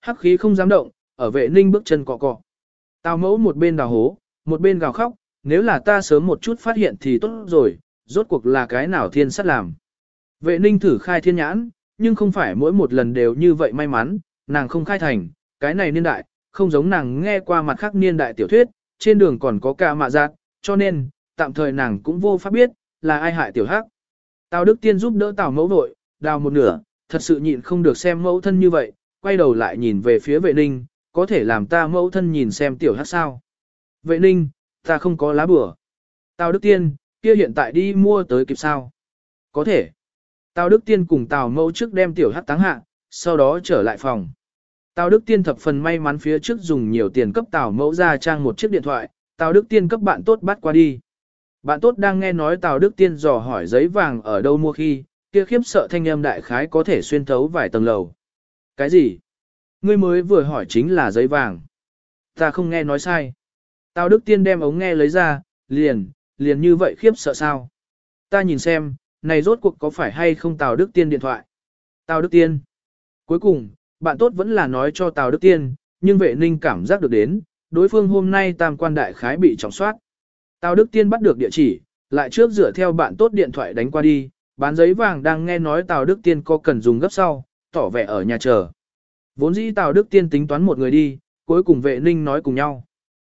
Hắc khí không dám động, ở vệ ninh bước chân cọ cọ. Tào mẫu một bên đào hố, một bên gào khóc, nếu là ta sớm một chút phát hiện thì tốt rồi, rốt cuộc là cái nào thiên sát làm. Vệ ninh thử khai thiên nhãn, nhưng không phải mỗi một lần đều như vậy may mắn, nàng không khai thành, cái này niên đại, không giống nàng nghe qua mặt khác niên đại tiểu thuyết, trên đường còn có ca mạ giác, cho nên, tạm thời nàng cũng vô pháp biết, là ai hại tiểu hắc. Tào Đức Tiên giúp đỡ Tào mẫu vội, đào một nửa, thật sự nhịn không được xem mẫu thân như vậy, quay đầu lại nhìn về phía vệ ninh, có thể làm ta mẫu thân nhìn xem tiểu hắc sao. Vệ ninh, ta không có lá bửa. Tào Đức Tiên, kia hiện tại đi mua tới kịp sao? Có thể. Tào Đức Tiên cùng Tào mẫu trước đem tiểu hắc táng hạ, sau đó trở lại phòng. Tào Đức Tiên thập phần may mắn phía trước dùng nhiều tiền cấp Tào mẫu ra trang một chiếc điện thoại, Tào Đức Tiên cấp bạn tốt bắt qua đi. Bạn tốt đang nghe nói Tào Đức Tiên dò hỏi giấy vàng ở đâu mua khi, kia khiếp sợ thanh âm đại khái có thể xuyên thấu vài tầng lầu. Cái gì? Ngươi mới vừa hỏi chính là giấy vàng. Ta không nghe nói sai. Tào Đức Tiên đem ống nghe lấy ra, liền, liền như vậy khiếp sợ sao? Ta nhìn xem, này rốt cuộc có phải hay không Tào Đức Tiên điện thoại? Tào Đức Tiên. Cuối cùng, bạn tốt vẫn là nói cho Tào Đức Tiên, nhưng vệ ninh cảm giác được đến, đối phương hôm nay tam quan đại khái bị trọng soát. Tào Đức Tiên bắt được địa chỉ, lại trước dựa theo bạn tốt điện thoại đánh qua đi, bán giấy vàng đang nghe nói Tào Đức Tiên có cần dùng gấp sau, tỏ vẻ ở nhà chờ. Vốn dĩ Tào Đức Tiên tính toán một người đi, cuối cùng vệ ninh nói cùng nhau.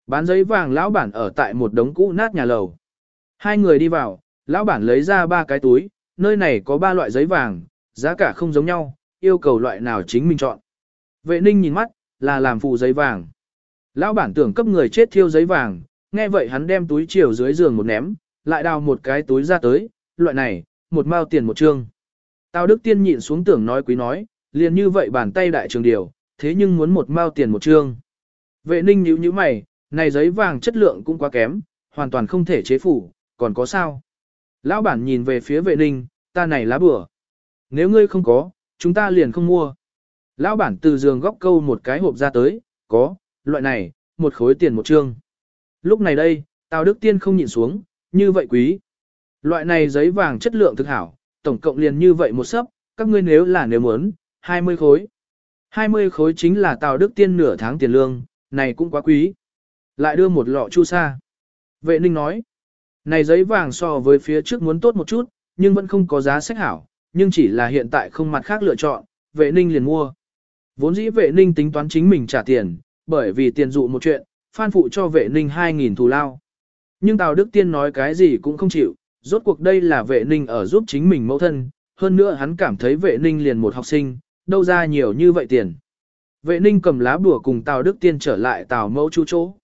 Bán giấy vàng lão bản ở tại một đống cũ nát nhà lầu. Hai người đi vào, lão bản lấy ra ba cái túi, nơi này có ba loại giấy vàng, giá cả không giống nhau, yêu cầu loại nào chính mình chọn. Vệ ninh nhìn mắt, là làm phụ giấy vàng. Lão bản tưởng cấp người chết thiêu giấy vàng, nghe vậy hắn đem túi chiều dưới giường một ném, lại đào một cái túi ra tới, loại này, một mao tiền một trương. Tào Đức Tiên nhịn xuống tưởng nói quý nói, liền như vậy bàn tay đại trường điều, thế nhưng muốn một mao tiền một trương. Vệ ninh nhíu nhíu mày, này giấy vàng chất lượng cũng quá kém, hoàn toàn không thể chế phủ, còn có sao? Lão bản nhìn về phía vệ ninh, ta này lá bừa. Nếu ngươi không có, chúng ta liền không mua. Lão bản từ giường góc câu một cái hộp ra tới, có, loại này, một khối tiền một trương. Lúc này đây, Tào Đức Tiên không nhìn xuống, như vậy quý. Loại này giấy vàng chất lượng thực hảo, tổng cộng liền như vậy một sấp, các ngươi nếu là nếu muốn, 20 khối. 20 khối chính là Tào Đức Tiên nửa tháng tiền lương, này cũng quá quý. Lại đưa một lọ chu sa. Vệ ninh nói, này giấy vàng so với phía trước muốn tốt một chút, nhưng vẫn không có giá sách hảo, nhưng chỉ là hiện tại không mặt khác lựa chọn, vệ ninh liền mua. Vốn dĩ vệ ninh tính toán chính mình trả tiền, bởi vì tiền dụ một chuyện, phan phụ cho vệ ninh 2.000 thù lao. Nhưng Tào Đức Tiên nói cái gì cũng không chịu, rốt cuộc đây là vệ ninh ở giúp chính mình mẫu thân, hơn nữa hắn cảm thấy vệ ninh liền một học sinh, đâu ra nhiều như vậy tiền. Vệ ninh cầm lá bùa cùng Tào Đức Tiên trở lại Tào mẫu chú chỗ.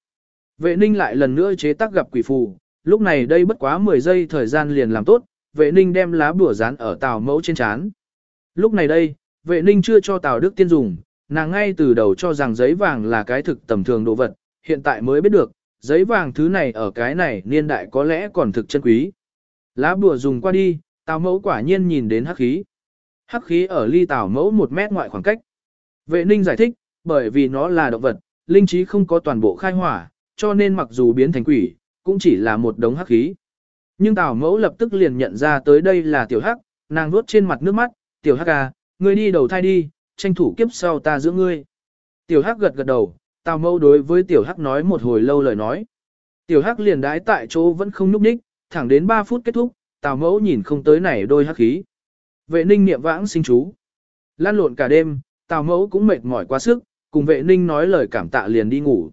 Vệ ninh lại lần nữa chế tác gặp quỷ phù, lúc này đây bất quá 10 giây thời gian liền làm tốt, vệ ninh đem lá bùa dán ở Tào mẫu trên chán. Lúc này đây, vệ ninh chưa cho Tào Đức Tiên dùng, nàng ngay từ đầu cho rằng giấy vàng là cái thực tầm thường đồ vật, hiện tại mới biết được, giấy vàng thứ này ở cái này niên đại có lẽ còn thực chân quý. Lá bùa dùng qua đi, Tào mẫu quả nhiên nhìn đến hắc khí. Hắc khí ở ly Tào mẫu một mét ngoại khoảng cách. Vệ ninh giải thích, bởi vì nó là động vật, linh trí không có toàn bộ khai hỏa, cho nên mặc dù biến thành quỷ, cũng chỉ là một đống hắc khí. Nhưng Tào mẫu lập tức liền nhận ra tới đây là tiểu hắc, nàng nuốt trên mặt nước mắt, tiểu hắc à, ngươi đi đầu thai đi, tranh thủ kiếp sau ta giữ ngươi. Tiểu hắc gật gật đầu, Tào mẫu đối với tiểu hắc nói một hồi lâu lời nói. Tiểu hắc liền đái tại chỗ vẫn không núp đích, thẳng đến 3 phút kết thúc, tào mẫu nhìn không tới này đôi hắc khí. Vệ ninh niệm vãng sinh chú. Lan lộn cả đêm, tào mẫu cũng mệt mỏi quá sức, cùng vệ ninh nói lời cảm tạ liền đi ngủ.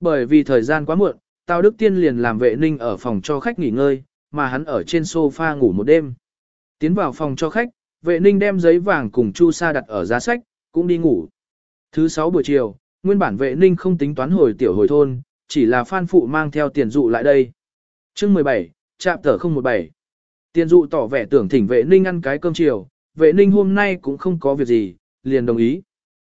Bởi vì thời gian quá muộn, tào đức tiên liền làm vệ ninh ở phòng cho khách nghỉ ngơi, mà hắn ở trên sofa ngủ một đêm. Tiến vào phòng cho khách, vệ ninh đem giấy vàng cùng chu sa đặt ở giá sách, cũng đi ngủ. Thứ sáu buổi chiều, nguyên bản vệ ninh không tính toán hồi tiểu hồi thôn, chỉ là phan phụ mang theo tiền dụ lại đây. chương 17, chạm tờ 017. Tiền dụ tỏ vẻ tưởng thỉnh vệ ninh ăn cái cơm chiều, vệ ninh hôm nay cũng không có việc gì, liền đồng ý.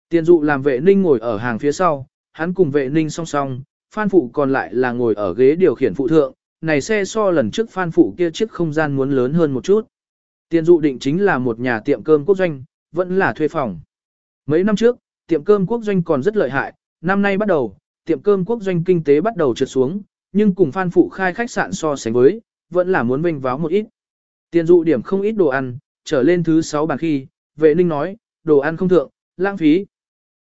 Tiền dụ làm vệ ninh ngồi ở hàng phía sau, hắn cùng vệ ninh song song, phan phụ còn lại là ngồi ở ghế điều khiển phụ thượng, này xe so lần trước phan phụ kia chiếc không gian muốn lớn hơn một chút. Tiền dụ định chính là một nhà tiệm cơm quốc doanh, vẫn là thuê phòng. Mấy năm trước, tiệm cơm quốc doanh còn rất lợi hại, năm nay bắt đầu, tiệm cơm quốc doanh kinh tế bắt đầu trượt xuống, nhưng cùng Phan Phụ khai khách sạn so sánh với, vẫn là muốn vinh váo một ít. Tiền dụ điểm không ít đồ ăn, trở lên thứ 6 bàn khi, vệ ninh nói, đồ ăn không thượng, lãng phí.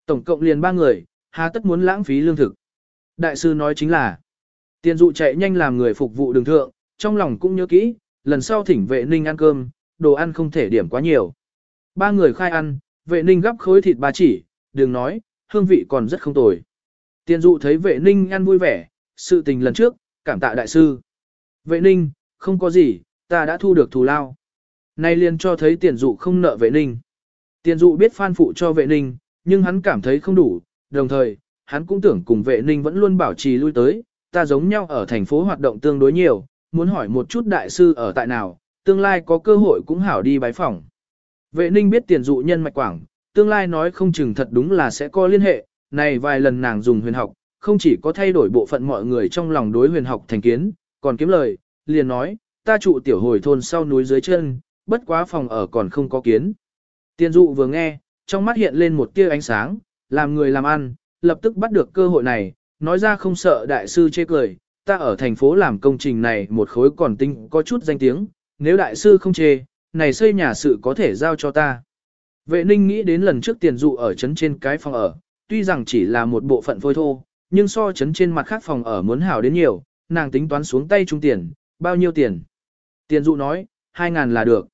Tổng cộng liền ba người, há tất muốn lãng phí lương thực. Đại sư nói chính là, tiền dụ chạy nhanh làm người phục vụ đường thượng, trong lòng cũng nhớ kỹ, lần sau thỉnh vệ ninh ăn cơm, đồ ăn không thể điểm quá nhiều. Ba người khai ăn, vệ ninh gắp khối thịt ba chỉ, đừng nói, hương vị còn rất không tồi. Tiền dụ thấy vệ ninh ăn vui vẻ, sự tình lần trước, cảm tạ đại sư. Vệ ninh, không có gì, ta đã thu được thù lao. Nay liền cho thấy tiền dụ không nợ vệ ninh. Tiền dụ biết phan phụ cho vệ ninh, nhưng hắn cảm thấy không đủ, đồng thời, hắn cũng tưởng cùng vệ ninh vẫn luôn bảo trì lui tới, ta giống nhau ở thành phố hoạt động tương đối nhiều, muốn hỏi một chút đại sư ở tại nào, tương lai có cơ hội cũng hảo đi bái phỏng. Vệ ninh biết tiền dụ nhân mạch quảng, tương lai nói không chừng thật đúng là sẽ có liên hệ, này vài lần nàng dùng huyền học, không chỉ có thay đổi bộ phận mọi người trong lòng đối huyền học thành kiến, còn kiếm lời, liền nói, ta trụ tiểu hồi thôn sau núi dưới chân, bất quá phòng ở còn không có kiến. tiên dụ vừa nghe, trong mắt hiện lên một tia ánh sáng, làm người làm ăn, lập tức bắt được cơ hội này, nói ra không sợ đại sư chê cười, ta ở thành phố làm công trình này một khối còn tinh có chút danh tiếng, nếu đại sư không chê, này xây nhà sự có thể giao cho ta. Vệ ninh nghĩ đến lần trước tiền dụ ở trấn trên cái phòng ở, tuy rằng chỉ là một bộ phận phôi thô, nhưng so trấn trên mặt khác phòng ở muốn hảo đến nhiều, nàng tính toán xuống tay trung tiền, bao nhiêu tiền. Tiền dụ nói, hai ngàn là được.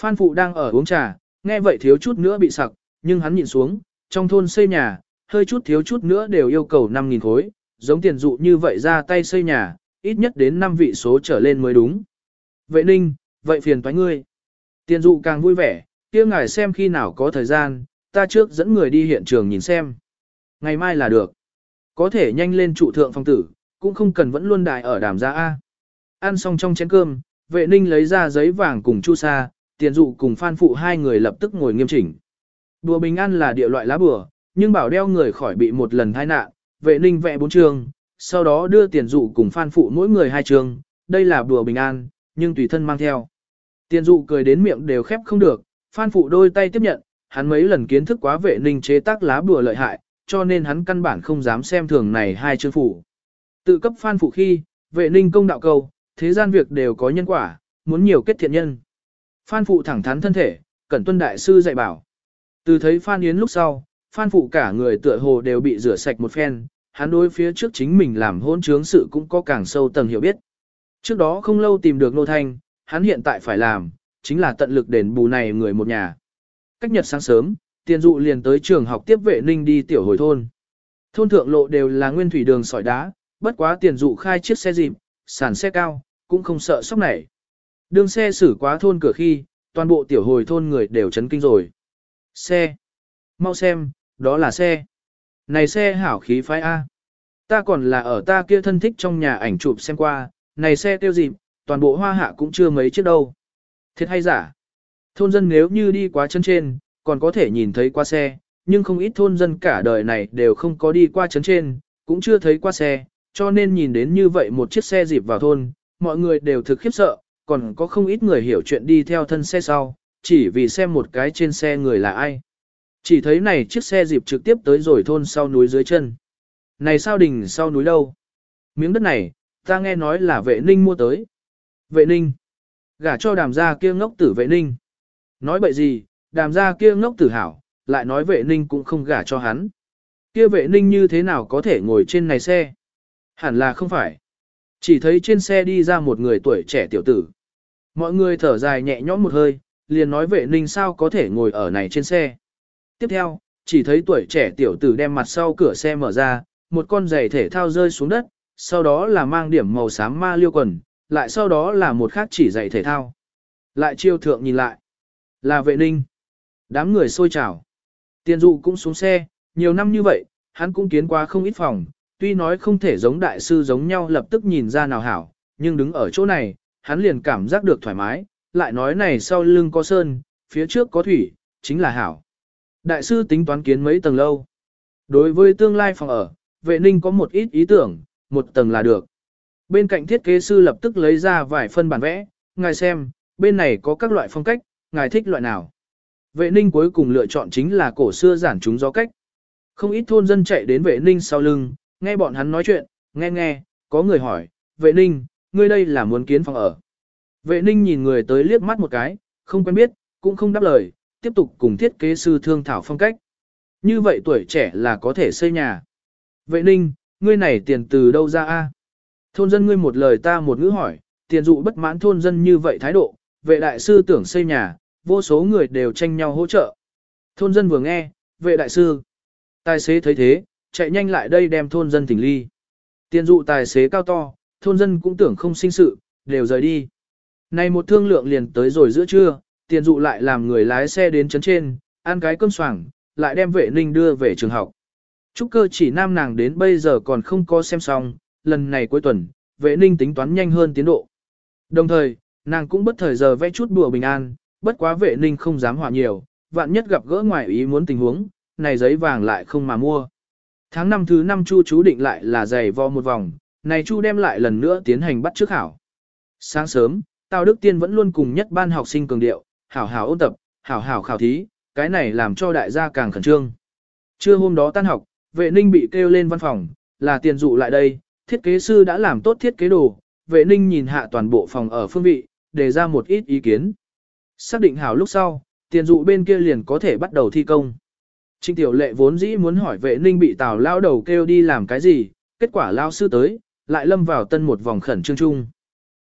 Phan Phụ đang ở uống trà, nghe vậy thiếu chút nữa bị sặc, nhưng hắn nhìn xuống, trong thôn xây nhà, hơi chút thiếu chút nữa đều yêu cầu 5.000 khối, giống tiền dụ như vậy ra tay xây nhà, ít nhất đến 5 vị số trở lên mới đúng. Vệ ninh, vậy phiền toái ngươi. Tiền dụ càng vui vẻ, kia ngài xem khi nào có thời gian, ta trước dẫn người đi hiện trường nhìn xem. Ngày mai là được. Có thể nhanh lên trụ thượng phong tử, cũng không cần vẫn luôn đại ở đàm gia A. Ăn xong trong chén cơm, vệ ninh lấy ra giấy vàng cùng chu sa, tiền dụ cùng phan phụ hai người lập tức ngồi nghiêm chỉnh. Đùa bình an là địa loại lá bừa, nhưng bảo đeo người khỏi bị một lần tai nạn, vệ ninh vẽ bốn trường, sau đó đưa tiền dụ cùng phan phụ mỗi người hai trường, đây là đùa bình an, nhưng tùy thân mang theo. Tiền dụ cười đến miệng đều khép không được, phan phụ đôi tay tiếp nhận, hắn mấy lần kiến thức quá vệ ninh chế tác lá bùa lợi hại, cho nên hắn căn bản không dám xem thường này hai chương phủ. Tự cấp phan phụ khi, vệ ninh công đạo cầu thế gian việc đều có nhân quả, muốn nhiều kết thiện nhân. Phan phụ thẳng thắn thân thể, cẩn tuân đại sư dạy bảo. Từ thấy Phan Yến lúc sau, Phan phụ cả người tựa hồ đều bị rửa sạch một phen, hắn đối phía trước chính mình làm hôn trướng sự cũng có càng sâu tầng hiểu biết. Trước đó không lâu tìm được Nô Thanh, hắn hiện tại phải làm, chính là tận lực đền bù này người một nhà. Cách nhật sáng sớm, tiền dụ liền tới trường học tiếp vệ ninh đi tiểu hồi thôn. Thôn thượng lộ đều là nguyên thủy đường sỏi đá, bất quá tiền dụ khai chiếc xe dịp, sàn xe cao, cũng không sợ sốc nảy. Đường xe xử quá thôn cửa khi, toàn bộ tiểu hồi thôn người đều chấn kinh rồi. Xe. Mau xem, đó là xe. Này xe hảo khí phái A. Ta còn là ở ta kia thân thích trong nhà ảnh chụp xem qua, này xe tiêu dịp, toàn bộ hoa hạ cũng chưa mấy chiếc đâu. Thiệt hay giả? Thôn dân nếu như đi quá chân trên, còn có thể nhìn thấy qua xe, nhưng không ít thôn dân cả đời này đều không có đi qua chân trên, cũng chưa thấy qua xe, cho nên nhìn đến như vậy một chiếc xe dịp vào thôn, mọi người đều thực khiếp sợ, còn có không ít người hiểu chuyện đi theo thân xe sau, chỉ vì xem một cái trên xe người là ai. Chỉ thấy này chiếc xe dịp trực tiếp tới rồi thôn sau núi dưới chân. Này sao đỉnh sau núi đâu? Miếng đất này, ta nghe nói là vệ ninh mua tới. Vệ ninh. Gả cho đàm gia kia ngốc tử vệ ninh. Nói bậy gì, đàm gia kia ngốc tử hảo, lại nói vệ ninh cũng không gả cho hắn. Kia vệ ninh như thế nào có thể ngồi trên này xe? Hẳn là không phải. Chỉ thấy trên xe đi ra một người tuổi trẻ tiểu tử. Mọi người thở dài nhẹ nhõm một hơi, liền nói vệ ninh sao có thể ngồi ở này trên xe. Tiếp theo, chỉ thấy tuổi trẻ tiểu tử đem mặt sau cửa xe mở ra, một con giày thể thao rơi xuống đất, sau đó là mang điểm màu xám ma liêu quần, lại sau đó là một khác chỉ giày thể thao. Lại chiêu thượng nhìn lại, là vệ ninh. Đám người xôi trào. Tiền dụ cũng xuống xe, nhiều năm như vậy, hắn cũng kiến qua không ít phòng, tuy nói không thể giống đại sư giống nhau lập tức nhìn ra nào hảo, nhưng đứng ở chỗ này, hắn liền cảm giác được thoải mái, lại nói này sau lưng có sơn, phía trước có thủy, chính là hảo. Đại sư tính toán kiến mấy tầng lâu. Đối với tương lai phòng ở, vệ ninh có một ít ý tưởng, một tầng là được. Bên cạnh thiết kế sư lập tức lấy ra vài phân bản vẽ, ngài xem, bên này có các loại phong cách, ngài thích loại nào. Vệ ninh cuối cùng lựa chọn chính là cổ xưa giản chúng gió cách. Không ít thôn dân chạy đến vệ ninh sau lưng, nghe bọn hắn nói chuyện, nghe nghe, có người hỏi, vệ ninh, ngươi đây là muốn kiến phòng ở. Vệ ninh nhìn người tới liếc mắt một cái, không quen biết, cũng không đáp lời, tiếp tục cùng thiết kế sư thương thảo phong cách. Như vậy tuổi trẻ là có thể xây nhà. Vệ ninh, ngươi này tiền từ đâu ra a? Thôn dân ngươi một lời ta một ngữ hỏi, tiền dụ bất mãn thôn dân như vậy thái độ, vệ đại sư tưởng xây nhà, vô số người đều tranh nhau hỗ trợ. Thôn dân vừa nghe, vệ đại sư. Tài xế thấy thế, chạy nhanh lại đây đem thôn dân tỉnh ly. Tiền dụ tài xế cao to, thôn dân cũng tưởng không sinh sự, đều rời đi. Này một thương lượng liền tới rồi giữa trưa, tiền dụ lại làm người lái xe đến chấn trên, ăn cái cơm soảng lại đem vệ ninh đưa về trường học. Trúc cơ chỉ nam nàng đến bây giờ còn không có xem xong, lần này cuối tuần, vệ ninh tính toán nhanh hơn tiến độ. Đồng thời, nàng cũng bất thời giờ vẽ chút bùa bình an, bất quá vệ ninh không dám hỏa nhiều, vạn nhất gặp gỡ ngoài ý muốn tình huống, này giấy vàng lại không mà mua. Tháng năm thứ năm Chu chú định lại là giày vo một vòng, này Chu đem lại lần nữa tiến hành bắt trước hảo. Sáng sớm, Tào Đức Tiên vẫn luôn cùng nhất ban học sinh cường điệu, hảo hảo ôn tập, hảo hảo khảo thí, cái này làm cho đại gia càng khẩn trương. Trưa hôm đó tan học, vệ ninh bị kêu lên văn phòng, là tiền dụ lại đây, thiết kế sư đã làm tốt thiết kế đồ, vệ ninh nhìn hạ toàn bộ phòng ở phương vị, đề ra một ít ý kiến. Xác định hảo lúc sau, tiền dụ bên kia liền có thể bắt đầu thi công. Trinh tiểu lệ vốn dĩ muốn hỏi vệ ninh bị tào lao đầu kêu đi làm cái gì, kết quả lao sư tới, lại lâm vào tân một vòng khẩn trương chung.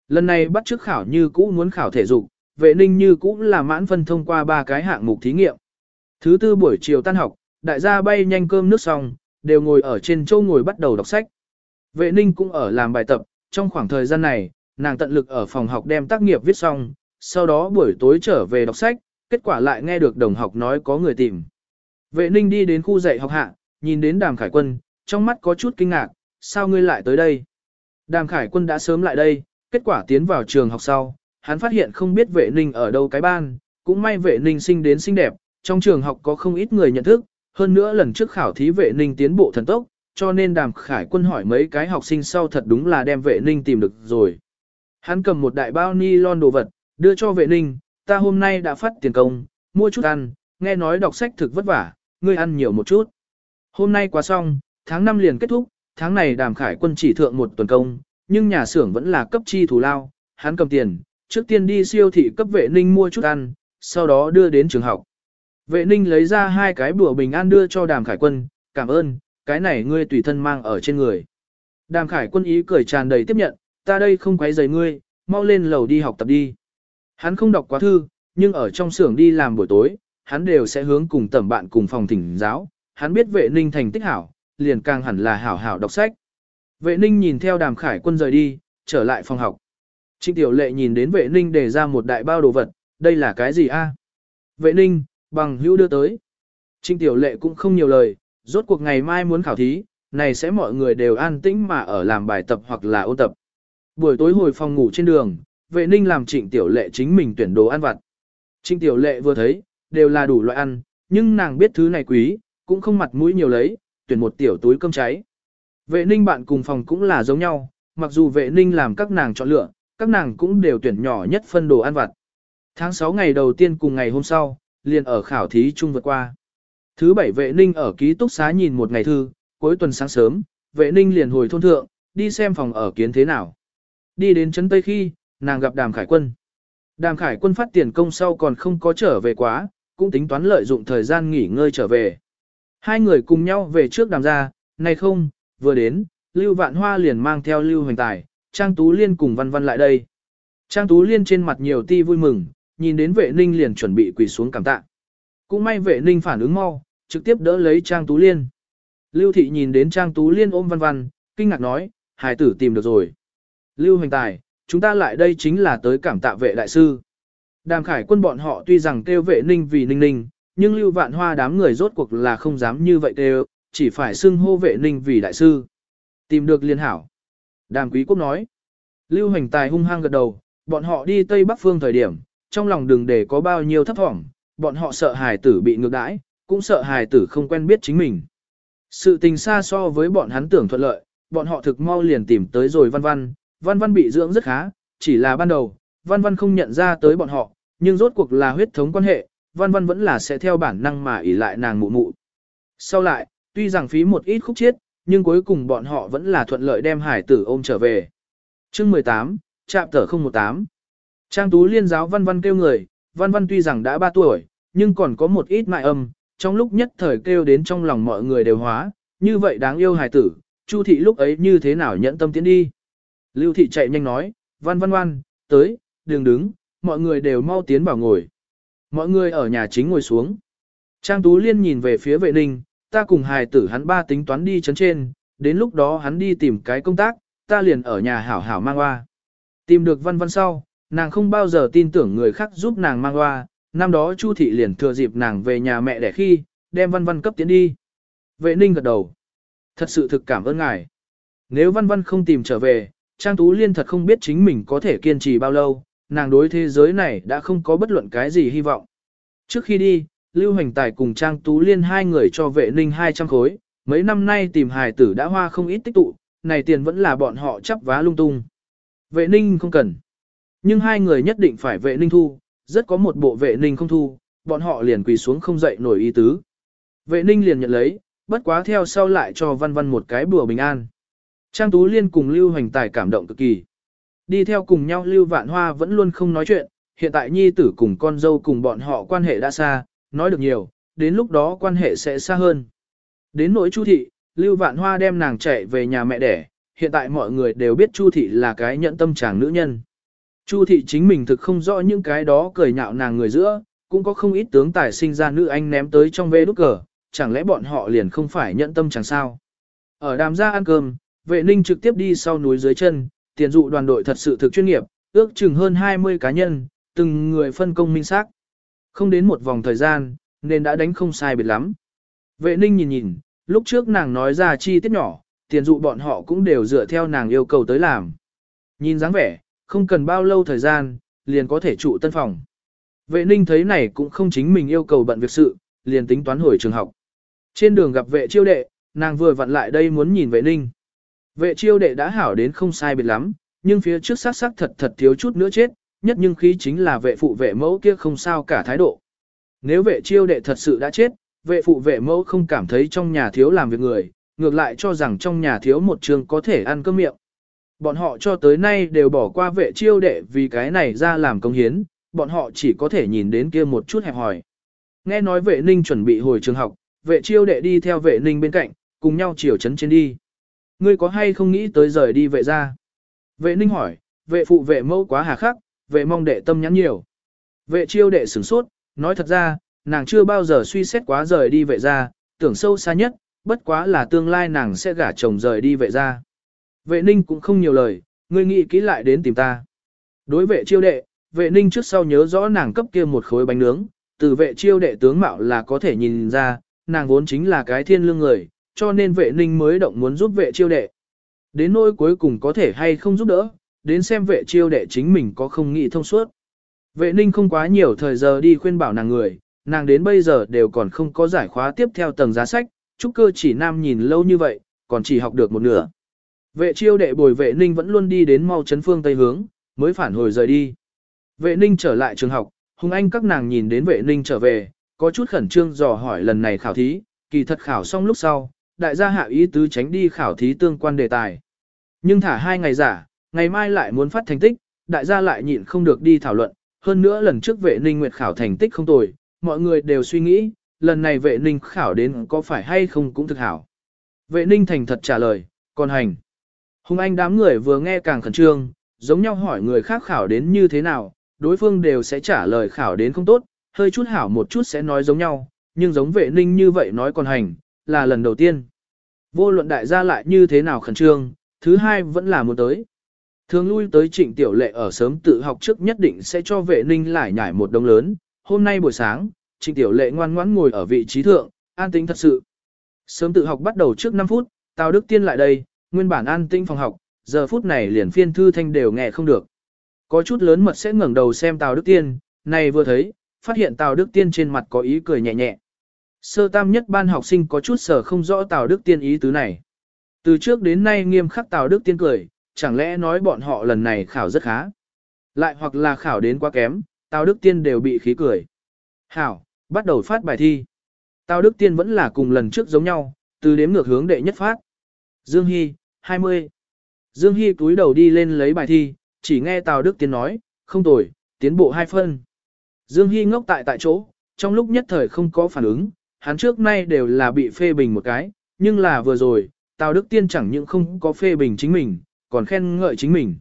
Lần này bắt trước khảo như cũ muốn khảo thể dục, vệ ninh như cũ là mãn phân thông qua ba cái hạng mục thí nghiệm. Thứ tư buổi chiều tan học, đại gia bay nhanh cơm nước xong, đều ngồi ở trên châu ngồi bắt đầu đọc sách. Vệ ninh cũng ở làm bài tập, trong khoảng thời gian này, nàng tận lực ở phòng học đem tác nghiệp viết xong, sau đó buổi tối trở về đọc sách, kết quả lại nghe được đồng học nói có người tìm. Vệ ninh đi đến khu dạy học hạ, nhìn đến đàm khải quân, trong mắt có chút kinh ngạc, sao ngươi lại tới đây? Đàm khải quân đã sớm lại đây, kết quả tiến vào trường học sau, hắn phát hiện không biết vệ ninh ở đâu cái ban, cũng may vệ ninh sinh đến xinh đẹp, trong trường học có không ít người nhận thức, hơn nữa lần trước khảo thí vệ ninh tiến bộ thần tốc, cho nên đàm khải quân hỏi mấy cái học sinh sau thật đúng là đem vệ ninh tìm được rồi. Hắn cầm một đại bao ni lon đồ vật, đưa cho vệ ninh, ta hôm nay đã phát tiền công, mua chút ăn, nghe nói đọc sách thực vất vả, ngươi ăn nhiều một chút. Hôm nay quá xong, tháng 5 liền kết thúc, tháng này đàm khải quân chỉ thượng một tuần công, nhưng nhà xưởng vẫn là cấp chi thù lao, hắn cầm tiền, trước tiên đi siêu thị cấp vệ ninh mua chút ăn, sau đó đưa đến trường học. Vệ ninh lấy ra hai cái bùa bình an đưa cho đàm khải quân, cảm ơn, cái này ngươi tùy thân mang ở trên người. Đàm khải quân ý cười tràn đầy tiếp nhận, ta đây không quấy rầy ngươi, mau lên lầu đi học tập đi. Hắn không đọc quá thư, nhưng ở trong xưởng đi làm buổi tối, hắn đều sẽ hướng cùng tầm bạn cùng phòng thỉnh giáo, hắn biết vệ ninh thành tích hảo, liền càng hẳn là hảo hảo đọc sách. Vệ ninh nhìn theo đàm khải quân rời đi, trở lại phòng học. Trịnh tiểu lệ nhìn đến vệ ninh để ra một đại bao đồ vật, đây là cái gì a? Vệ ninh, bằng hữu đưa tới. Trịnh tiểu lệ cũng không nhiều lời, rốt cuộc ngày mai muốn khảo thí, này sẽ mọi người đều an tĩnh mà ở làm bài tập hoặc là ôn tập. Buổi tối hồi phòng ngủ trên đường, vệ ninh làm trịnh tiểu lệ chính mình tuyển đồ ăn vặt. Trịnh tiểu lệ vừa thấy, đều là đủ loại ăn, nhưng nàng biết thứ này quý, cũng không mặt mũi nhiều lấy, tuyển một tiểu túi cơm cháy. Vệ ninh bạn cùng phòng cũng là giống nhau, mặc dù vệ ninh làm các nàng chọn lựa, các nàng cũng đều tuyển nhỏ nhất phân đồ ăn vặt. Tháng 6 ngày đầu tiên cùng ngày hôm sau, liền ở khảo thí chung vượt qua. Thứ bảy vệ ninh ở ký túc xá nhìn một ngày thư, cuối tuần sáng sớm, vệ ninh liền hồi thôn thượng, đi xem phòng ở kiến thế nào. Đi đến trấn Tây khi, nàng gặp đàm khải quân. Đàm khải quân phát tiền công sau còn không có trở về quá, cũng tính toán lợi dụng thời gian nghỉ ngơi trở về. Hai người cùng nhau về trước đàm ra, này không, vừa đến, Lưu Vạn Hoa liền mang theo Lưu Hoành Tài, Trang Tú Liên cùng Văn Văn lại đây. Trang Tú Liên trên mặt nhiều ti vui mừng, nhìn đến vệ ninh liền chuẩn bị quỳ xuống cảm tạ. Cũng may vệ ninh phản ứng mau, trực tiếp đỡ lấy Trang Tú Liên. Lưu Thị nhìn đến Trang Tú Liên ôm Văn Văn, kinh ngạc nói, hài tử tìm được rồi. Lưu Hoành Tài, chúng ta lại đây chính là tới cảm tạ vệ đại sư. Đàm khải quân bọn họ tuy rằng kêu vệ ninh vì ninh ninh, nhưng lưu vạn hoa đám người rốt cuộc là không dám như vậy kêu, chỉ phải xưng hô vệ ninh vì đại sư. Tìm được liên hảo. Đàm quý quốc nói. Lưu hành tài hung hăng gật đầu, bọn họ đi Tây Bắc Phương thời điểm, trong lòng đừng để có bao nhiêu thấp thỏm, bọn họ sợ hài tử bị ngược đãi, cũng sợ hài tử không quen biết chính mình. Sự tình xa so với bọn hắn tưởng thuận lợi, bọn họ thực mau liền tìm tới rồi văn văn, văn văn bị dưỡng rất khá, chỉ là ban đầu, văn văn không nhận ra tới bọn họ, nhưng rốt cuộc là huyết thống quan hệ, văn văn vẫn là sẽ theo bản năng mà ỉ lại nàng mụ mụ. Sau lại, tuy rằng phí một ít khúc chiết, nhưng cuối cùng bọn họ vẫn là thuận lợi đem hải tử ôm trở về. chương 18, trạm tờ 018. Trang tú liên giáo văn văn kêu người, văn văn tuy rằng đã 3 tuổi, nhưng còn có một ít mại âm, trong lúc nhất thời kêu đến trong lòng mọi người đều hóa, như vậy đáng yêu Hải tử, Chu thị lúc ấy như thế nào nhẫn tâm tiến đi. Lưu thị chạy nhanh nói, văn văn văn, tới, đừng đứng, mọi người đều mau tiến vào ngồi. Mọi người ở nhà chính ngồi xuống. Trang Tú Liên nhìn về phía vệ ninh, ta cùng hài tử hắn ba tính toán đi chấn trên, đến lúc đó hắn đi tìm cái công tác, ta liền ở nhà hảo hảo mang hoa. Tìm được văn văn sau, nàng không bao giờ tin tưởng người khác giúp nàng mang hoa, năm đó Chu thị liền thừa dịp nàng về nhà mẹ đẻ khi, đem văn văn cấp tiến đi. Vệ ninh gật đầu. Thật sự thực cảm ơn ngài. Nếu văn văn không tìm trở về, Trang Tú Liên thật không biết chính mình có thể kiên trì bao lâu, nàng đối thế giới này đã không có bất luận cái gì hy vọng. Trước khi đi, Lưu Hành Tài cùng Trang Tú Liên hai người cho vệ ninh 200 khối, mấy năm nay tìm hài tử đã hoa không ít tích tụ, này tiền vẫn là bọn họ chấp vá lung tung. Vệ ninh không cần. Nhưng hai người nhất định phải vệ ninh thu, rất có một bộ vệ ninh không thu, bọn họ liền quỳ xuống không dậy nổi ý tứ. Vệ ninh liền nhận lấy, bất quá theo sau lại cho văn văn một cái bùa bình an. Trang Tú Liên cùng Lưu Hoành Tài cảm động cực kỳ. Đi theo cùng nhau Lưu Vạn Hoa vẫn luôn không nói chuyện, hiện tại nhi tử cùng con dâu cùng bọn họ quan hệ đã xa, nói được nhiều, đến lúc đó quan hệ sẽ xa hơn. Đến nỗi Chu thị, Lưu Vạn Hoa đem nàng chạy về nhà mẹ đẻ, hiện tại mọi người đều biết Chu thị là cái nhẫn tâm chàng nữ nhân. Chu thị chính mình thực không rõ những cái đó cười nhạo nàng người giữa, cũng có không ít tướng tài sinh ra nữ anh ném tới trong vê đút cờ, chẳng lẽ bọn họ liền không phải nhẫn tâm chẳng sao. Ở đàm gia ăn cơm, vệ ninh trực tiếp đi sau núi dưới chân, tiền dụ đoàn đội thật sự thực chuyên nghiệp, ước chừng hơn 20 cá nhân, từng người phân công minh xác. Không đến một vòng thời gian, nên đã đánh không sai biệt lắm. Vệ ninh nhìn nhìn, lúc trước nàng nói ra chi tiết nhỏ, tiền dụ bọn họ cũng đều dựa theo nàng yêu cầu tới làm. Nhìn dáng vẻ, không cần bao lâu thời gian, liền có thể trụ tân phòng. Vệ ninh thấy này cũng không chính mình yêu cầu bận việc sự, liền tính toán hồi trường học. Trên đường gặp vệ chiêu đệ, nàng vừa vặn lại đây muốn nhìn vệ ninh. Vệ chiêu đệ đã hảo đến không sai biệt lắm, nhưng phía trước sát sắc thật thật thiếu chút nữa chết, nhất nhưng khí chính là vệ phụ vệ mẫu kia không sao cả thái độ. Nếu vệ chiêu đệ thật sự đã chết, vệ phụ vệ mẫu không cảm thấy trong nhà thiếu làm việc người, ngược lại cho rằng trong nhà thiếu một trường có thể ăn cơm miệng. Bọn họ cho tới nay đều bỏ qua vệ chiêu đệ vì cái này ra làm công hiến, bọn họ chỉ có thể nhìn đến kia một chút hẹp hỏi. Nghe nói vệ ninh chuẩn bị hồi trường học, vệ chiêu đệ đi theo vệ ninh bên cạnh, cùng nhau chiều chấn trên đi. Ngươi có hay không nghĩ tới rời đi vệ ra? Vệ ninh hỏi, vệ phụ vệ mẫu quá hà khắc, vệ mong đệ tâm nhắn nhiều. Vệ chiêu đệ sửng sốt, nói thật ra, nàng chưa bao giờ suy xét quá rời đi vệ ra, tưởng sâu xa nhất, bất quá là tương lai nàng sẽ gả chồng rời đi vệ ra. Vệ ninh cũng không nhiều lời, ngươi nghĩ kỹ lại đến tìm ta. Đối vệ chiêu đệ, vệ ninh trước sau nhớ rõ nàng cấp kia một khối bánh nướng, từ vệ chiêu đệ tướng mạo là có thể nhìn ra, nàng vốn chính là cái thiên lương người, cho nên vệ ninh mới động muốn giúp vệ chiêu đệ. Đến nỗi cuối cùng có thể hay không giúp đỡ, đến xem vệ chiêu đệ chính mình có không nghĩ thông suốt. Vệ ninh không quá nhiều thời giờ đi khuyên bảo nàng người, nàng đến bây giờ đều còn không có giải khóa tiếp theo tầng giá sách, trúc cơ chỉ nam nhìn lâu như vậy, còn chỉ học được một nửa. Vệ chiêu đệ bồi vệ ninh vẫn luôn đi đến mau chấn phương tây hướng, mới phản hồi rời đi. Vệ ninh trở lại trường học, Hùng Anh các nàng nhìn đến vệ ninh trở về, có chút khẩn trương dò hỏi lần này khảo thí, kỳ thật khảo xong lúc sau, đại gia hạ ý tứ tránh đi khảo thí tương quan đề tài. Nhưng thả hai ngày giả, ngày mai lại muốn phát thành tích, đại gia lại nhịn không được đi thảo luận, hơn nữa lần trước vệ ninh nguyệt khảo thành tích không tồi, mọi người đều suy nghĩ, lần này vệ ninh khảo đến có phải hay không cũng thực hảo. Vệ ninh thành thật trả lời, còn hành. Hùng Anh đám người vừa nghe càng khẩn trương, giống nhau hỏi người khác khảo đến như thế nào, đối phương đều sẽ trả lời khảo đến không tốt, hơi chút hảo một chút sẽ nói giống nhau, nhưng giống vệ ninh như vậy nói còn hành, là lần đầu tiên. Vô luận đại gia lại như thế nào khẩn trương, thứ hai vẫn là muốn tới. Thường lui tới trịnh tiểu lệ ở sớm tự học trước nhất định sẽ cho vệ ninh lại nhảy một đống lớn. Hôm nay buổi sáng, trịnh tiểu lệ ngoan ngoãn ngồi ở vị trí thượng, an tĩnh thật sự. Sớm tự học bắt đầu trước 5 phút, Tào Đức Tiên lại đây, nguyên bản an tĩnh phòng học, giờ phút này liền phiên thư thanh đều nghe không được. Có chút lớn mật sẽ ngẩng đầu xem Tào Đức Tiên, này vừa thấy, phát hiện Tào Đức Tiên trên mặt có ý cười nhẹ nhẹ. Sơ tam nhất ban học sinh có chút sở không rõ Tào Đức Tiên ý tứ này. Từ trước đến nay nghiêm khắc Tào Đức Tiên cười, chẳng lẽ nói bọn họ lần này khảo rất khá. Lại hoặc là khảo đến quá kém, Tào Đức Tiên đều bị khí cười. Hảo, bắt đầu phát bài thi. Tào Đức Tiên vẫn là cùng lần trước giống nhau, từ đếm ngược hướng đệ nhất phát. Dương Hy, 20. Dương Hy túi đầu đi lên lấy bài thi, chỉ nghe Tào Đức Tiên nói, không tồi, tiến bộ hai phân. Dương Hy ngốc tại tại chỗ, trong lúc nhất thời không có phản ứng, hắn trước nay đều là bị phê bình một cái, nhưng là vừa rồi, Tào Đức Tiên chẳng những không có phê bình chính mình, còn khen ngợi chính mình.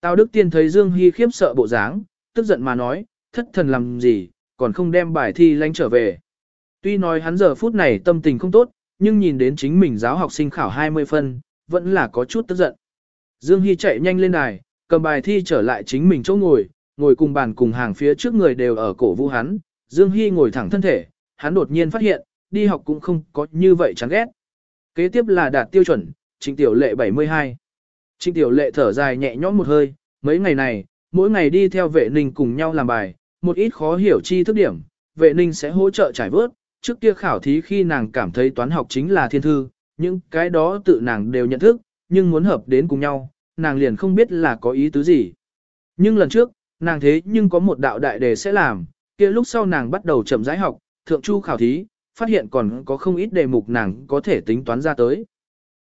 Tào Đức Tiên thấy Dương Hy khiếp sợ bộ dáng, tức giận mà nói, thất thần làm gì, còn không đem bài thi lánh trở về. Tuy nói hắn giờ phút này tâm tình không tốt, nhưng nhìn đến chính mình giáo học sinh khảo 20 phân, vẫn là có chút tức giận. Dương Hy chạy nhanh lên đài, cầm bài thi trở lại chính mình chỗ ngồi, ngồi cùng bàn cùng hàng phía trước người đều ở cổ vũ hắn. Dương Hy ngồi thẳng thân thể, hắn đột nhiên phát hiện, đi học cũng không có như vậy chán ghét. Kế tiếp là đạt tiêu chuẩn, trình tiểu lệ 72. Trình tiểu lệ thở dài nhẹ nhõm một hơi, mấy ngày này, mỗi ngày đi theo vệ ninh cùng nhau làm bài, một ít khó hiểu chi thức điểm, vệ ninh sẽ hỗ trợ trải vớt, trước kia khảo thí khi nàng cảm thấy toán học chính là thiên thư, những cái đó tự nàng đều nhận thức, nhưng muốn hợp đến cùng nhau, nàng liền không biết là có ý tứ gì. Nhưng lần trước, nàng thế nhưng có một đạo đại đề sẽ làm, kia lúc sau nàng bắt đầu chậm rãi học, thượng chu khảo thí, phát hiện còn có không ít đề mục nàng có thể tính toán ra tới.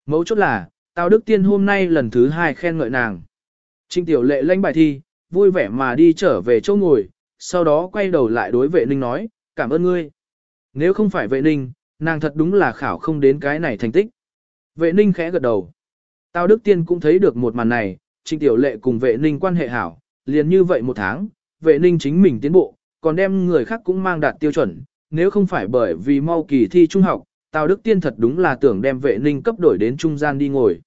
Mấu chốt là, Tào Đức Tiên hôm nay lần thứ hai khen ngợi nàng. Trinh Tiểu Lệ lãnh bài thi, vui vẻ mà đi trở về chỗ ngồi, sau đó quay đầu lại đối vệ ninh nói, cảm ơn ngươi. Nếu không phải vệ ninh, nàng thật đúng là khảo không đến cái này thành tích. Vệ ninh khẽ gật đầu. Tào Đức Tiên cũng thấy được một màn này, Trinh Tiểu Lệ cùng vệ ninh quan hệ hảo, liền như vậy một tháng, vệ ninh chính mình tiến bộ, còn đem người khác cũng mang đạt tiêu chuẩn, nếu không phải bởi vì mau kỳ thi trung học, Tào Đức Tiên thật đúng là tưởng đem vệ ninh cấp đổi đến trung gian đi ngồi.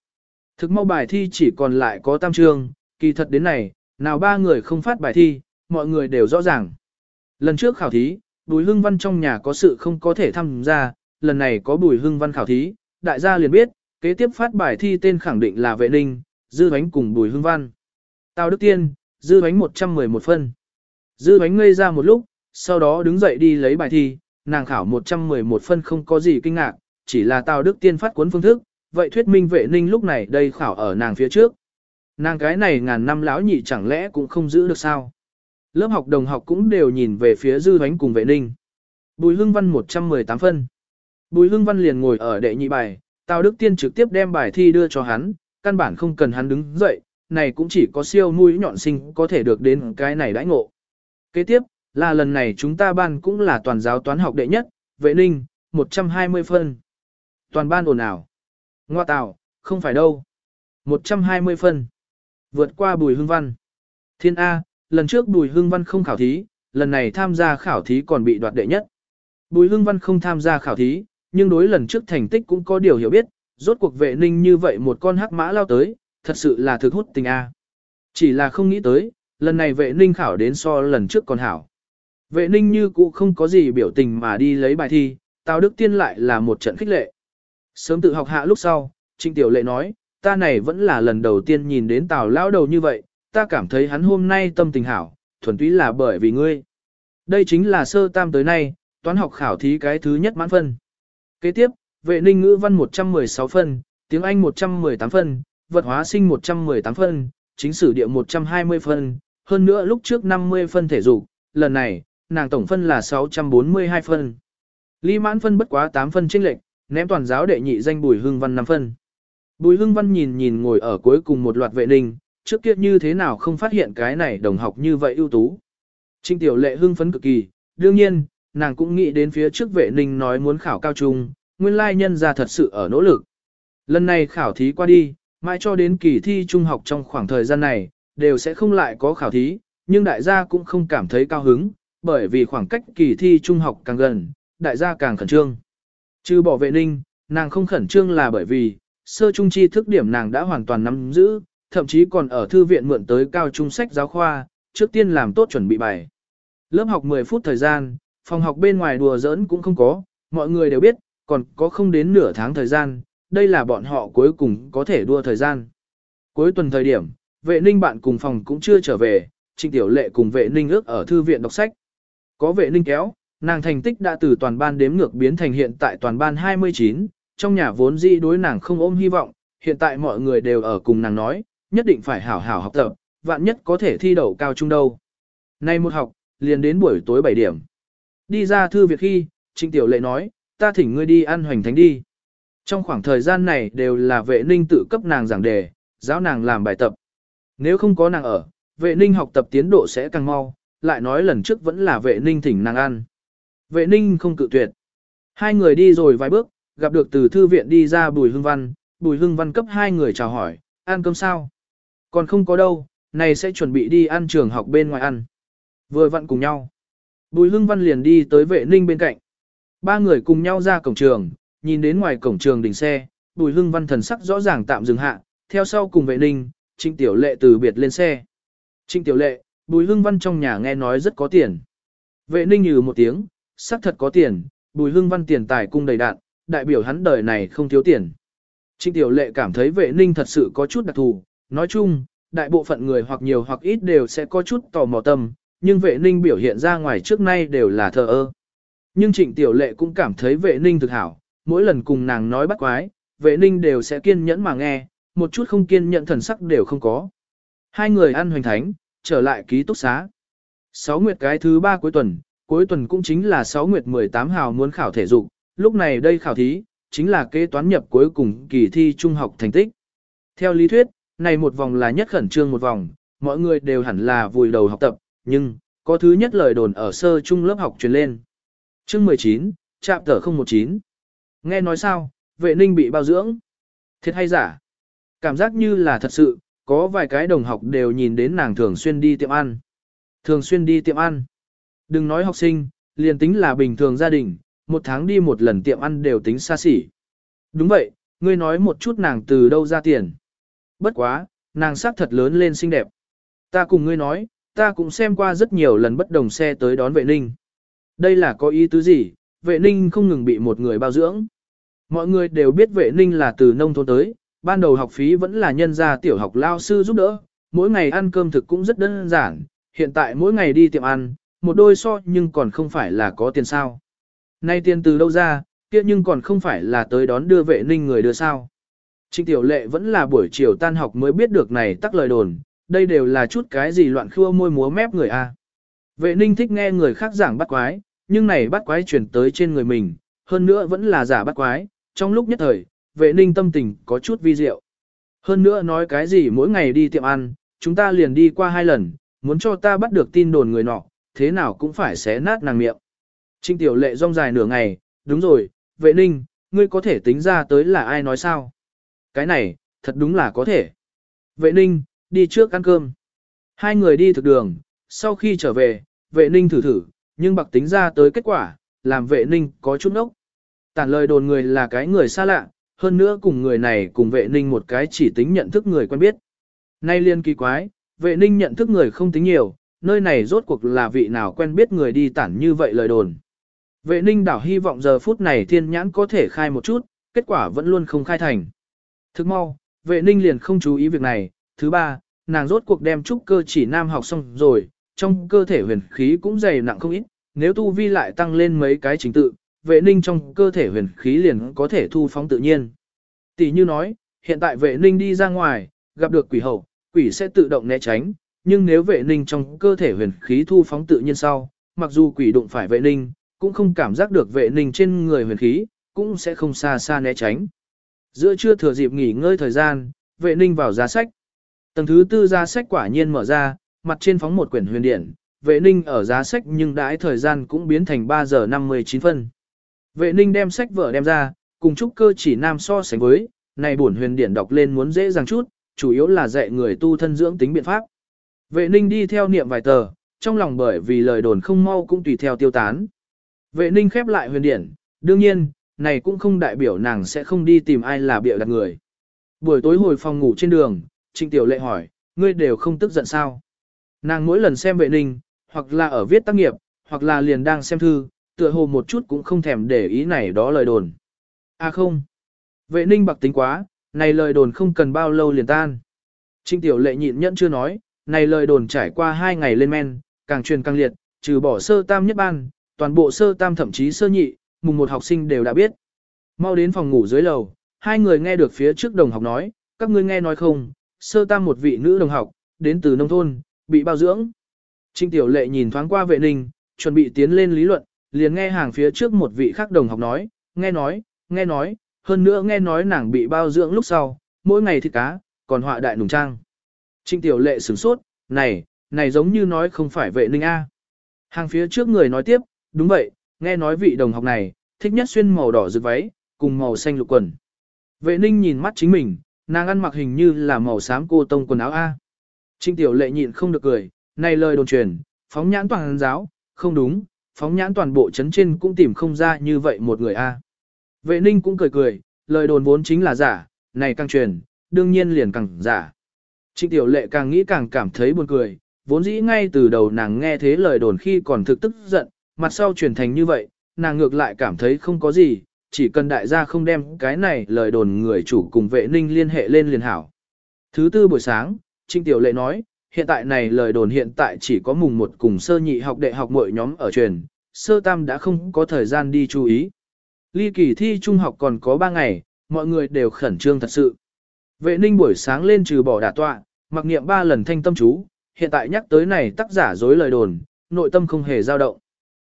Thực mau bài thi chỉ còn lại có tam trường, kỳ thật đến này, nào ba người không phát bài thi, mọi người đều rõ ràng. Lần trước khảo thí, Bùi Hưng Văn trong nhà có sự không có thể tham gia, lần này có Bùi Hưng Văn khảo thí, đại gia liền biết, kế tiếp phát bài thi tên khẳng định là vệ ninh, Dư Bánh cùng Bùi Hưng Văn. Tào Đức Tiên, Dư Bánh 111 phân. Dư Bánh ngây ra một lúc, sau đó đứng dậy đi lấy bài thi, nàng khảo 111 phân không có gì kinh ngạc, chỉ là Tào Đức Tiên phát cuốn phương thức, vậy thuyết minh vệ ninh lúc này đây khảo ở nàng phía trước. Nàng cái này ngàn năm lão nhị chẳng lẽ cũng không giữ được sao? Lớp học đồng học cũng đều nhìn về phía dư hoánh cùng vệ ninh. Bùi hương văn 118 phân. Bùi hương văn liền ngồi ở đệ nhị bài, Tào Đức Tiên trực tiếp đem bài thi đưa cho hắn, căn bản không cần hắn đứng dậy, này cũng chỉ có siêu mũi nhọn sinh có thể được đến cái này đãi ngộ. Kế tiếp, là lần này chúng ta ban cũng là toàn giáo toán học đệ nhất, vệ ninh, 120 phân. Toàn ban ồn ào. Ngoa Tạo, không phải đâu. 120 phân. Vượt qua bùi hưng văn. Thiên A, lần trước bùi hưng văn không khảo thí, lần này tham gia khảo thí còn bị đoạt đệ nhất. Bùi hưng văn không tham gia khảo thí, nhưng đối lần trước thành tích cũng có điều hiểu biết, rốt cuộc vệ ninh như vậy một con hắc mã lao tới, thật sự là thực hút tình A. Chỉ là không nghĩ tới, lần này vệ ninh khảo đến so lần trước còn hảo. Vệ ninh như cũ không có gì biểu tình mà đi lấy bài thi, Tào Đức Tiên lại là một trận khích lệ. Sớm tự học hạ lúc sau, Trịnh Tiểu Lệ nói, ta này vẫn là lần đầu tiên nhìn đến Tào lão đầu như vậy, ta cảm thấy hắn hôm nay tâm tình hảo, thuần túy là bởi vì ngươi. Đây chính là sơ tam tới nay, toán học khảo thí cái thứ nhất mãn phân. Kế tiếp, vệ ninh ngữ văn 116 phân, tiếng Anh 118 phân, vật hóa sinh 118 phân, chính sử địa 120 phân, hơn nữa lúc trước 50 phân thể dục, lần này, nàng tổng phân là 642 phân. Lý mãn phân bất quá 8 phân chênh lệch, ném toàn giáo đệ nhị danh Bùi Hưng Văn 5 phân. Bùi Hưng Văn nhìn nhìn ngồi ở cuối cùng một loạt vệ ninh, trước kia như thế nào không phát hiện cái này đồng học như vậy ưu tú. Trinh Tiểu Lệ hưng phấn cực kỳ, đương nhiên, nàng cũng nghĩ đến phía trước vệ ninh nói muốn khảo cao trung, nguyên lai nhân ra thật sự ở nỗ lực. Lần này khảo thí qua đi, mãi cho đến kỳ thi trung học trong khoảng thời gian này, đều sẽ không lại có khảo thí, nhưng đại gia cũng không cảm thấy cao hứng, bởi vì khoảng cách kỳ thi trung học càng gần, đại gia càng khẩn trương. Trừ bỏ vệ ninh, nàng không khẩn trương là bởi vì, sơ trung chi thức điểm nàng đã hoàn toàn nắm giữ, thậm chí còn ở thư viện mượn tới cao trung sách giáo khoa, trước tiên làm tốt chuẩn bị bài. Lớp học 10 phút thời gian, phòng học bên ngoài đùa giỡn cũng không có, mọi người đều biết, còn có không đến nửa tháng thời gian, đây là bọn họ cuối cùng có thể đua thời gian. Cuối tuần thời điểm, vệ ninh bạn cùng phòng cũng chưa trở về, trịnh tiểu lệ cùng vệ ninh ước ở thư viện đọc sách. Có vệ ninh kéo, nàng thành tích đã từ toàn ban đếm ngược biến thành hiện tại toàn ban 29, trong nhà vốn dĩ đối nàng không ôm hy vọng, hiện tại mọi người đều ở cùng nàng nói, nhất định phải hảo hảo học tập, vạn nhất có thể thi đậu cao trung đâu. Nay một học, liền đến buổi tối 7 điểm. Đi ra thư việc khi, Trịnh Tiểu Lệ nói, ta thỉnh ngươi đi ăn hoành thánh đi. Trong khoảng thời gian này đều là vệ ninh tự cấp nàng giảng đề, giáo nàng làm bài tập. Nếu không có nàng ở, vệ ninh học tập tiến độ sẽ càng mau, lại nói lần trước vẫn là vệ ninh thỉnh nàng ăn. Vệ ninh không cự tuyệt. Hai người đi rồi vài bước, gặp được từ thư viện đi ra Bùi Hưng Văn, Bùi Hưng Văn cấp hai người chào hỏi, ăn cơm sao? Còn không có đâu, này sẽ chuẩn bị đi ăn trường học bên ngoài ăn. Vừa vặn cùng nhau. Bùi Hưng Văn liền đi tới vệ ninh bên cạnh. Ba người cùng nhau ra cổng trường, nhìn đến ngoài cổng trường đỉnh xe, Bùi Hưng Văn thần sắc rõ ràng tạm dừng hạ, theo sau cùng vệ ninh, Trịnh Tiểu Lệ từ biệt lên xe. Trịnh Tiểu Lệ, Bùi Hưng Văn trong nhà nghe nói rất có tiền. Vệ ninh như một tiếng, xác thật có tiền, Bùi Hưng Văn tiền tài cung đầy đạn, đại biểu hắn đời này không thiếu tiền. Trịnh Tiểu Lệ cảm thấy vệ ninh thật sự có chút đặc thù, nói chung, đại bộ phận người hoặc nhiều hoặc ít đều sẽ có chút tò mò tâm, nhưng vệ ninh biểu hiện ra ngoài trước nay đều là thờ ơ. Nhưng Trịnh Tiểu Lệ cũng cảm thấy vệ ninh thực hảo, mỗi lần cùng nàng nói bắt quái, vệ ninh đều sẽ kiên nhẫn mà nghe, một chút không kiên nhẫn thần sắc đều không có. Hai người ăn hoành thánh, trở lại ký túc xá. Sáu nguyệt cái thứ ba cuối tuần, cuối tuần cũng chính là sáu nguyệt 18 hào muốn khảo thể dục, lúc này đây khảo thí, chính là kế toán nhập cuối cùng kỳ thi trung học thành tích. Theo lý thuyết, này một vòng là nhất khẩn trương một vòng, mọi người đều hẳn là vùi đầu học tập, nhưng, có thứ nhất lời đồn ở sơ trung lớp học truyền lên. Chương 19, chạm tờ 019. Nghe nói sao, vệ ninh bị bao dưỡng. Thiệt hay giả? Cảm giác như là thật sự, có vài cái đồng học đều nhìn đến nàng thường xuyên đi tiệm ăn. Thường xuyên đi tiệm ăn. Đừng nói học sinh, liền tính là bình thường gia đình, một tháng đi một lần tiệm ăn đều tính xa xỉ. Đúng vậy, ngươi nói một chút nàng từ đâu ra tiền. Bất quá, nàng sắc thật lớn lên xinh đẹp. Ta cùng ngươi nói, ta cũng xem qua rất nhiều lần bất đồng xe tới đón vệ ninh. Đây là có ý tứ gì, vệ ninh không ngừng bị một người bao dưỡng. Mọi người đều biết vệ ninh là từ nông thôn tới, ban đầu học phí vẫn là nhân gia tiểu học lao sư giúp đỡ, mỗi ngày ăn cơm thực cũng rất đơn giản, hiện tại mỗi ngày đi tiệm ăn, một đôi so nhưng còn không phải là có tiền sao. Nay tiền từ đâu ra, kia nhưng còn không phải là tới đón đưa vệ ninh người đưa sao. Trịnh Tiểu Lệ vẫn là buổi chiều tan học mới biết được này tắc lời đồn, đây đều là chút cái gì loạn khua môi múa mép người a. Vệ ninh thích nghe người khác giảng bắt quái, nhưng này bắt quái chuyển tới trên người mình, hơn nữa vẫn là giả bắt quái, trong lúc nhất thời, vệ ninh tâm tình có chút vi diệu. Hơn nữa nói cái gì mỗi ngày đi tiệm ăn, chúng ta liền đi qua hai lần, muốn cho ta bắt được tin đồn người nọ, thế nào cũng phải xé nát nàng miệng. Trinh tiểu lệ rong dài nửa ngày, đúng rồi, vệ ninh, ngươi có thể tính ra tới là ai nói sao? Cái này, thật đúng là có thể. Vệ ninh, đi trước ăn cơm. Hai người đi thực đường, sau khi trở về, vệ ninh thử thử, nhưng bạc tính ra tới kết quả, làm vệ ninh có chút nốc. Tản lời đồn người là cái người xa lạ, hơn nữa cùng người này cùng vệ ninh một cái chỉ tính nhận thức người quen biết. Nay liên kỳ quái, vệ ninh nhận thức người không tính nhiều, nơi này rốt cuộc là vị nào quen biết người đi tản như vậy lời đồn. Vệ ninh đảo hy vọng giờ phút này thiên nhãn có thể khai một chút, kết quả vẫn luôn không khai thành. Thức mau, vệ ninh liền không chú ý việc này. Thứ ba, nàng rốt cuộc đem trúc cơ chỉ nam học xong rồi, trong cơ thể huyền khí cũng dày nặng không ít, nếu tu vi lại tăng lên mấy cái chính tự, vệ ninh trong cơ thể huyền khí liền có thể thu phóng tự nhiên. Tỷ như nói, hiện tại vệ ninh đi ra ngoài, gặp được quỷ hậu, quỷ sẽ tự động né tránh, nhưng nếu vệ ninh trong cơ thể huyền khí thu phóng tự nhiên sau, mặc dù quỷ đụng phải vệ ninh, cũng không cảm giác được vệ ninh trên người huyền khí, cũng sẽ không xa xa né tránh. Giữa trưa thừa dịp nghỉ ngơi thời gian, vệ ninh vào giá sách. Tầng thứ tư giá sách quả nhiên mở ra, mặt trên phóng một quyển huyền điển, vệ ninh ở giá sách nhưng đãi thời gian cũng biến thành 3 giờ 59 phân. Vệ ninh đem sách vở đem ra, cùng trúc cơ chỉ nam so sánh với, này bổn huyền điển đọc lên muốn dễ dàng chút, chủ yếu là dạy người tu thân dưỡng tính biện pháp. Vệ ninh đi theo niệm vài tờ, trong lòng bởi vì lời đồn không mau cũng tùy theo tiêu tán. Vệ ninh khép lại huyền điển, đương nhiên, này cũng không đại biểu nàng sẽ không đi tìm ai là bịa đặt người. Buổi tối hồi phòng ngủ trên đường, Trịnh Tiểu Lệ hỏi, ngươi đều không tức giận sao? Nàng mỗi lần xem vệ ninh, hoặc là ở viết tác nghiệp, hoặc là liền đang xem thư, tựa hồ một chút cũng không thèm để ý này đó lời đồn. À không. Vệ ninh bạc tính quá, này lời đồn không cần bao lâu liền tan. trinh Tiểu Lệ nhịn nhẫn chưa nói, này lời đồn trải qua hai ngày lên men, càng truyền càng liệt, trừ bỏ sơ tam nhất ban, toàn bộ sơ tam thậm chí sơ nhị, mùng một học sinh đều đã biết. Mau đến phòng ngủ dưới lầu, hai người nghe được phía trước đồng học nói, các ngươi nghe nói không, sơ tam một vị nữ đồng học, đến từ nông thôn, bị bao dưỡng. Trinh Tiểu Lệ nhìn thoáng qua vệ ninh, chuẩn bị tiến lên lý luận, liền nghe hàng phía trước một vị khác đồng học nói, nghe nói, nghe nói, hơn nữa nghe nói nàng bị bao dưỡng lúc sau, mỗi ngày thịt cá, còn họa đại nùng trang. Trinh Tiểu Lệ sửng sốt, này, này giống như nói không phải vệ ninh A. Hàng phía trước người nói tiếp, đúng vậy, nghe nói vị đồng học này, thích nhất xuyên màu đỏ rực váy, cùng màu xanh lục quần. Vệ ninh nhìn mắt chính mình, nàng ăn mặc hình như là màu xám cô tông quần áo A. Trinh tiểu lệ nhịn không được cười, này lời đồn truyền, phóng nhãn toàn giáo, không đúng, phóng nhãn toàn bộ chấn trên cũng tìm không ra như vậy một người A. Vệ ninh cũng cười cười, lời đồn vốn chính là giả, này càng truyền, đương nhiên liền càng giả. Trịnh tiểu lệ càng nghĩ càng cảm thấy buồn cười, vốn dĩ ngay từ đầu nàng nghe thế lời đồn khi còn thực tức giận, mặt sau truyền thành như vậy, nàng ngược lại cảm thấy không có gì, chỉ cần đại gia không đem cái này lời đồn người chủ cùng vệ ninh liên hệ lên liền hảo. Thứ tư buổi sáng, Trịnh Tiểu Lệ nói, hiện tại này lời đồn hiện tại chỉ có mùng một cùng sơ nhị học đệ học mỗi nhóm ở truyền, sơ tam đã không có thời gian đi chú ý. Ly kỳ thi trung học còn có 3 ngày, mọi người đều khẩn trương thật sự. Vệ ninh buổi sáng lên trừ bỏ đả tọa, mặc niệm 3 lần thanh tâm chú, hiện tại nhắc tới này tác giả dối lời đồn, nội tâm không hề dao động.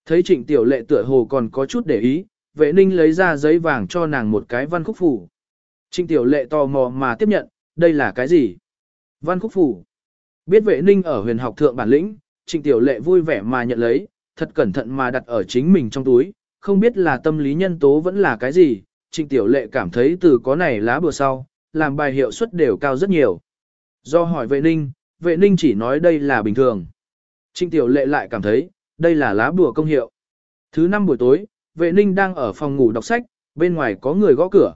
Thấy trịnh tiểu lệ tựa hồ còn có chút để ý, vệ ninh lấy ra giấy vàng cho nàng một cái văn khúc phủ. Trịnh tiểu lệ tò mò mà tiếp nhận, đây là cái gì? Văn khúc phủ. Biết vệ ninh ở huyền học thượng bản lĩnh, trịnh tiểu lệ vui vẻ mà nhận lấy, thật cẩn thận mà đặt ở chính mình trong túi, không biết là tâm lý nhân tố vẫn là cái gì, trịnh tiểu lệ cảm thấy từ có này lá bừa sau, làm bài hiệu suất đều cao rất nhiều. Do hỏi vệ ninh, vệ ninh chỉ nói đây là bình thường. Trịnh tiểu lệ lại cảm thấy, đây là lá bùa công hiệu. Thứ năm buổi tối, vệ ninh đang ở phòng ngủ đọc sách, bên ngoài có người gõ cửa.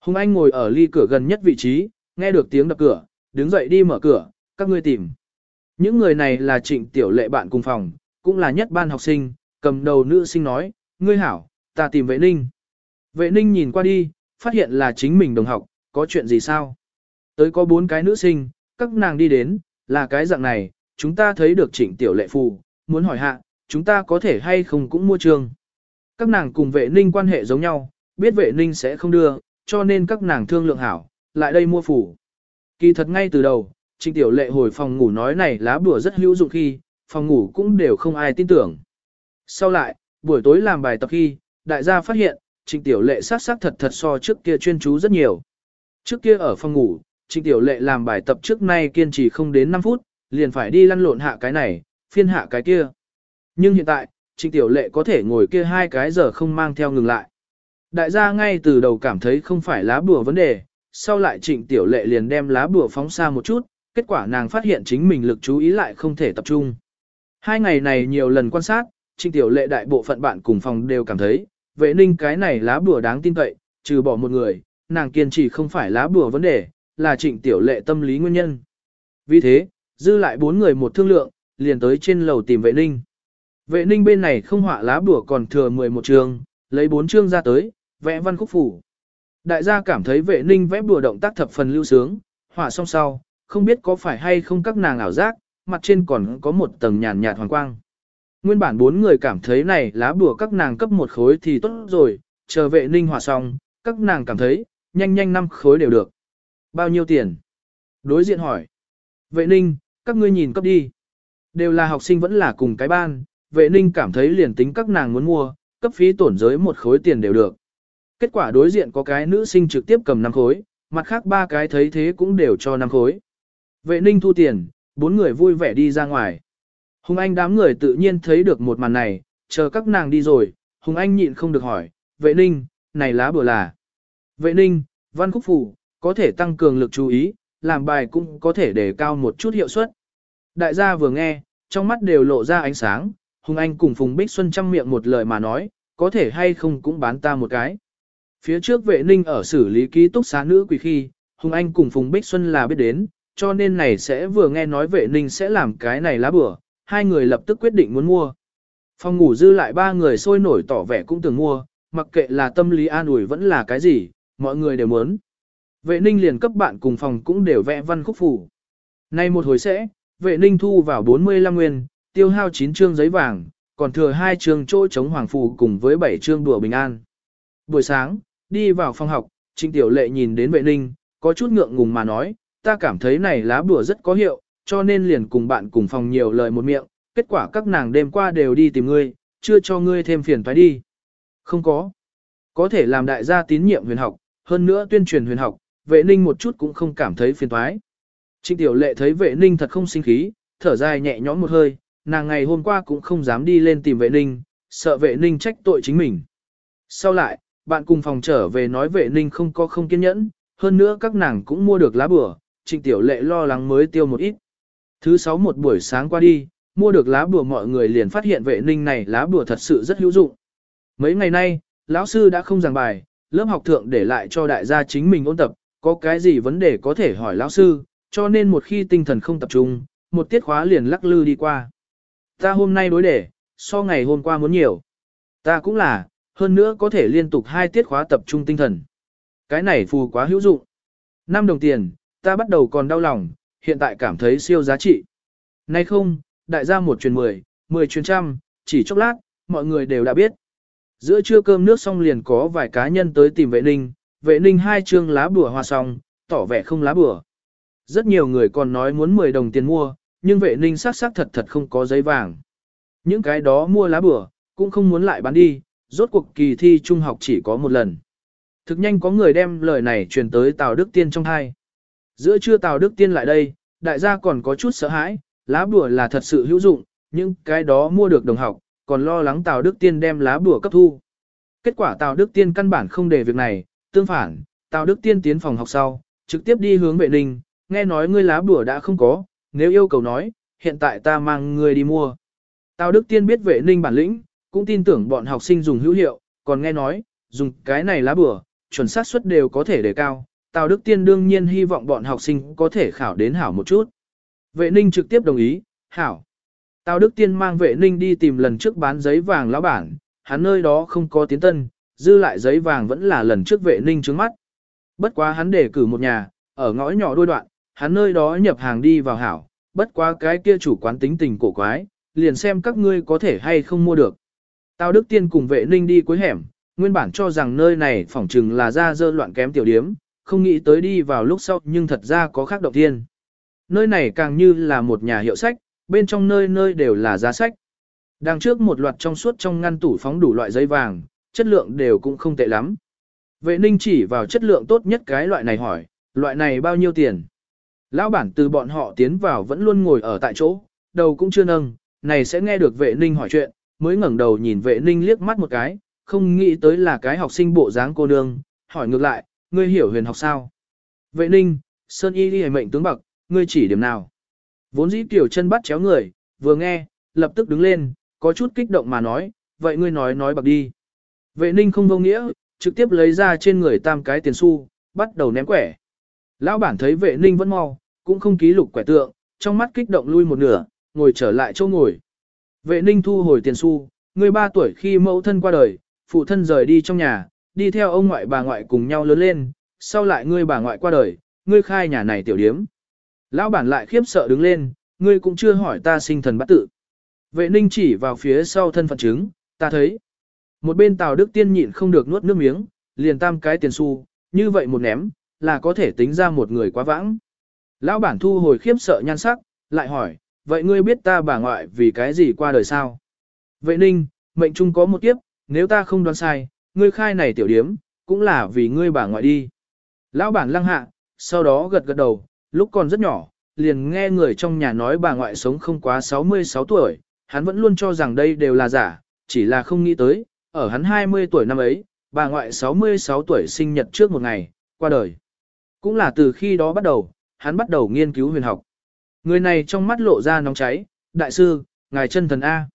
Hùng Anh ngồi ở ly cửa gần nhất vị trí, nghe được tiếng đập cửa, đứng dậy đi mở cửa, các ngươi tìm. Những người này là trịnh tiểu lệ bạn cùng phòng, cũng là nhất ban học sinh, cầm đầu nữ sinh nói, ngươi hảo, ta tìm vệ ninh. Vệ ninh nhìn qua đi, phát hiện là chính mình đồng học, có chuyện gì sao? Tới có bốn cái nữ sinh, các nàng đi đến, là cái dạng này, chúng ta thấy được trịnh tiểu lệ phù, muốn hỏi hạ, chúng ta có thể hay không cũng mua trường. Các nàng cùng vệ ninh quan hệ giống nhau, biết vệ ninh sẽ không đưa, cho nên các nàng thương lượng hảo, lại đây mua phủ. Kỳ thật ngay từ đầu, trịnh tiểu lệ hồi phòng ngủ nói này lá bùa rất hữu dụng khi, phòng ngủ cũng đều không ai tin tưởng. Sau lại, buổi tối làm bài tập khi, đại gia phát hiện, trịnh tiểu lệ sát sát thật thật so trước kia chuyên chú rất nhiều. Trước kia ở phòng ngủ, trịnh tiểu lệ làm bài tập trước nay kiên trì không đến 5 phút, liền phải đi lăn lộn hạ cái này, phiên hạ cái kia. Nhưng hiện tại, trịnh tiểu lệ có thể ngồi kia hai cái giờ không mang theo ngừng lại. Đại gia ngay từ đầu cảm thấy không phải lá bùa vấn đề, sau lại trịnh tiểu lệ liền đem lá bùa phóng xa một chút, kết quả nàng phát hiện chính mình lực chú ý lại không thể tập trung. Hai ngày này nhiều lần quan sát, trịnh tiểu lệ đại bộ phận bạn cùng phòng đều cảm thấy, vệ ninh cái này lá bùa đáng tin cậy, trừ bỏ một người, nàng kiên trì không phải lá bùa vấn đề, là trịnh tiểu lệ tâm lý nguyên nhân. Vì thế, dư lại bốn người một thương lượng, liền tới trên lầu tìm vệ ninh. Vệ ninh bên này không họa lá bùa còn thừa 11 trường, lấy bốn chương ra tới, vẽ văn khúc phủ. Đại gia cảm thấy vệ ninh vẽ bùa động tác thập phần lưu sướng, họa xong sau, không biết có phải hay không các nàng ảo giác, mặt trên còn có một tầng nhàn nhạt hoàng quang. Nguyên bản bốn người cảm thấy này lá bùa các nàng cấp một khối thì tốt rồi, chờ vệ ninh hòa xong, các nàng cảm thấy, nhanh nhanh năm khối đều được. Bao nhiêu tiền? Đối diện hỏi. Vệ ninh, các ngươi nhìn cấp đi. Đều là học sinh vẫn là cùng cái ban, vệ ninh cảm thấy liền tính các nàng muốn mua, cấp phí tổn giới một khối tiền đều được. Kết quả đối diện có cái nữ sinh trực tiếp cầm năm khối, mặt khác ba cái thấy thế cũng đều cho năm khối. Vệ ninh thu tiền, bốn người vui vẻ đi ra ngoài. Hùng Anh đám người tự nhiên thấy được một màn này, chờ các nàng đi rồi, Hùng Anh nhịn không được hỏi, vệ ninh, này lá bừa là. Vệ ninh, văn khúc phủ, có thể tăng cường lực chú ý, làm bài cũng có thể để cao một chút hiệu suất. Đại gia vừa nghe, trong mắt đều lộ ra ánh sáng, Hùng Anh cùng Phùng Bích Xuân chăm miệng một lời mà nói, có thể hay không cũng bán ta một cái. Phía trước vệ ninh ở xử lý ký túc xá nữ quỷ khi, Hùng Anh cùng Phùng Bích Xuân là biết đến, cho nên này sẽ vừa nghe nói vệ ninh sẽ làm cái này lá bừa, hai người lập tức quyết định muốn mua. Phòng ngủ dư lại ba người sôi nổi tỏ vẻ cũng từng mua, mặc kệ là tâm lý an ủi vẫn là cái gì, mọi người đều muốn. Vệ ninh liền cấp bạn cùng phòng cũng đều vẽ văn khúc phủ. Nay một hồi sẽ, vệ ninh thu vào 45 nguyên, tiêu hao 9 trương giấy vàng, còn thừa hai trương chỗ chống hoàng phù cùng với 7 trương đùa bình an. Buổi sáng, đi vào phòng học, Trịnh Tiểu Lệ nhìn đến vệ ninh, có chút ngượng ngùng mà nói, ta cảm thấy này lá bùa rất có hiệu, cho nên liền cùng bạn cùng phòng nhiều lời một miệng, kết quả các nàng đêm qua đều đi tìm ngươi, chưa cho ngươi thêm phiền phải đi. Không có. Có thể làm đại gia tín nhiệm huyền học, hơn nữa tuyên truyền huyền học, vệ ninh một chút cũng không cảm thấy phiền toái. Trịnh Tiểu Lệ thấy vệ ninh thật không sinh khí, thở dài nhẹ nhõm một hơi, nàng ngày hôm qua cũng không dám đi lên tìm vệ ninh, sợ vệ ninh trách tội chính mình. Sau lại, bạn cùng phòng trở về nói vệ ninh không có không kiên nhẫn, hơn nữa các nàng cũng mua được lá bửa trịnh tiểu lệ lo lắng mới tiêu một ít. Thứ sáu một buổi sáng qua đi, mua được lá bùa mọi người liền phát hiện vệ ninh này lá bùa thật sự rất hữu dụng. Mấy ngày nay, lão sư đã không giảng bài, lớp học thượng để lại cho đại gia chính mình ôn tập, có cái gì vấn đề có thể hỏi lão sư, cho nên một khi tinh thần không tập trung, một tiết khóa liền lắc lư đi qua. Ta hôm nay đối đề, so ngày hôm qua muốn nhiều. Ta cũng là, hơn nữa có thể liên tục hai tiết khóa tập trung tinh thần. Cái này phù quá hữu dụng. 5 đồng tiền, ta bắt đầu còn đau lòng, hiện tại cảm thấy siêu giá trị. Nay không, đại gia một truyền 10, 10 truyền trăm, chỉ chốc lát, mọi người đều đã biết. Giữa trưa cơm nước xong liền có vài cá nhân tới tìm vệ ninh, vệ ninh hai chương lá bùa hoa xong, tỏ vẻ không lá bùa. Rất nhiều người còn nói muốn 10 đồng tiền mua, nhưng vệ ninh sắc sắc thật thật không có giấy vàng. Những cái đó mua lá bùa, cũng không muốn lại bán đi, rốt cuộc kỳ thi trung học chỉ có một lần. Thực nhanh có người đem lời này truyền tới Tào Đức Tiên trong hai. Giữa trưa Tào Đức Tiên lại đây, đại gia còn có chút sợ hãi, lá bùa là thật sự hữu dụng, nhưng cái đó mua được đồng học, còn lo lắng Tào Đức Tiên đem lá bùa cấp thu. Kết quả Tào Đức Tiên căn bản không để việc này, tương phản, Tào Đức Tiên tiến phòng học sau, trực tiếp đi hướng vệ ninh, nghe nói ngươi lá bùa đã không có, nếu yêu cầu nói, hiện tại ta mang ngươi đi mua. Tào Đức Tiên biết vệ ninh bản lĩnh, cũng tin tưởng bọn học sinh dùng hữu hiệu, còn nghe nói, dùng cái này lá bùa, chuẩn xác suất đều có thể đề cao. Tào Đức Tiên đương nhiên hy vọng bọn học sinh có thể khảo đến hảo một chút. Vệ ninh trực tiếp đồng ý, hảo. Tào Đức Tiên mang vệ ninh đi tìm lần trước bán giấy vàng lão bản, hắn nơi đó không có tiến tân, dư lại giấy vàng vẫn là lần trước vệ ninh trước mắt. Bất quá hắn để cử một nhà, ở ngõ nhỏ đôi đoạn, hắn nơi đó nhập hàng đi vào hảo, bất quá cái kia chủ quán tính tình cổ quái, liền xem các ngươi có thể hay không mua được. Tào Đức Tiên cùng vệ ninh đi cuối hẻm, nguyên bản cho rằng nơi này phỏng chừng là ra dơ loạn kém tiểu điếm, không nghĩ tới đi vào lúc sau nhưng thật ra có khác động thiên. Nơi này càng như là một nhà hiệu sách, bên trong nơi nơi đều là giá sách. Đằng trước một loạt trong suốt trong ngăn tủ phóng đủ loại giấy vàng, chất lượng đều cũng không tệ lắm. Vệ ninh chỉ vào chất lượng tốt nhất cái loại này hỏi, loại này bao nhiêu tiền? Lão bản từ bọn họ tiến vào vẫn luôn ngồi ở tại chỗ, đầu cũng chưa nâng, này sẽ nghe được vệ ninh hỏi chuyện, mới ngẩng đầu nhìn vệ ninh liếc mắt một cái, không nghĩ tới là cái học sinh bộ dáng cô nương, hỏi ngược lại, ngươi hiểu huyền học sao? Vệ ninh, Sơn Y đi mệnh tướng bậc, ngươi chỉ điểm nào? Vốn dĩ tiểu chân bắt chéo người, vừa nghe, lập tức đứng lên, có chút kích động mà nói, vậy ngươi nói nói bạc đi. Vệ ninh không vô nghĩa, trực tiếp lấy ra trên người tam cái tiền xu, bắt đầu ném quẻ. Lão bản thấy vệ ninh vẫn mau, cũng không ký lục quẻ tượng, trong mắt kích động lui một nửa, ngồi trở lại chỗ ngồi. Vệ ninh thu hồi tiền xu, người ba tuổi khi mẫu thân qua đời, phụ thân rời đi trong nhà, đi theo ông ngoại bà ngoại cùng nhau lớn lên, sau lại ngươi bà ngoại qua đời, ngươi khai nhà này tiểu điếm. Lão bản lại khiếp sợ đứng lên, ngươi cũng chưa hỏi ta sinh thần bát tự. Vệ ninh chỉ vào phía sau thân phận chứng, ta thấy. Một bên Tào Đức Tiên nhịn không được nuốt nước miếng, liền tam cái tiền xu, như vậy một ném, là có thể tính ra một người quá vãng. Lão bản thu hồi khiếp sợ nhan sắc, lại hỏi, vậy ngươi biết ta bà ngoại vì cái gì qua đời sao? Vệ ninh, mệnh trung có một kiếp, nếu ta không đoán sai, ngươi khai này tiểu điếm, cũng là vì ngươi bà ngoại đi. Lão bản lăng hạ, sau đó gật gật đầu, lúc còn rất nhỏ, liền nghe người trong nhà nói bà ngoại sống không quá 66 tuổi, hắn vẫn luôn cho rằng đây đều là giả, chỉ là không nghĩ tới, ở hắn 20 tuổi năm ấy, bà ngoại 66 tuổi sinh nhật trước một ngày, qua đời. Cũng là từ khi đó bắt đầu, hắn bắt đầu nghiên cứu huyền học. Người này trong mắt lộ ra nóng cháy, đại sư, ngài chân thần A.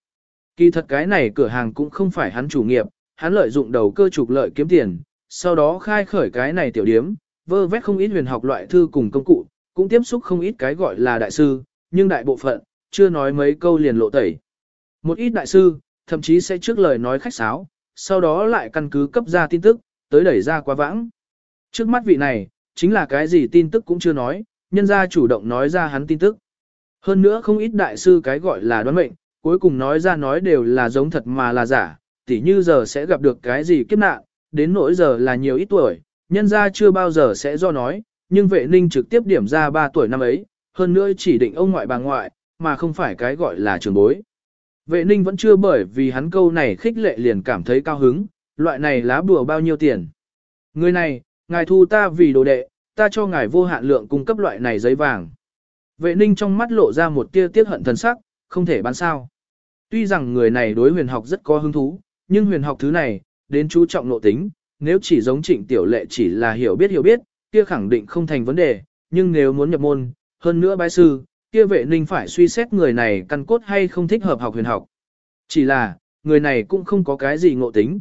Kỳ thật cái này cửa hàng cũng không phải hắn chủ nghiệp, hắn lợi dụng đầu cơ trục lợi kiếm tiền, sau đó khai khởi cái này tiểu điếm, vơ vét không ít huyền học loại thư cùng công cụ, cũng tiếp xúc không ít cái gọi là đại sư, nhưng đại bộ phận, chưa nói mấy câu liền lộ tẩy. Một ít đại sư, thậm chí sẽ trước lời nói khách sáo, sau đó lại căn cứ cấp ra tin tức, tới đẩy ra quá vãng. Trước mắt vị này, chính là cái gì tin tức cũng chưa nói, nhân ra chủ động nói ra hắn tin tức. Hơn nữa không ít đại sư cái gọi là đoán mệnh, cuối cùng nói ra nói đều là giống thật mà là giả, tỉ như giờ sẽ gặp được cái gì kiếp nạn, đến nỗi giờ là nhiều ít tuổi, nhân ra chưa bao giờ sẽ do nói, nhưng vệ ninh trực tiếp điểm ra 3 tuổi năm ấy, hơn nữa chỉ định ông ngoại bà ngoại, mà không phải cái gọi là trường bối. Vệ ninh vẫn chưa bởi vì hắn câu này khích lệ liền cảm thấy cao hứng, loại này lá bùa bao nhiêu tiền. Người này, ngài thu ta vì đồ đệ, ta cho ngài vô hạn lượng cung cấp loại này giấy vàng. Vệ ninh trong mắt lộ ra một tia tiếc hận thần sắc, không thể bán sao. Tuy rằng người này đối huyền học rất có hứng thú, nhưng huyền học thứ này, đến chú trọng nội tính, nếu chỉ giống trịnh tiểu lệ chỉ là hiểu biết hiểu biết, kia khẳng định không thành vấn đề, nhưng nếu muốn nhập môn, hơn nữa bái sư, kia vệ ninh phải suy xét người này căn cốt hay không thích hợp học huyền học. Chỉ là, người này cũng không có cái gì ngộ tính.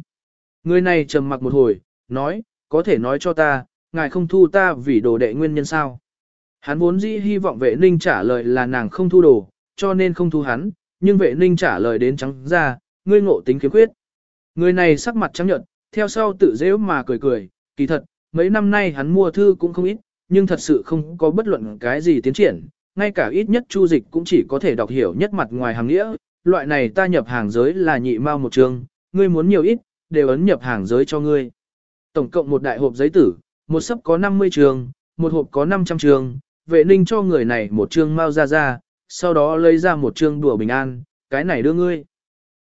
Người này trầm mặc một hồi, nói, có thể nói cho ta, ngài không thu ta vì đồ đệ nguyên nhân sao. Hắn vốn dĩ hy vọng vệ ninh trả lời là nàng không thu đồ, cho nên không thu hắn, nhưng vệ ninh trả lời đến trắng ra, ngươi ngộ tính khiếm khuyết. Người này sắc mặt trắng nhợt, theo sau tự dễ mà cười cười, kỳ thật, mấy năm nay hắn mua thư cũng không ít, nhưng thật sự không có bất luận cái gì tiến triển, ngay cả ít nhất chu dịch cũng chỉ có thể đọc hiểu nhất mặt ngoài hàng nghĩa, loại này ta nhập hàng giới là nhị mao một trường, ngươi muốn nhiều ít, đều ấn nhập hàng giới cho ngươi. Tổng cộng một đại hộp giấy tử, một sấp có 50 trường, một hộp có 500 trường, vệ ninh cho người này một chương mao ra ra, sau đó lấy ra một chương đùa bình an, cái này đưa ngươi.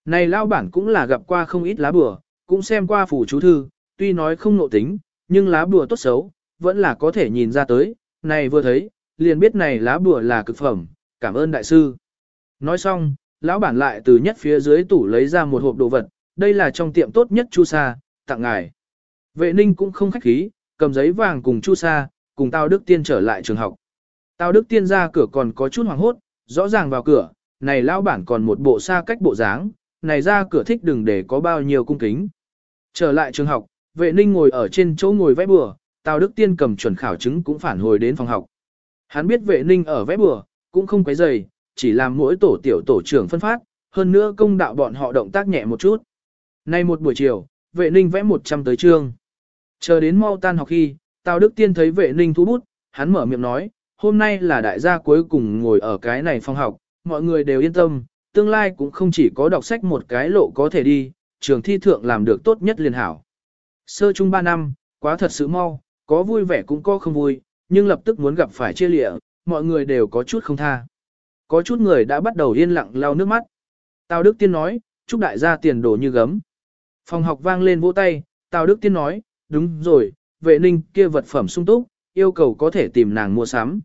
Này lao bản cũng là gặp qua không ít lá bùa, cũng xem qua phủ chú thư, tuy nói không nộ tính, nhưng lá bùa tốt xấu, vẫn là có thể nhìn ra tới, này vừa thấy, liền biết này lá bùa là cực phẩm, cảm ơn đại sư. Nói xong, lão bản lại từ nhất phía dưới tủ lấy ra một hộp đồ vật, đây là trong tiệm tốt nhất chu sa, tặng ngài. Vệ ninh cũng không khách khí, cầm giấy vàng cùng chu sa, cùng Tao Đức Tiên trở lại trường học. Tao Đức Tiên ra cửa còn có chút hoảng hốt, rõ ràng vào cửa, này lão bản còn một bộ xa cách bộ dáng, này ra cửa thích đừng để có bao nhiêu cung kính. Trở lại trường học, vệ ninh ngồi ở trên chỗ ngồi vẽ bừa, Tào Đức Tiên cầm chuẩn khảo chứng cũng phản hồi đến phòng học. Hắn biết vệ ninh ở vẽ bừa, cũng không quấy dày, chỉ làm mỗi tổ tiểu tổ trưởng phân phát, hơn nữa công đạo bọn họ động tác nhẹ một chút. Nay một buổi chiều, vệ ninh vẽ 100 tới chương. Chờ đến mau tan học khi, Tào Đức Tiên thấy vệ ninh thu bút, hắn mở miệng nói, hôm nay là đại gia cuối cùng ngồi ở cái này phòng học, mọi người đều yên tâm, tương lai cũng không chỉ có đọc sách một cái lộ có thể đi, trường thi thượng làm được tốt nhất liền hảo. Sơ chung 3 năm, quá thật sự mau, có vui vẻ cũng có không vui, nhưng lập tức muốn gặp phải chia lịa, mọi người đều có chút không tha. Có chút người đã bắt đầu yên lặng lau nước mắt. Tào Đức Tiên nói, chúc đại gia tiền đổ như gấm. Phòng học vang lên vỗ tay, Tào Đức Tiên nói, đúng rồi, vệ ninh kia vật phẩm sung túc, yêu cầu có thể tìm nàng mua sắm.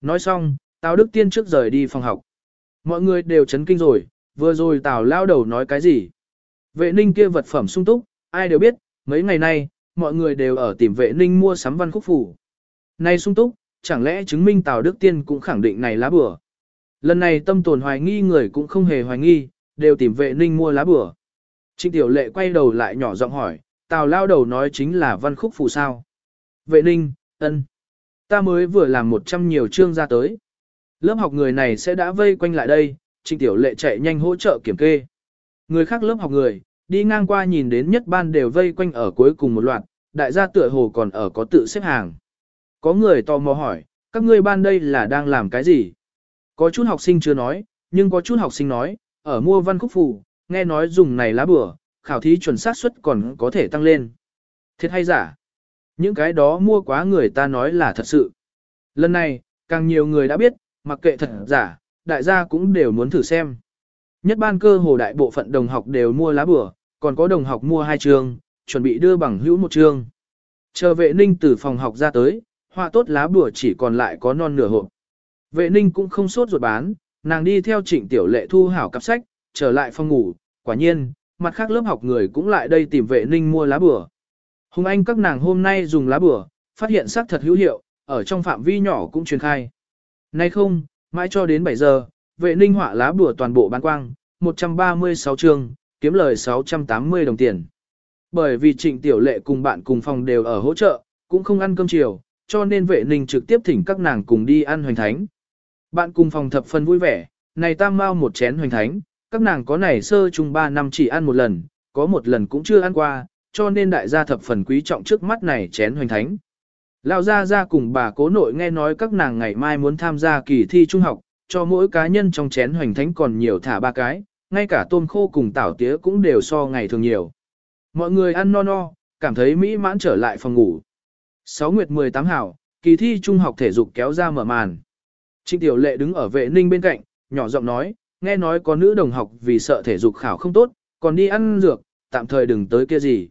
Nói xong, Tào Đức Tiên trước rời đi phòng học. Mọi người đều chấn kinh rồi, vừa rồi Tào lao đầu nói cái gì. Vệ ninh kia vật phẩm sung túc, ai đều biết, mấy ngày nay, mọi người đều ở tìm vệ ninh mua sắm văn khúc phủ. Này sung túc, chẳng lẽ chứng minh Tào Đức Tiên cũng khẳng định này lá bừa. Lần này tâm tồn hoài nghi người cũng không hề hoài nghi, đều tìm vệ ninh mua lá bừa. Trịnh Tiểu Lệ quay đầu lại nhỏ giọng hỏi, Tào lao đầu nói chính là văn khúc phủ sao. Vệ ninh, ân, Ta mới vừa làm một trăm nhiều chương ra tới. Lớp học người này sẽ đã vây quanh lại đây, Trình Tiểu Lệ chạy nhanh hỗ trợ kiểm kê. Người khác lớp học người, đi ngang qua nhìn đến nhất ban đều vây quanh ở cuối cùng một loạt, đại gia tựa hồ còn ở có tự xếp hàng. Có người tò mò hỏi, các ngươi ban đây là đang làm cái gì? Có chút học sinh chưa nói, nhưng có chút học sinh nói, ở mua văn khúc phù, nghe nói dùng này lá bửa, khảo thí chuẩn xác suất còn có thể tăng lên. Thiệt hay giả? Những cái đó mua quá người ta nói là thật sự. Lần này, càng nhiều người đã biết, mặc kệ thật giả, đại gia cũng đều muốn thử xem. Nhất ban cơ hồ đại bộ phận đồng học đều mua lá bửa, còn có đồng học mua hai trường, chuẩn bị đưa bằng hữu một trường. Chờ vệ ninh từ phòng học ra tới, họa tốt lá bửa chỉ còn lại có non nửa hộp. Vệ ninh cũng không sốt ruột bán, nàng đi theo trịnh tiểu lệ thu hảo cặp sách, trở lại phòng ngủ, quả nhiên, mặt khác lớp học người cũng lại đây tìm vệ ninh mua lá bửa. Hùng Anh các nàng hôm nay dùng lá bửa, phát hiện xác thật hữu hiệu, ở trong phạm vi nhỏ cũng truyền khai. Nay không, mãi cho đến 7 giờ, vệ ninh họa lá bùa toàn bộ bán quang, 136 chương, kiếm lời 680 đồng tiền. Bởi vì trịnh tiểu lệ cùng bạn cùng phòng đều ở hỗ trợ, cũng không ăn cơm chiều, cho nên vệ ninh trực tiếp thỉnh các nàng cùng đi ăn hoành thánh. Bạn cùng phòng thập phần vui vẻ, này tam mau một chén hoành thánh, các nàng có này sơ chung 3 năm chỉ ăn một lần, có một lần cũng chưa ăn qua, cho nên đại gia thập phần quý trọng trước mắt này chén hoành thánh. Lão gia gia cùng bà cố nội nghe nói các nàng ngày mai muốn tham gia kỳ thi trung học, cho mỗi cá nhân trong chén hoành thánh còn nhiều thả ba cái, ngay cả tôm khô cùng tảo tía cũng đều so ngày thường nhiều. Mọi người ăn no no, cảm thấy mỹ mãn trở lại phòng ngủ. 6 nguyệt 18 hảo, kỳ thi trung học thể dục kéo ra mở màn. Trịnh Tiểu Lệ đứng ở vệ ninh bên cạnh, nhỏ giọng nói, nghe nói có nữ đồng học vì sợ thể dục khảo không tốt, còn đi ăn dược, tạm thời đừng tới kia gì.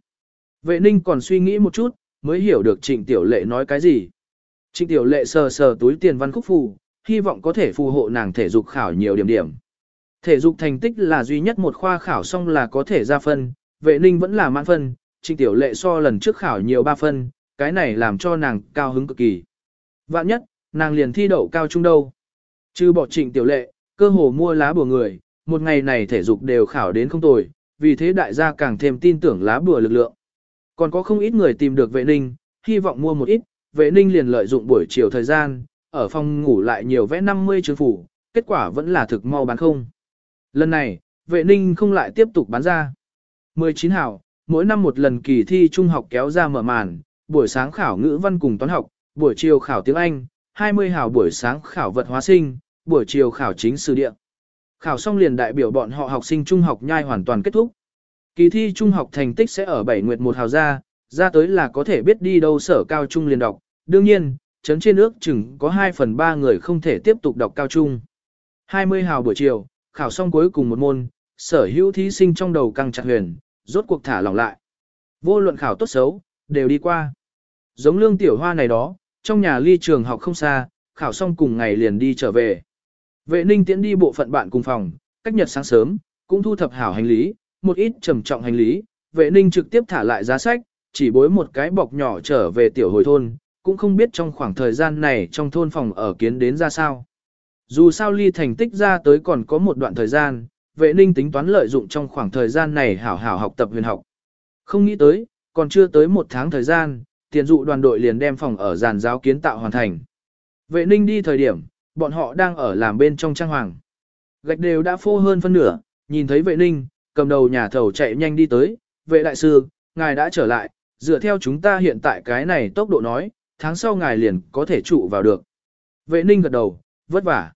Vệ ninh còn suy nghĩ một chút, mới hiểu được trịnh Tiểu Lệ nói cái gì. Trịnh Tiểu Lệ sờ sờ túi tiền văn khúc phù, hy vọng có thể phù hộ nàng thể dục khảo nhiều điểm điểm. Thể dục thành tích là duy nhất một khoa khảo xong là có thể ra phân, vệ ninh vẫn là mãn phân, trịnh tiểu lệ so lần trước khảo nhiều 3 phân, cái này làm cho nàng cao hứng cực kỳ. Vạn nhất, nàng liền thi đậu cao trung đâu. Chứ bỏ trịnh tiểu lệ, cơ hồ mua lá bùa người, một ngày này thể dục đều khảo đến không tồi, vì thế đại gia càng thêm tin tưởng lá bùa lực lượng. Còn có không ít người tìm được vệ ninh, hy vọng mua một ít, vệ ninh liền lợi dụng buổi chiều thời gian, ở phòng ngủ lại nhiều vẽ 50 chương phủ, kết quả vẫn là thực mau bán không. Lần này, vệ ninh không lại tiếp tục bán ra. 19 hảo, mỗi năm một lần kỳ thi trung học kéo ra mở màn, buổi sáng khảo ngữ văn cùng toán học, buổi chiều khảo tiếng Anh, 20 hảo buổi sáng khảo vật hóa sinh, buổi chiều khảo chính sử địa. Khảo xong liền đại biểu bọn họ học sinh trung học nhai hoàn toàn kết thúc. Kỳ thi trung học thành tích sẽ ở 7 nguyệt một hào ra, ra tới là có thể biết đi đâu sở cao trung liền đọc. Đương nhiên, chấn trên ước chừng có 2 phần 3 người không thể tiếp tục đọc cao trung. 20 hào buổi chiều, khảo xong cuối cùng một môn, sở hữu thí sinh trong đầu căng chặt huyền, rốt cuộc thả lỏng lại. Vô luận khảo tốt xấu, đều đi qua. Giống lương tiểu hoa này đó, trong nhà ly trường học không xa, khảo xong cùng ngày liền đi trở về. Vệ ninh tiễn đi bộ phận bạn cùng phòng, cách nhật sáng sớm, cũng thu thập hảo hành lý, một ít trầm trọng hành lý, vệ ninh trực tiếp thả lại giá sách, chỉ bối một cái bọc nhỏ trở về tiểu hồi thôn, cũng không biết trong khoảng thời gian này trong thôn phòng ở kiến đến ra sao. Dù sao ly thành tích ra tới còn có một đoạn thời gian, vệ ninh tính toán lợi dụng trong khoảng thời gian này hảo hảo học tập huyền học. Không nghĩ tới, còn chưa tới một tháng thời gian, tiền dụ đoàn đội liền đem phòng ở giàn giáo kiến tạo hoàn thành. Vệ ninh đi thời điểm, bọn họ đang ở làm bên trong trang hoàng. Gạch đều đã phô hơn phân nửa, nhìn thấy vệ ninh, cầm đầu nhà thầu chạy nhanh đi tới, vệ đại sư, ngài đã trở lại, dựa theo chúng ta hiện tại cái này tốc độ nói, tháng sau ngài liền có thể trụ vào được. Vệ ninh gật đầu, vất vả.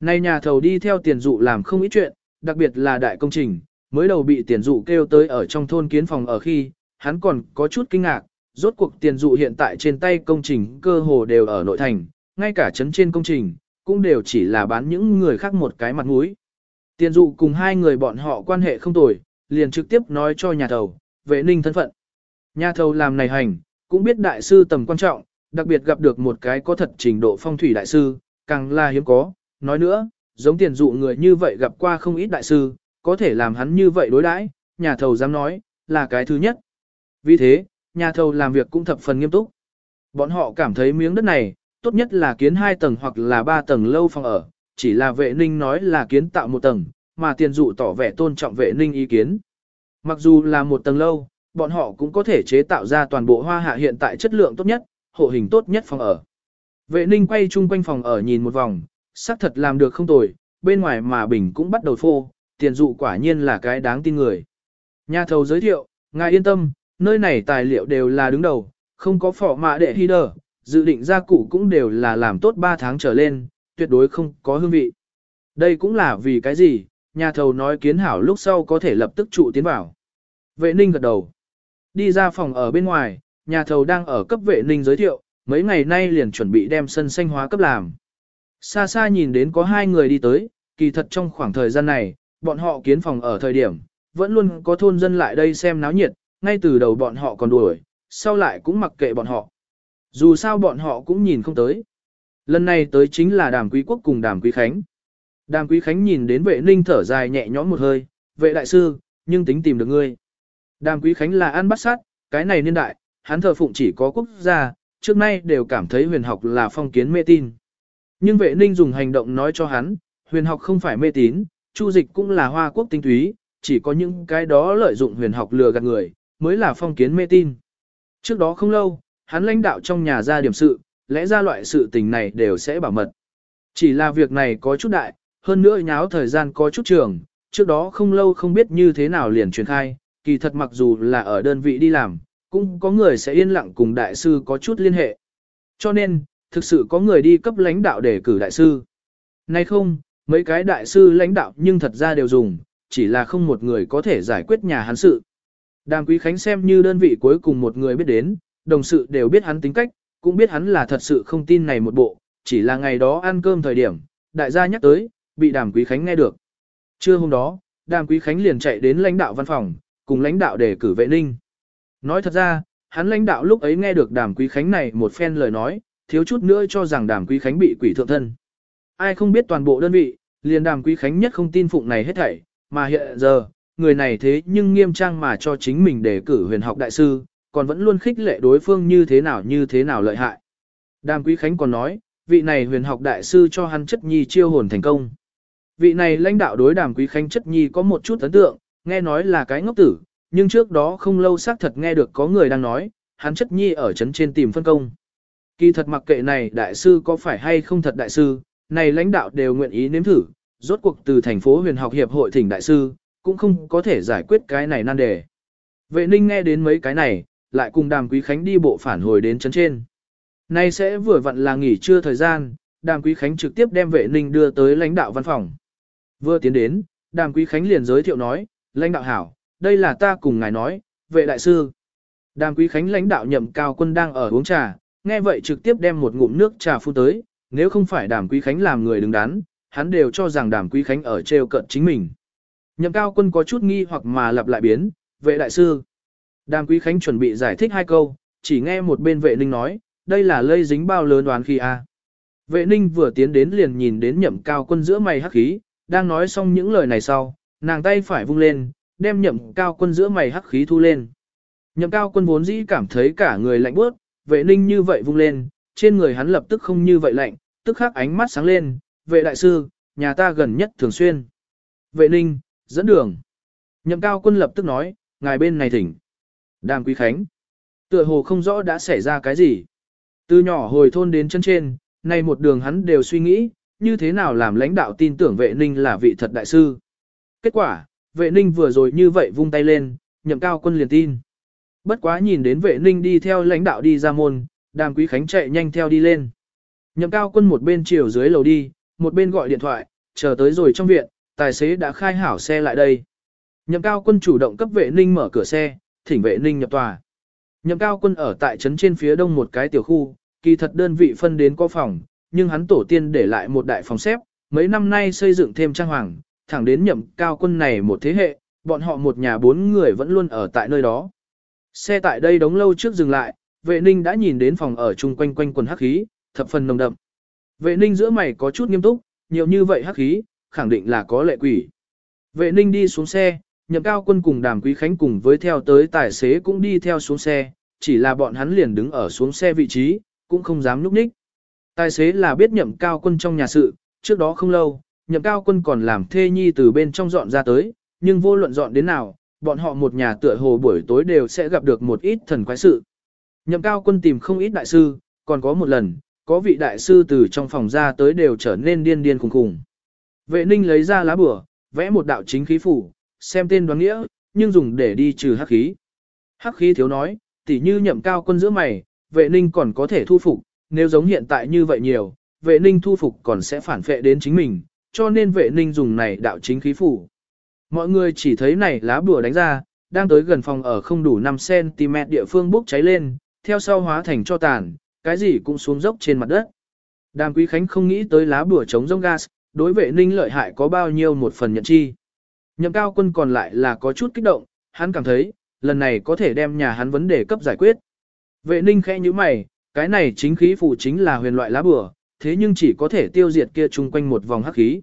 Nay nhà thầu đi theo tiền dụ làm không ít chuyện, đặc biệt là đại công trình, mới đầu bị tiền dụ kêu tới ở trong thôn kiến phòng ở khi, hắn còn có chút kinh ngạc, rốt cuộc tiền dụ hiện tại trên tay công trình cơ hồ đều ở nội thành, ngay cả chấn trên công trình, cũng đều chỉ là bán những người khác một cái mặt mũi. Tiền dụ cùng hai người bọn họ quan hệ không tồi, liền trực tiếp nói cho nhà thầu, vệ ninh thân phận. Nhà thầu làm này hành, cũng biết đại sư tầm quan trọng, đặc biệt gặp được một cái có thật trình độ phong thủy đại sư, càng là hiếm có. Nói nữa, giống tiền dụ người như vậy gặp qua không ít đại sư, có thể làm hắn như vậy đối đãi, nhà thầu dám nói, là cái thứ nhất. Vì thế, nhà thầu làm việc cũng thập phần nghiêm túc. Bọn họ cảm thấy miếng đất này, tốt nhất là kiến hai tầng hoặc là ba tầng lâu phòng ở, chỉ là vệ ninh nói là kiến tạo một tầng, mà tiền dụ tỏ vẻ tôn trọng vệ ninh ý kiến. Mặc dù là một tầng lâu, bọn họ cũng có thể chế tạo ra toàn bộ hoa hạ hiện tại chất lượng tốt nhất, hộ hình tốt nhất phòng ở. Vệ ninh quay chung quanh phòng ở nhìn một vòng, xác thật làm được không tồi, bên ngoài mà bình cũng bắt đầu phô, tiền dụ quả nhiên là cái đáng tin người. Nhà thầu giới thiệu, ngài yên tâm, nơi này tài liệu đều là đứng đầu, không có phỏ mạ đệ hy đờ, dự định gia cụ cũng đều là làm tốt 3 tháng trở lên, tuyệt đối không có hương vị. Đây cũng là vì cái gì, nhà thầu nói kiến hảo lúc sau có thể lập tức trụ tiến vào. Vệ ninh gật đầu. Đi ra phòng ở bên ngoài, nhà thầu đang ở cấp vệ ninh giới thiệu, mấy ngày nay liền chuẩn bị đem sân xanh hóa cấp làm. Xa xa nhìn đến có hai người đi tới, kỳ thật trong khoảng thời gian này, bọn họ kiến phòng ở thời điểm, vẫn luôn có thôn dân lại đây xem náo nhiệt, ngay từ đầu bọn họ còn đuổi, sau lại cũng mặc kệ bọn họ. Dù sao bọn họ cũng nhìn không tới. Lần này tới chính là đàm quý quốc cùng đàm quý khánh. Đàm quý khánh nhìn đến vệ ninh thở dài nhẹ nhõm một hơi, vệ đại sư, nhưng tính tìm được ngươi. Đàm quý khánh là ăn bắt sát, cái này niên đại, hắn thờ phụng chỉ có quốc gia, trước nay đều cảm thấy huyền học là phong kiến mê tin. Nhưng vệ ninh dùng hành động nói cho hắn, huyền học không phải mê tín, chu dịch cũng là hoa quốc tinh túy, chỉ có những cái đó lợi dụng huyền học lừa gạt người, mới là phong kiến mê tin. Trước đó không lâu, hắn lãnh đạo trong nhà ra điểm sự, lẽ ra loại sự tình này đều sẽ bảo mật. Chỉ là việc này có chút đại, hơn nữa nháo thời gian có chút trường, trước đó không lâu không biết như thế nào liền truyền khai, kỳ thật mặc dù là ở đơn vị đi làm, cũng có người sẽ yên lặng cùng đại sư có chút liên hệ. Cho nên, thực sự có người đi cấp lãnh đạo để cử đại sư. Nay không, mấy cái đại sư lãnh đạo nhưng thật ra đều dùng, chỉ là không một người có thể giải quyết nhà hắn sự. Đàm Quý Khánh xem như đơn vị cuối cùng một người biết đến, đồng sự đều biết hắn tính cách, cũng biết hắn là thật sự không tin này một bộ, chỉ là ngày đó ăn cơm thời điểm, đại gia nhắc tới, bị Đàm Quý Khánh nghe được. Trưa hôm đó, Đàm Quý Khánh liền chạy đến lãnh đạo văn phòng, cùng lãnh đạo để cử vệ ninh. Nói thật ra, hắn lãnh đạo lúc ấy nghe được Đàm Quý Khánh này một phen lời nói, thiếu chút nữa cho rằng Đàm Quý Khánh bị quỷ thượng thân. Ai không biết toàn bộ đơn vị, liền Đàm Quý Khánh nhất không tin phụng này hết thảy, mà hiện giờ, người này thế nhưng nghiêm trang mà cho chính mình để cử huyền học đại sư, còn vẫn luôn khích lệ đối phương như thế nào như thế nào lợi hại. Đàm Quý Khánh còn nói, vị này huyền học đại sư cho hắn chất nhi chiêu hồn thành công. Vị này lãnh đạo đối đàm Quý Khánh chất nhi có một chút ấn tượng, nghe nói là cái ngốc tử, nhưng trước đó không lâu xác thật nghe được có người đang nói, hắn chất nhi ở trấn trên tìm phân công. Kỳ thật mặc kệ này đại sư có phải hay không thật đại sư, này lãnh đạo đều nguyện ý nếm thử, rốt cuộc từ thành phố huyền học hiệp hội thỉnh đại sư, cũng không có thể giải quyết cái này nan đề. Vệ ninh nghe đến mấy cái này, lại cùng đàm quý khánh đi bộ phản hồi đến chấn trên. Nay sẽ vừa vặn là nghỉ trưa thời gian, đàm quý khánh trực tiếp đem vệ ninh đưa tới lãnh đạo văn phòng. Vừa tiến đến, đàm quý khánh liền giới thiệu nói, lãnh đạo hảo, đây là ta cùng ngài nói, vệ đại sư. Đàm quý khánh lãnh đạo nhậm cao quân đang ở uống trà, nghe vậy trực tiếp đem một ngụm nước trà phu tới, nếu không phải đàm quý khánh làm người đứng đắn, hắn đều cho rằng đàm quý khánh ở trêu cận chính mình. Nhậm cao quân có chút nghi hoặc mà lặp lại biến, vệ đại sư. Đàm quý khánh chuẩn bị giải thích hai câu, chỉ nghe một bên vệ ninh nói, đây là lây dính bao lớn đoán khi a. Vệ ninh vừa tiến đến liền nhìn đến nhậm cao quân giữa mày hắc khí, đang nói xong những lời này sau, nàng tay phải vung lên, đem nhậm cao quân giữa mày hắc khí thu lên. Nhậm cao quân vốn dĩ cảm thấy cả người lạnh bớt, vệ ninh như vậy vung lên, trên người hắn lập tức không như vậy lạnh, tức khắc ánh mắt sáng lên, vệ đại sư, nhà ta gần nhất thường xuyên. Vệ ninh, dẫn đường. Nhậm cao quân lập tức nói, ngài bên này thỉnh. Đàm quý khánh. Tựa hồ không rõ đã xảy ra cái gì. Từ nhỏ hồi thôn đến chân trên, nay một đường hắn đều suy nghĩ, như thế nào làm lãnh đạo tin tưởng vệ ninh là vị thật đại sư. Kết quả, vệ ninh vừa rồi như vậy vung tay lên, nhậm cao quân liền tin. Bất quá nhìn đến vệ ninh đi theo lãnh đạo đi ra môn, đàm quý khánh chạy nhanh theo đi lên. Nhậm cao quân một bên chiều dưới lầu đi, một bên gọi điện thoại, chờ tới rồi trong viện, tài xế đã khai hảo xe lại đây. Nhậm cao quân chủ động cấp vệ ninh mở cửa xe, thỉnh vệ ninh nhập tòa. Nhậm cao quân ở tại trấn trên phía đông một cái tiểu khu, kỳ thật đơn vị phân đến có phòng, nhưng hắn tổ tiên để lại một đại phòng xếp, mấy năm nay xây dựng thêm trang hoàng, thẳng đến nhậm cao quân này một thế hệ, bọn họ một nhà bốn người vẫn luôn ở tại nơi đó. Xe tại đây đóng lâu trước dừng lại, vệ ninh đã nhìn đến phòng ở chung quanh quanh quần hắc khí, thập phần nồng đậm. Vệ ninh giữa mày có chút nghiêm túc, nhiều như vậy hắc khí, khẳng định là có lệ quỷ. Vệ ninh đi xuống xe, nhậm cao quân cùng đàm quý khánh cùng với theo tới tài xế cũng đi theo xuống xe, chỉ là bọn hắn liền đứng ở xuống xe vị trí, cũng không dám núp ních. Tài xế là biết nhậm cao quân trong nhà sự, trước đó không lâu, nhậm cao quân còn làm thê nhi từ bên trong dọn ra tới, nhưng vô luận dọn đến nào, bọn họ một nhà tựa hồ buổi tối đều sẽ gặp được một ít thần quái sự. Nhậm cao quân tìm không ít đại sư, còn có một lần, có vị đại sư từ trong phòng ra tới đều trở nên điên điên khùng khùng. Vệ ninh lấy ra lá bửa, vẽ một đạo chính khí phủ, xem tên đoán nghĩa, nhưng dùng để đi trừ hắc khí. Hắc khí thiếu nói, tỉ như nhậm cao quân giữa mày, vệ ninh còn có thể thu phục, nếu giống hiện tại như vậy nhiều, vệ ninh thu phục còn sẽ phản phệ đến chính mình, cho nên vệ ninh dùng này đạo chính khí phủ. Mọi người chỉ thấy này lá bùa đánh ra, đang tới gần phòng ở không đủ 5cm địa phương bốc cháy lên, theo sau hóa thành cho tàn, cái gì cũng xuống dốc trên mặt đất. Đàm Quý Khánh không nghĩ tới lá bùa chống rông gas, đối vệ ninh lợi hại có bao nhiêu một phần nhận chi. Nhậm cao quân còn lại là có chút kích động, hắn cảm thấy, lần này có thể đem nhà hắn vấn đề cấp giải quyết. Vệ ninh khẽ như mày, cái này chính khí phụ chính là huyền loại lá bừa, thế nhưng chỉ có thể tiêu diệt kia chung quanh một vòng hắc khí.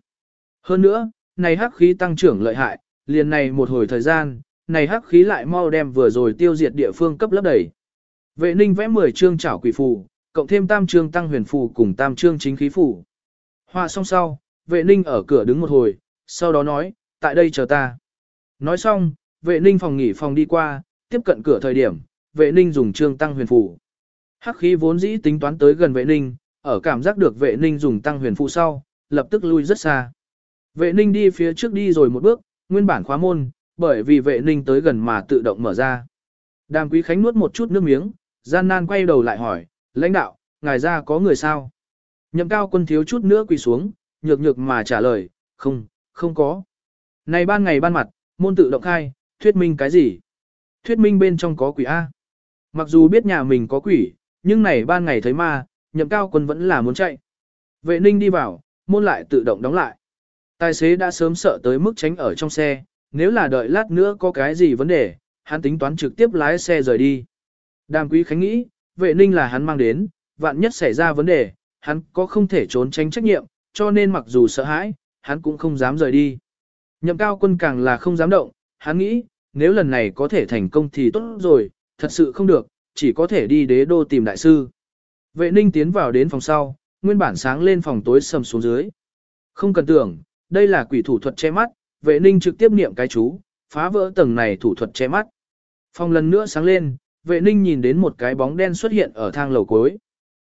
Hơn nữa, này hắc khí tăng trưởng lợi hại, liền này một hồi thời gian, này hắc khí lại mau đem vừa rồi tiêu diệt địa phương cấp lấp đầy. Vệ ninh vẽ 10 chương chảo quỷ phù, cộng thêm tam chương tăng huyền phù cùng tam chương chính khí phù. Họa xong sau, vệ ninh ở cửa đứng một hồi, sau đó nói, tại đây chờ ta. Nói xong, vệ ninh phòng nghỉ phòng đi qua, tiếp cận cửa thời điểm, vệ ninh dùng trương tăng huyền phủ. Hắc khí vốn dĩ tính toán tới gần vệ ninh, ở cảm giác được vệ ninh dùng tăng huyền phụ sau, lập tức lui rất xa. Vệ ninh đi phía trước đi rồi một bước, nguyên bản khóa môn, bởi vì vệ ninh tới gần mà tự động mở ra. Đàm quý khánh nuốt một chút nước miếng, gian nan quay đầu lại hỏi, lãnh đạo, ngài ra có người sao? Nhậm cao quân thiếu chút nữa quỳ xuống, nhược nhược mà trả lời, không, không có. Này ban ngày ban mặt, môn tự động khai, thuyết minh cái gì? Thuyết minh bên trong có quỷ A. Mặc dù biết nhà mình có quỷ, nhưng này ban ngày thấy ma, nhậm cao quân vẫn là muốn chạy. Vệ ninh đi vào, môn lại tự động đóng lại. Tài xế đã sớm sợ tới mức tránh ở trong xe, nếu là đợi lát nữa có cái gì vấn đề, hắn tính toán trực tiếp lái xe rời đi. Đàm quý khánh nghĩ, vệ ninh là hắn mang đến, vạn nhất xảy ra vấn đề, hắn có không thể trốn tránh trách nhiệm, cho nên mặc dù sợ hãi, hắn cũng không dám rời đi. Nhậm cao quân càng là không dám động, hắn nghĩ, nếu lần này có thể thành công thì tốt rồi, thật sự không được, chỉ có thể đi đế đô tìm đại sư. Vệ ninh tiến vào đến phòng sau, nguyên bản sáng lên phòng tối sầm xuống dưới. Không cần tưởng, đây là quỷ thủ thuật che mắt, vệ ninh trực tiếp niệm cái chú, phá vỡ tầng này thủ thuật che mắt. Phòng lần nữa sáng lên, vệ ninh nhìn đến một cái bóng đen xuất hiện ở thang lầu cuối.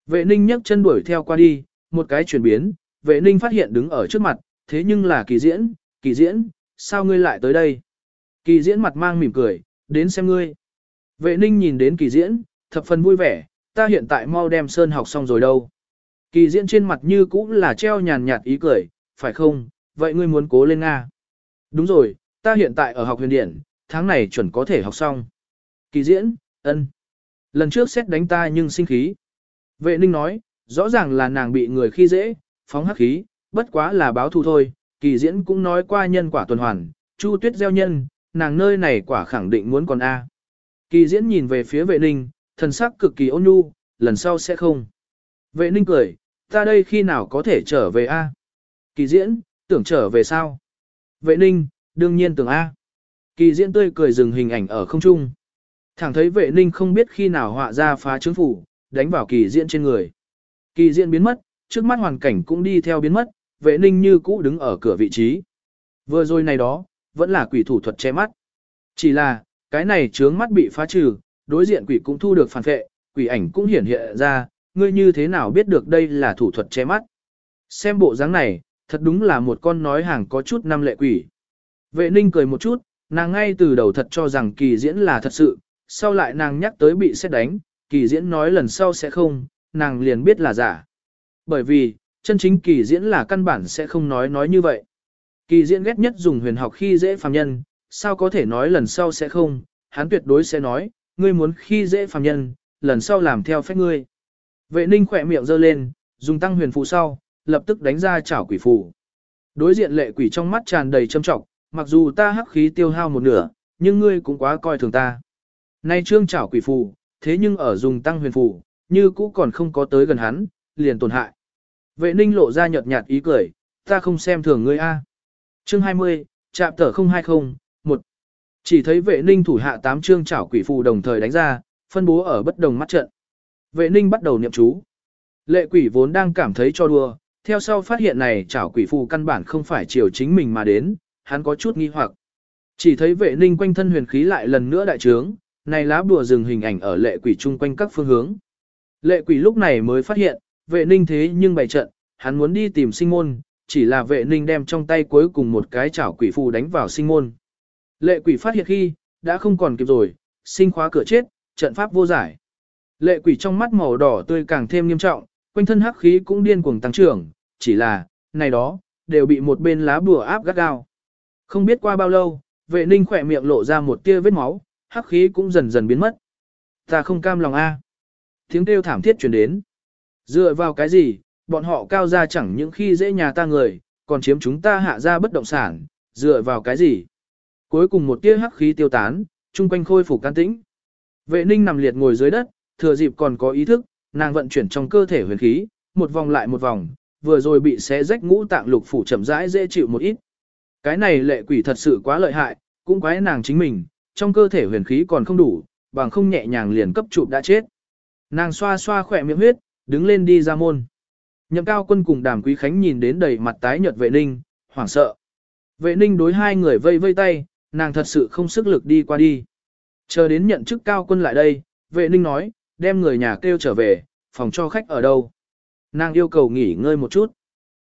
Vệ ninh nhấc chân đuổi theo qua đi, một cái chuyển biến, vệ ninh phát hiện đứng ở trước mặt, thế nhưng là kỳ diễn, kỳ diễn, sao ngươi lại tới đây? Kỳ diễn mặt mang mỉm cười, đến xem ngươi. Vệ ninh nhìn đến kỳ diễn, thập phần vui vẻ, ta hiện tại mau đem sơn học xong rồi đâu. Kỳ diễn trên mặt như cũng là treo nhàn nhạt ý cười, phải không, vậy ngươi muốn cố lên Nga. Đúng rồi, ta hiện tại ở học huyền điển, tháng này chuẩn có thể học xong. Kỳ diễn, ân. Lần trước xét đánh ta nhưng sinh khí. Vệ ninh nói, rõ ràng là nàng bị người khi dễ, phóng hắc khí, bất quá là báo thù thôi. Kỳ diễn cũng nói qua nhân quả tuần hoàn, chu tuyết gieo nhân, nàng nơi này quả khẳng định muốn còn A. Kỳ diễn nhìn về phía vệ ninh, thần sắc cực kỳ ôn nhu, lần sau sẽ không. Vệ ninh cười, ta đây khi nào có thể trở về A? Kỳ diễn, tưởng trở về sao? Vệ ninh, đương nhiên tưởng A. Kỳ diễn tươi cười dừng hình ảnh ở không trung. Thẳng thấy vệ ninh không biết khi nào họa ra phá trướng phủ, đánh vào kỳ diễn trên người. Kỳ diễn biến mất, trước mắt hoàn cảnh cũng đi theo biến mất, vệ ninh như cũ đứng ở cửa vị trí. Vừa rồi này đó, vẫn là quỷ thủ thuật che mắt. Chỉ là, cái này trướng mắt bị phá trừ, đối diện quỷ cũng thu được phản vệ, quỷ ảnh cũng hiển hiện ra, ngươi như thế nào biết được đây là thủ thuật che mắt. Xem bộ dáng này, thật đúng là một con nói hàng có chút năm lệ quỷ. Vệ ninh cười một chút, nàng ngay từ đầu thật cho rằng kỳ diễn là thật sự, sau lại nàng nhắc tới bị xét đánh, kỳ diễn nói lần sau sẽ không, nàng liền biết là giả. Bởi vì, chân chính kỳ diễn là căn bản sẽ không nói nói như vậy. Kỳ diễn ghét nhất dùng huyền học khi dễ phàm nhân, sao có thể nói lần sau sẽ không, hắn tuyệt đối sẽ nói, ngươi muốn khi dễ phàm nhân, lần sau làm theo phép ngươi. Vệ ninh khỏe miệng giơ lên, dùng tăng huyền phù sau, lập tức đánh ra chảo quỷ phù. Đối diện lệ quỷ trong mắt tràn đầy châm trọng, mặc dù ta hắc khí tiêu hao một nửa, nhưng ngươi cũng quá coi thường ta. Nay trương chảo quỷ phù, thế nhưng ở dùng tăng huyền phù, như cũ còn không có tới gần hắn, liền tổn hại. Vệ ninh lộ ra nhợt nhạt ý cười, ta không xem thường ngươi a. Chương 20, chạm tờ 020, 1. Chỉ thấy vệ ninh thủ hạ 8 chương chảo quỷ phù đồng thời đánh ra, phân bố ở bất đồng mắt trận. Vệ ninh bắt đầu niệm chú. Lệ quỷ vốn đang cảm thấy cho đùa, theo sau phát hiện này chảo quỷ phù căn bản không phải chiều chính mình mà đến, hắn có chút nghi hoặc. Chỉ thấy vệ ninh quanh thân huyền khí lại lần nữa đại trướng, này lá bùa dừng hình ảnh ở lệ quỷ chung quanh các phương hướng. Lệ quỷ lúc này mới phát hiện, vệ ninh thế nhưng bày trận, hắn muốn đi tìm sinh môn, chỉ là vệ ninh đem trong tay cuối cùng một cái chảo quỷ phù đánh vào sinh môn. Lệ quỷ phát hiện khi, đã không còn kịp rồi, sinh khóa cửa chết, trận pháp vô giải. Lệ quỷ trong mắt màu đỏ tươi càng thêm nghiêm trọng, quanh thân hắc khí cũng điên cuồng tăng trưởng, chỉ là, này đó, đều bị một bên lá bùa áp gắt gao. Không biết qua bao lâu, vệ ninh khỏe miệng lộ ra một tia vết máu, hắc khí cũng dần dần biến mất. Ta không cam lòng a. Tiếng kêu thảm thiết truyền đến. Dựa vào cái gì, bọn họ cao ra chẳng những khi dễ nhà ta người, còn chiếm chúng ta hạ ra bất động sản, dựa vào cái gì. Cuối cùng một tia hắc khí tiêu tán, chung quanh khôi phục can tĩnh. Vệ ninh nằm liệt ngồi dưới đất, thừa dịp còn có ý thức, nàng vận chuyển trong cơ thể huyền khí, một vòng lại một vòng, vừa rồi bị xé rách ngũ tạng lục phủ chậm rãi dễ chịu một ít. Cái này lệ quỷ thật sự quá lợi hại, cũng quái nàng chính mình, trong cơ thể huyền khí còn không đủ, bằng không nhẹ nhàng liền cấp trụ đã chết. Nàng xoa xoa khỏe miệng huyết, đứng lên đi ra môn. Nhậm cao quân cùng đàm quý khánh nhìn đến đầy mặt tái nhợt vệ ninh, hoảng sợ. Vệ ninh đối hai người vây vây tay, nàng thật sự không sức lực đi qua đi. Chờ đến nhận chức cao quân lại đây, vệ ninh nói, đem người nhà kêu trở về, phòng cho khách ở đâu. Nàng yêu cầu nghỉ ngơi một chút.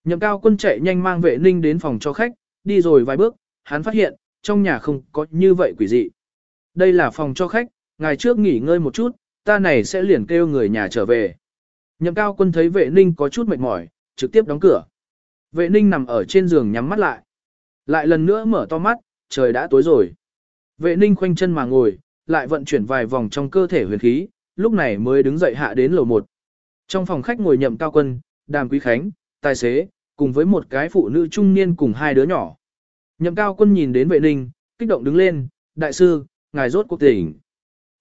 Nhậm cao quân chạy nhanh mang vệ ninh đến phòng cho khách, đi rồi vài bước, hắn phát hiện, trong nhà không có như vậy quỷ dị. Đây là phòng cho khách, ngày trước nghỉ ngơi một chút, ta này sẽ liền kêu người nhà trở về. Nhậm cao quân thấy vệ ninh có chút mệt mỏi, trực tiếp đóng cửa. Vệ ninh nằm ở trên giường nhắm mắt lại. Lại lần nữa mở to mắt, trời đã tối rồi. Vệ ninh khoanh chân mà ngồi, lại vận chuyển vài vòng trong cơ thể huyền khí, lúc này mới đứng dậy hạ đến lầu 1. Trong phòng khách ngồi nhậm cao quân, đàm quý khánh, tài xế, cùng với một cái phụ nữ trung niên cùng hai đứa nhỏ. Nhậm cao quân nhìn đến vệ ninh, kích động đứng lên, đại sư, ngài rốt cuộc tỉnh.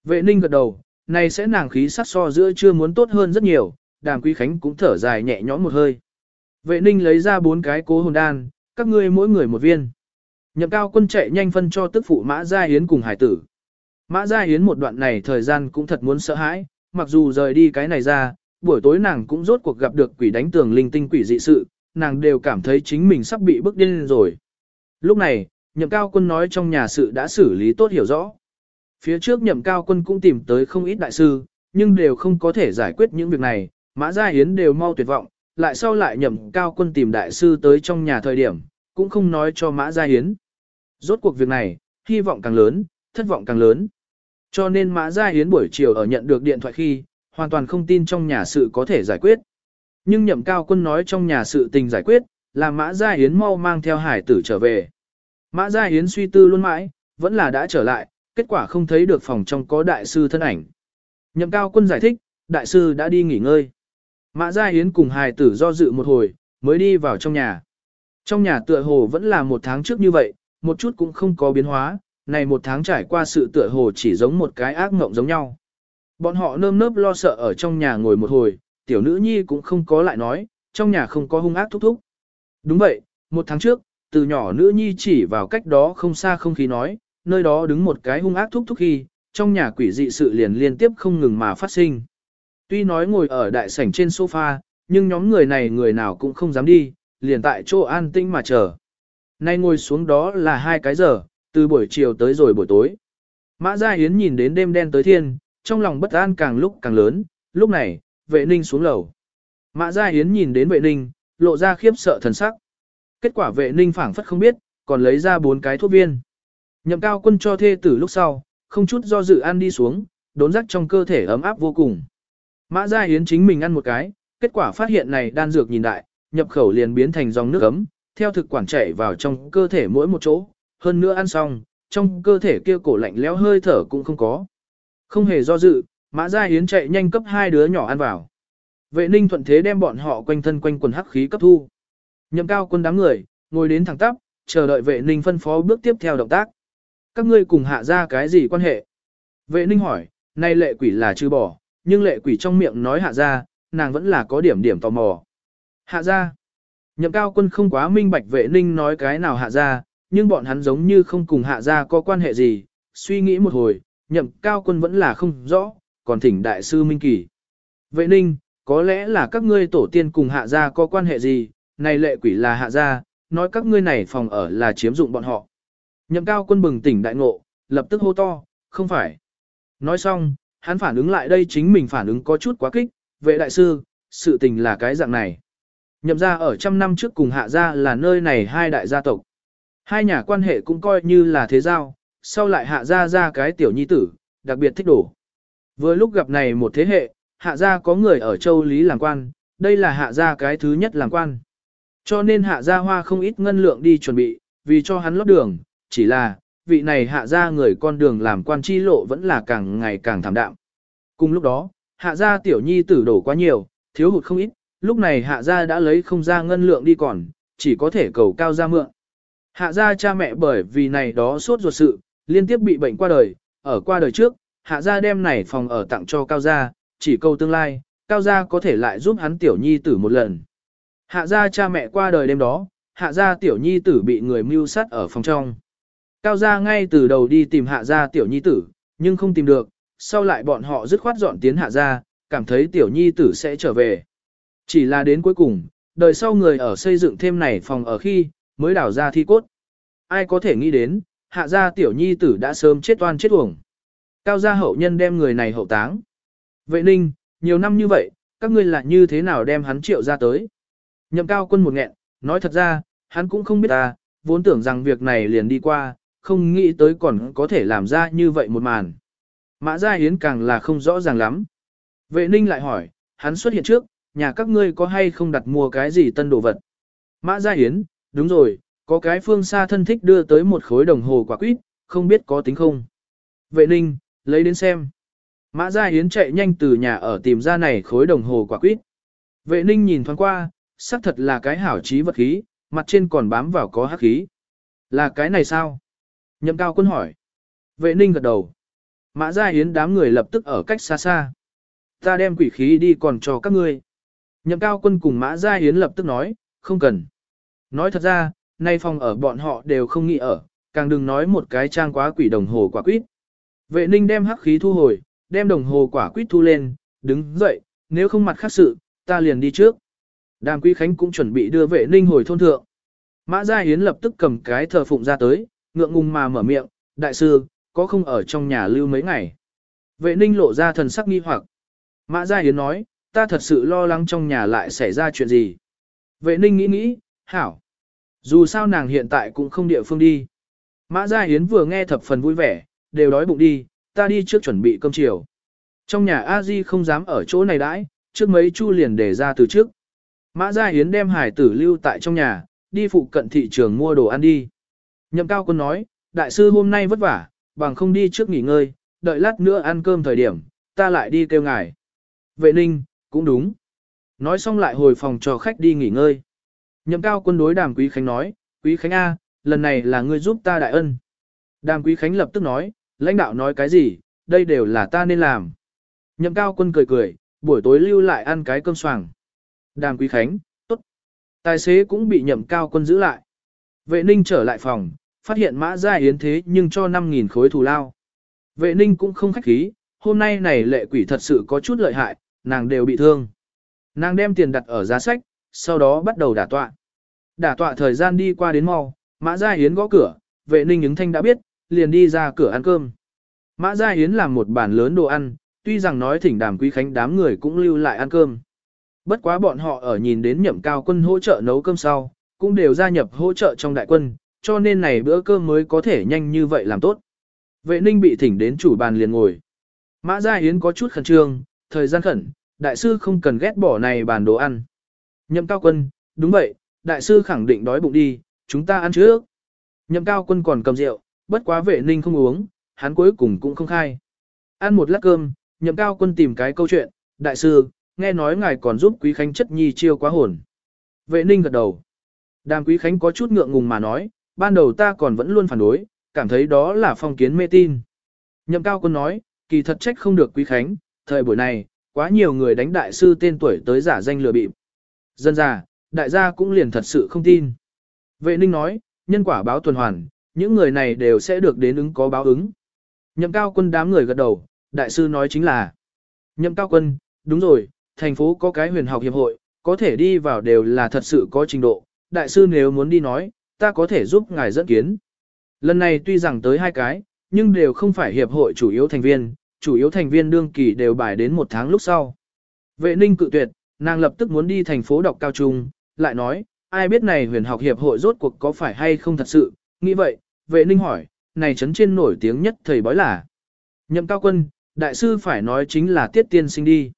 Vệ ninh gật đầu, này sẽ nàng khí sắc so giữa chưa muốn tốt hơn rất nhiều, đàm quý khánh cũng thở dài nhẹ nhõm một hơi. Vệ ninh lấy ra bốn cái cố hồn đan, các ngươi mỗi người một viên. Nhậm cao quân chạy nhanh phân cho tức phụ Mã Gia Hiến cùng hải tử. Mã Gia Hiến một đoạn này thời gian cũng thật muốn sợ hãi, mặc dù rời đi cái này ra, buổi tối nàng cũng rốt cuộc gặp được quỷ đánh tường linh tinh quỷ dị sự, nàng đều cảm thấy chính mình sắp bị bức điên rồi. Lúc này, nhậm cao quân nói trong nhà sự đã xử lý tốt hiểu rõ. Phía trước nhậm cao quân cũng tìm tới không ít đại sư, nhưng đều không có thể giải quyết những việc này, Mã Gia Yến đều mau tuyệt vọng, lại sau lại nhậm cao quân tìm đại sư tới trong nhà thời điểm, cũng không nói cho Mã Gia Yến. Rốt cuộc việc này, hy vọng càng lớn, thất vọng càng lớn. Cho nên Mã Gia Yến buổi chiều ở nhận được điện thoại khi, hoàn toàn không tin trong nhà sự có thể giải quyết. Nhưng nhậm cao quân nói trong nhà sự tình giải quyết, là Mã Gia Yến mau mang theo hải tử trở về. Mã Gia Yến suy tư luôn mãi, vẫn là đã trở lại, kết quả không thấy được phòng trong có đại sư thân ảnh. Nhậm cao quân giải thích, đại sư đã đi nghỉ ngơi. Mã Gia Yến cùng hài tử do dự một hồi, mới đi vào trong nhà. Trong nhà tựa hồ vẫn là một tháng trước như vậy, một chút cũng không có biến hóa, này một tháng trải qua sự tựa hồ chỉ giống một cái ác mộng giống nhau. Bọn họ nơm nớp lo sợ ở trong nhà ngồi một hồi, tiểu nữ nhi cũng không có lại nói, trong nhà không có hung ác thúc thúc. Đúng vậy, một tháng trước, từ nhỏ nữ nhi chỉ vào cách đó không xa không khí nói, nơi đó đứng một cái hung ác thúc thúc khi, trong nhà quỷ dị sự liền liên tiếp không ngừng mà phát sinh. Tuy nói ngồi ở đại sảnh trên sofa, nhưng nhóm người này người nào cũng không dám đi, liền tại chỗ an tĩnh mà chờ. Nay ngồi xuống đó là hai cái giờ, từ buổi chiều tới rồi buổi tối. Mã Gia Hiến nhìn đến đêm đen tới thiên, trong lòng bất an càng lúc càng lớn, lúc này, vệ ninh xuống lầu. Mã Gia Hiến nhìn đến vệ ninh, lộ ra khiếp sợ thần sắc. Kết quả vệ ninh phảng phất không biết, còn lấy ra bốn cái thuốc viên. Nhậm cao quân cho thê tử lúc sau, không chút do dự ăn đi xuống, đốn rắc trong cơ thể ấm áp vô cùng. Mã Gia Hiến chính mình ăn một cái, kết quả phát hiện này đan dược nhìn đại, nhập khẩu liền biến thành dòng nước ấm, theo thực quản chảy vào trong cơ thể mỗi một chỗ, hơn nữa ăn xong, trong cơ thể kia cổ lạnh lẽo hơi thở cũng không có. Không hề do dự, Mã Gia Hiến chạy nhanh cấp hai đứa nhỏ ăn vào. Vệ ninh thuận thế đem bọn họ quanh thân quanh quần hắc khí cấp thu. Nhậm cao quân đám người, ngồi đến thẳng tắp, chờ đợi vệ ninh phân phó bước tiếp theo động tác. Các ngươi cùng hạ ra cái gì quan hệ? Vệ ninh hỏi, nay lệ quỷ là trừ bỏ, nhưng lệ quỷ trong miệng nói hạ ra, nàng vẫn là có điểm điểm tò mò. Hạ ra. Nhậm cao quân không quá minh bạch vệ ninh nói cái nào hạ ra, nhưng bọn hắn giống như không cùng hạ ra có quan hệ gì, suy nghĩ một hồi, nhậm cao quân vẫn là không rõ, còn thỉnh đại sư Minh Kỳ. Vệ ninh, có lẽ là các ngươi tổ tiên cùng hạ gia có quan hệ gì, này lệ quỷ là hạ gia, nói các ngươi này phòng ở là chiếm dụng bọn họ. Nhậm cao quân bừng tỉnh đại ngộ, lập tức hô to, không phải. Nói xong, hắn phản ứng lại đây chính mình phản ứng có chút quá kích, vệ đại sư, sự tình là cái dạng này. Nhậm ra ở trăm năm trước cùng hạ gia là nơi này hai đại gia tộc. Hai nhà quan hệ cũng coi như là thế giao, sau lại hạ gia ra cái tiểu nhi tử, đặc biệt thích đổ. Vừa lúc gặp này một thế hệ, hạ gia có người ở châu Lý làm quan, đây là hạ gia cái thứ nhất làm quan. Cho nên hạ gia hoa không ít ngân lượng đi chuẩn bị, vì cho hắn lót đường, chỉ là, vị này hạ gia người con đường làm quan chi lộ vẫn là càng ngày càng thảm đạm. Cùng lúc đó, hạ gia tiểu nhi tử đổ quá nhiều, thiếu hụt không ít, lúc này hạ gia đã lấy không ra ngân lượng đi còn, chỉ có thể cầu cao ra mượn. Hạ gia cha mẹ bởi vì này đó sốt ruột sự, liên tiếp bị bệnh qua đời, ở qua đời trước, hạ gia đem này phòng ở tặng cho cao gia, chỉ câu tương lai, cao gia có thể lại giúp hắn tiểu nhi tử một lần. Hạ gia cha mẹ qua đời đêm đó, hạ gia tiểu nhi tử bị người mưu sát ở phòng trong. Cao gia ngay từ đầu đi tìm hạ gia tiểu nhi tử, nhưng không tìm được, sau lại bọn họ dứt khoát dọn tiến hạ gia, cảm thấy tiểu nhi tử sẽ trở về. Chỉ là đến cuối cùng, đời sau người ở xây dựng thêm này phòng ở khi, mới đào ra thi cốt. Ai có thể nghĩ đến, hạ gia tiểu nhi tử đã sớm chết oan chết uổng. Cao gia hậu nhân đem người này hậu táng. Vệ ninh, nhiều năm như vậy, các ngươi là như thế nào đem hắn triệu ra tới? Nhậm cao quân một nghẹn, nói thật ra, hắn cũng không biết ta, vốn tưởng rằng việc này liền đi qua, không nghĩ tới còn có thể làm ra như vậy một màn. Mã Gia Hiến càng là không rõ ràng lắm. Vệ ninh lại hỏi, hắn xuất hiện trước, nhà các ngươi có hay không đặt mua cái gì tân đồ vật? Mã Gia Hiến, đúng rồi, có cái phương xa thân thích đưa tới một khối đồng hồ quả quýt, không biết có tính không? Vệ ninh, lấy đến xem. Mã Gia Hiến chạy nhanh từ nhà ở tìm ra này khối đồng hồ quả quýt. Vệ ninh nhìn thoáng qua, xác thật là cái hảo trí vật khí, mặt trên còn bám vào có hắc khí. Là cái này sao? Nhậm cao quân hỏi. Vệ ninh gật đầu. Mã Gia Hiến đám người lập tức ở cách xa xa. Ta đem quỷ khí đi còn cho các ngươi. Nhậm cao quân cùng Mã Gia Hiến lập tức nói, không cần. Nói thật ra, Nay phòng ở bọn họ đều không nghĩ ở, càng đừng nói một cái trang quá quỷ đồng hồ quả quýt. Vệ ninh đem hắc khí thu hồi, đem đồng hồ quả quýt thu lên, đứng dậy, nếu không mặt khác sự, ta liền đi trước. Đàm Quý Khánh cũng chuẩn bị đưa vệ ninh hồi thôn thượng. Mã Gia Hiến lập tức cầm cái thờ phụng ra tới, ngượng ngùng mà mở miệng, đại sư, có không ở trong nhà lưu mấy ngày. Vệ ninh lộ ra thần sắc nghi hoặc. Mã Gia Yến nói, ta thật sự lo lắng trong nhà lại xảy ra chuyện gì. Vệ ninh nghĩ nghĩ, hảo. Dù sao nàng hiện tại cũng không địa phương đi. Mã Gia Yến vừa nghe thập phần vui vẻ, đều đói bụng đi, ta đi trước chuẩn bị cơm chiều. Trong nhà A Di không dám ở chỗ này đãi, trước mấy chu liền để ra từ trước. Mã Gia Yến đem hải tử lưu tại trong nhà, đi phụ cận thị trường mua đồ ăn đi. Nhậm cao quân nói, đại sư hôm nay vất vả, bằng không đi trước nghỉ ngơi, đợi lát nữa ăn cơm thời điểm, ta lại đi kêu ngài. Vệ ninh, cũng đúng. Nói xong lại hồi phòng cho khách đi nghỉ ngơi. Nhậm cao quân đối đàm Quý Khánh nói, Quý Khánh A, lần này là ngươi giúp ta đại ân. Đàm Quý Khánh lập tức nói, lãnh đạo nói cái gì, đây đều là ta nên làm. Nhậm cao quân cười cười, buổi tối lưu lại ăn cái cơm soảng. Đàm Quý Khánh, tốt. Tài xế cũng bị nhậm cao quân giữ lại. Vệ ninh trở lại phòng, phát hiện mã gia yến thế nhưng cho 5.000 khối thù lao. Vệ ninh cũng không khách khí, hôm nay này lệ quỷ thật sự có chút lợi hại, nàng đều bị thương. Nàng đem tiền đặt ở giá sách, sau đó bắt đầu đả tọa. Đả tọa thời gian đi qua đến mau, mã gia yến gõ cửa, vệ ninh ứng thanh đã biết, liền đi ra cửa ăn cơm. Mã gia yến làm một bàn lớn đồ ăn, tuy rằng nói thỉnh đàm quý khánh đám người cũng lưu lại ăn cơm. Bất quá bọn họ ở nhìn đến nhậm cao quân hỗ trợ nấu cơm sau, cũng đều gia nhập hỗ trợ trong đại quân, cho nên này bữa cơm mới có thể nhanh như vậy làm tốt. Vệ ninh bị thỉnh đến chủ bàn liền ngồi. Mã Gia Yến có chút khẩn trương, thời gian khẩn, đại sư không cần ghét bỏ này bàn đồ ăn. Nhậm cao quân, đúng vậy, đại sư khẳng định đói bụng đi, chúng ta ăn trước. Nhậm cao quân còn cầm rượu, bất quá vệ ninh không uống, hắn cuối cùng cũng không khai. Ăn một lát cơm, nhậm cao quân tìm cái câu chuyện, đại sư, nghe nói ngài còn giúp quý khánh chất nhi chiêu quá hồn. Vệ ninh gật đầu. Đàm quý khánh có chút ngượng ngùng mà nói, ban đầu ta còn vẫn luôn phản đối, cảm thấy đó là phong kiến mê tin. Nhậm cao quân nói, kỳ thật trách không được quý khánh, thời buổi này, quá nhiều người đánh đại sư tên tuổi tới giả danh lừa bịp. Dân già, đại gia cũng liền thật sự không tin. Vệ ninh nói, nhân quả báo tuần hoàn, những người này đều sẽ được đến ứng có báo ứng. Nhậm cao quân đám người gật đầu, đại sư nói chính là. Nhậm cao quân, đúng rồi, thành phố có cái huyền học hiệp hội, có thể đi vào đều là thật sự có trình độ. Đại sư nếu muốn đi nói, ta có thể giúp ngài dẫn kiến. Lần này tuy rằng tới hai cái, nhưng đều không phải hiệp hội chủ yếu thành viên, chủ yếu thành viên đương kỳ đều bài đến một tháng lúc sau. Vệ ninh cự tuyệt, nàng lập tức muốn đi thành phố đọc cao trung, lại nói, ai biết này huyền học hiệp hội rốt cuộc có phải hay không thật sự, nghĩ vậy, vệ ninh hỏi, này chấn trên nổi tiếng nhất thầy bói là. Nhậm cao quân, đại sư phải nói chính là tiết tiên sinh đi.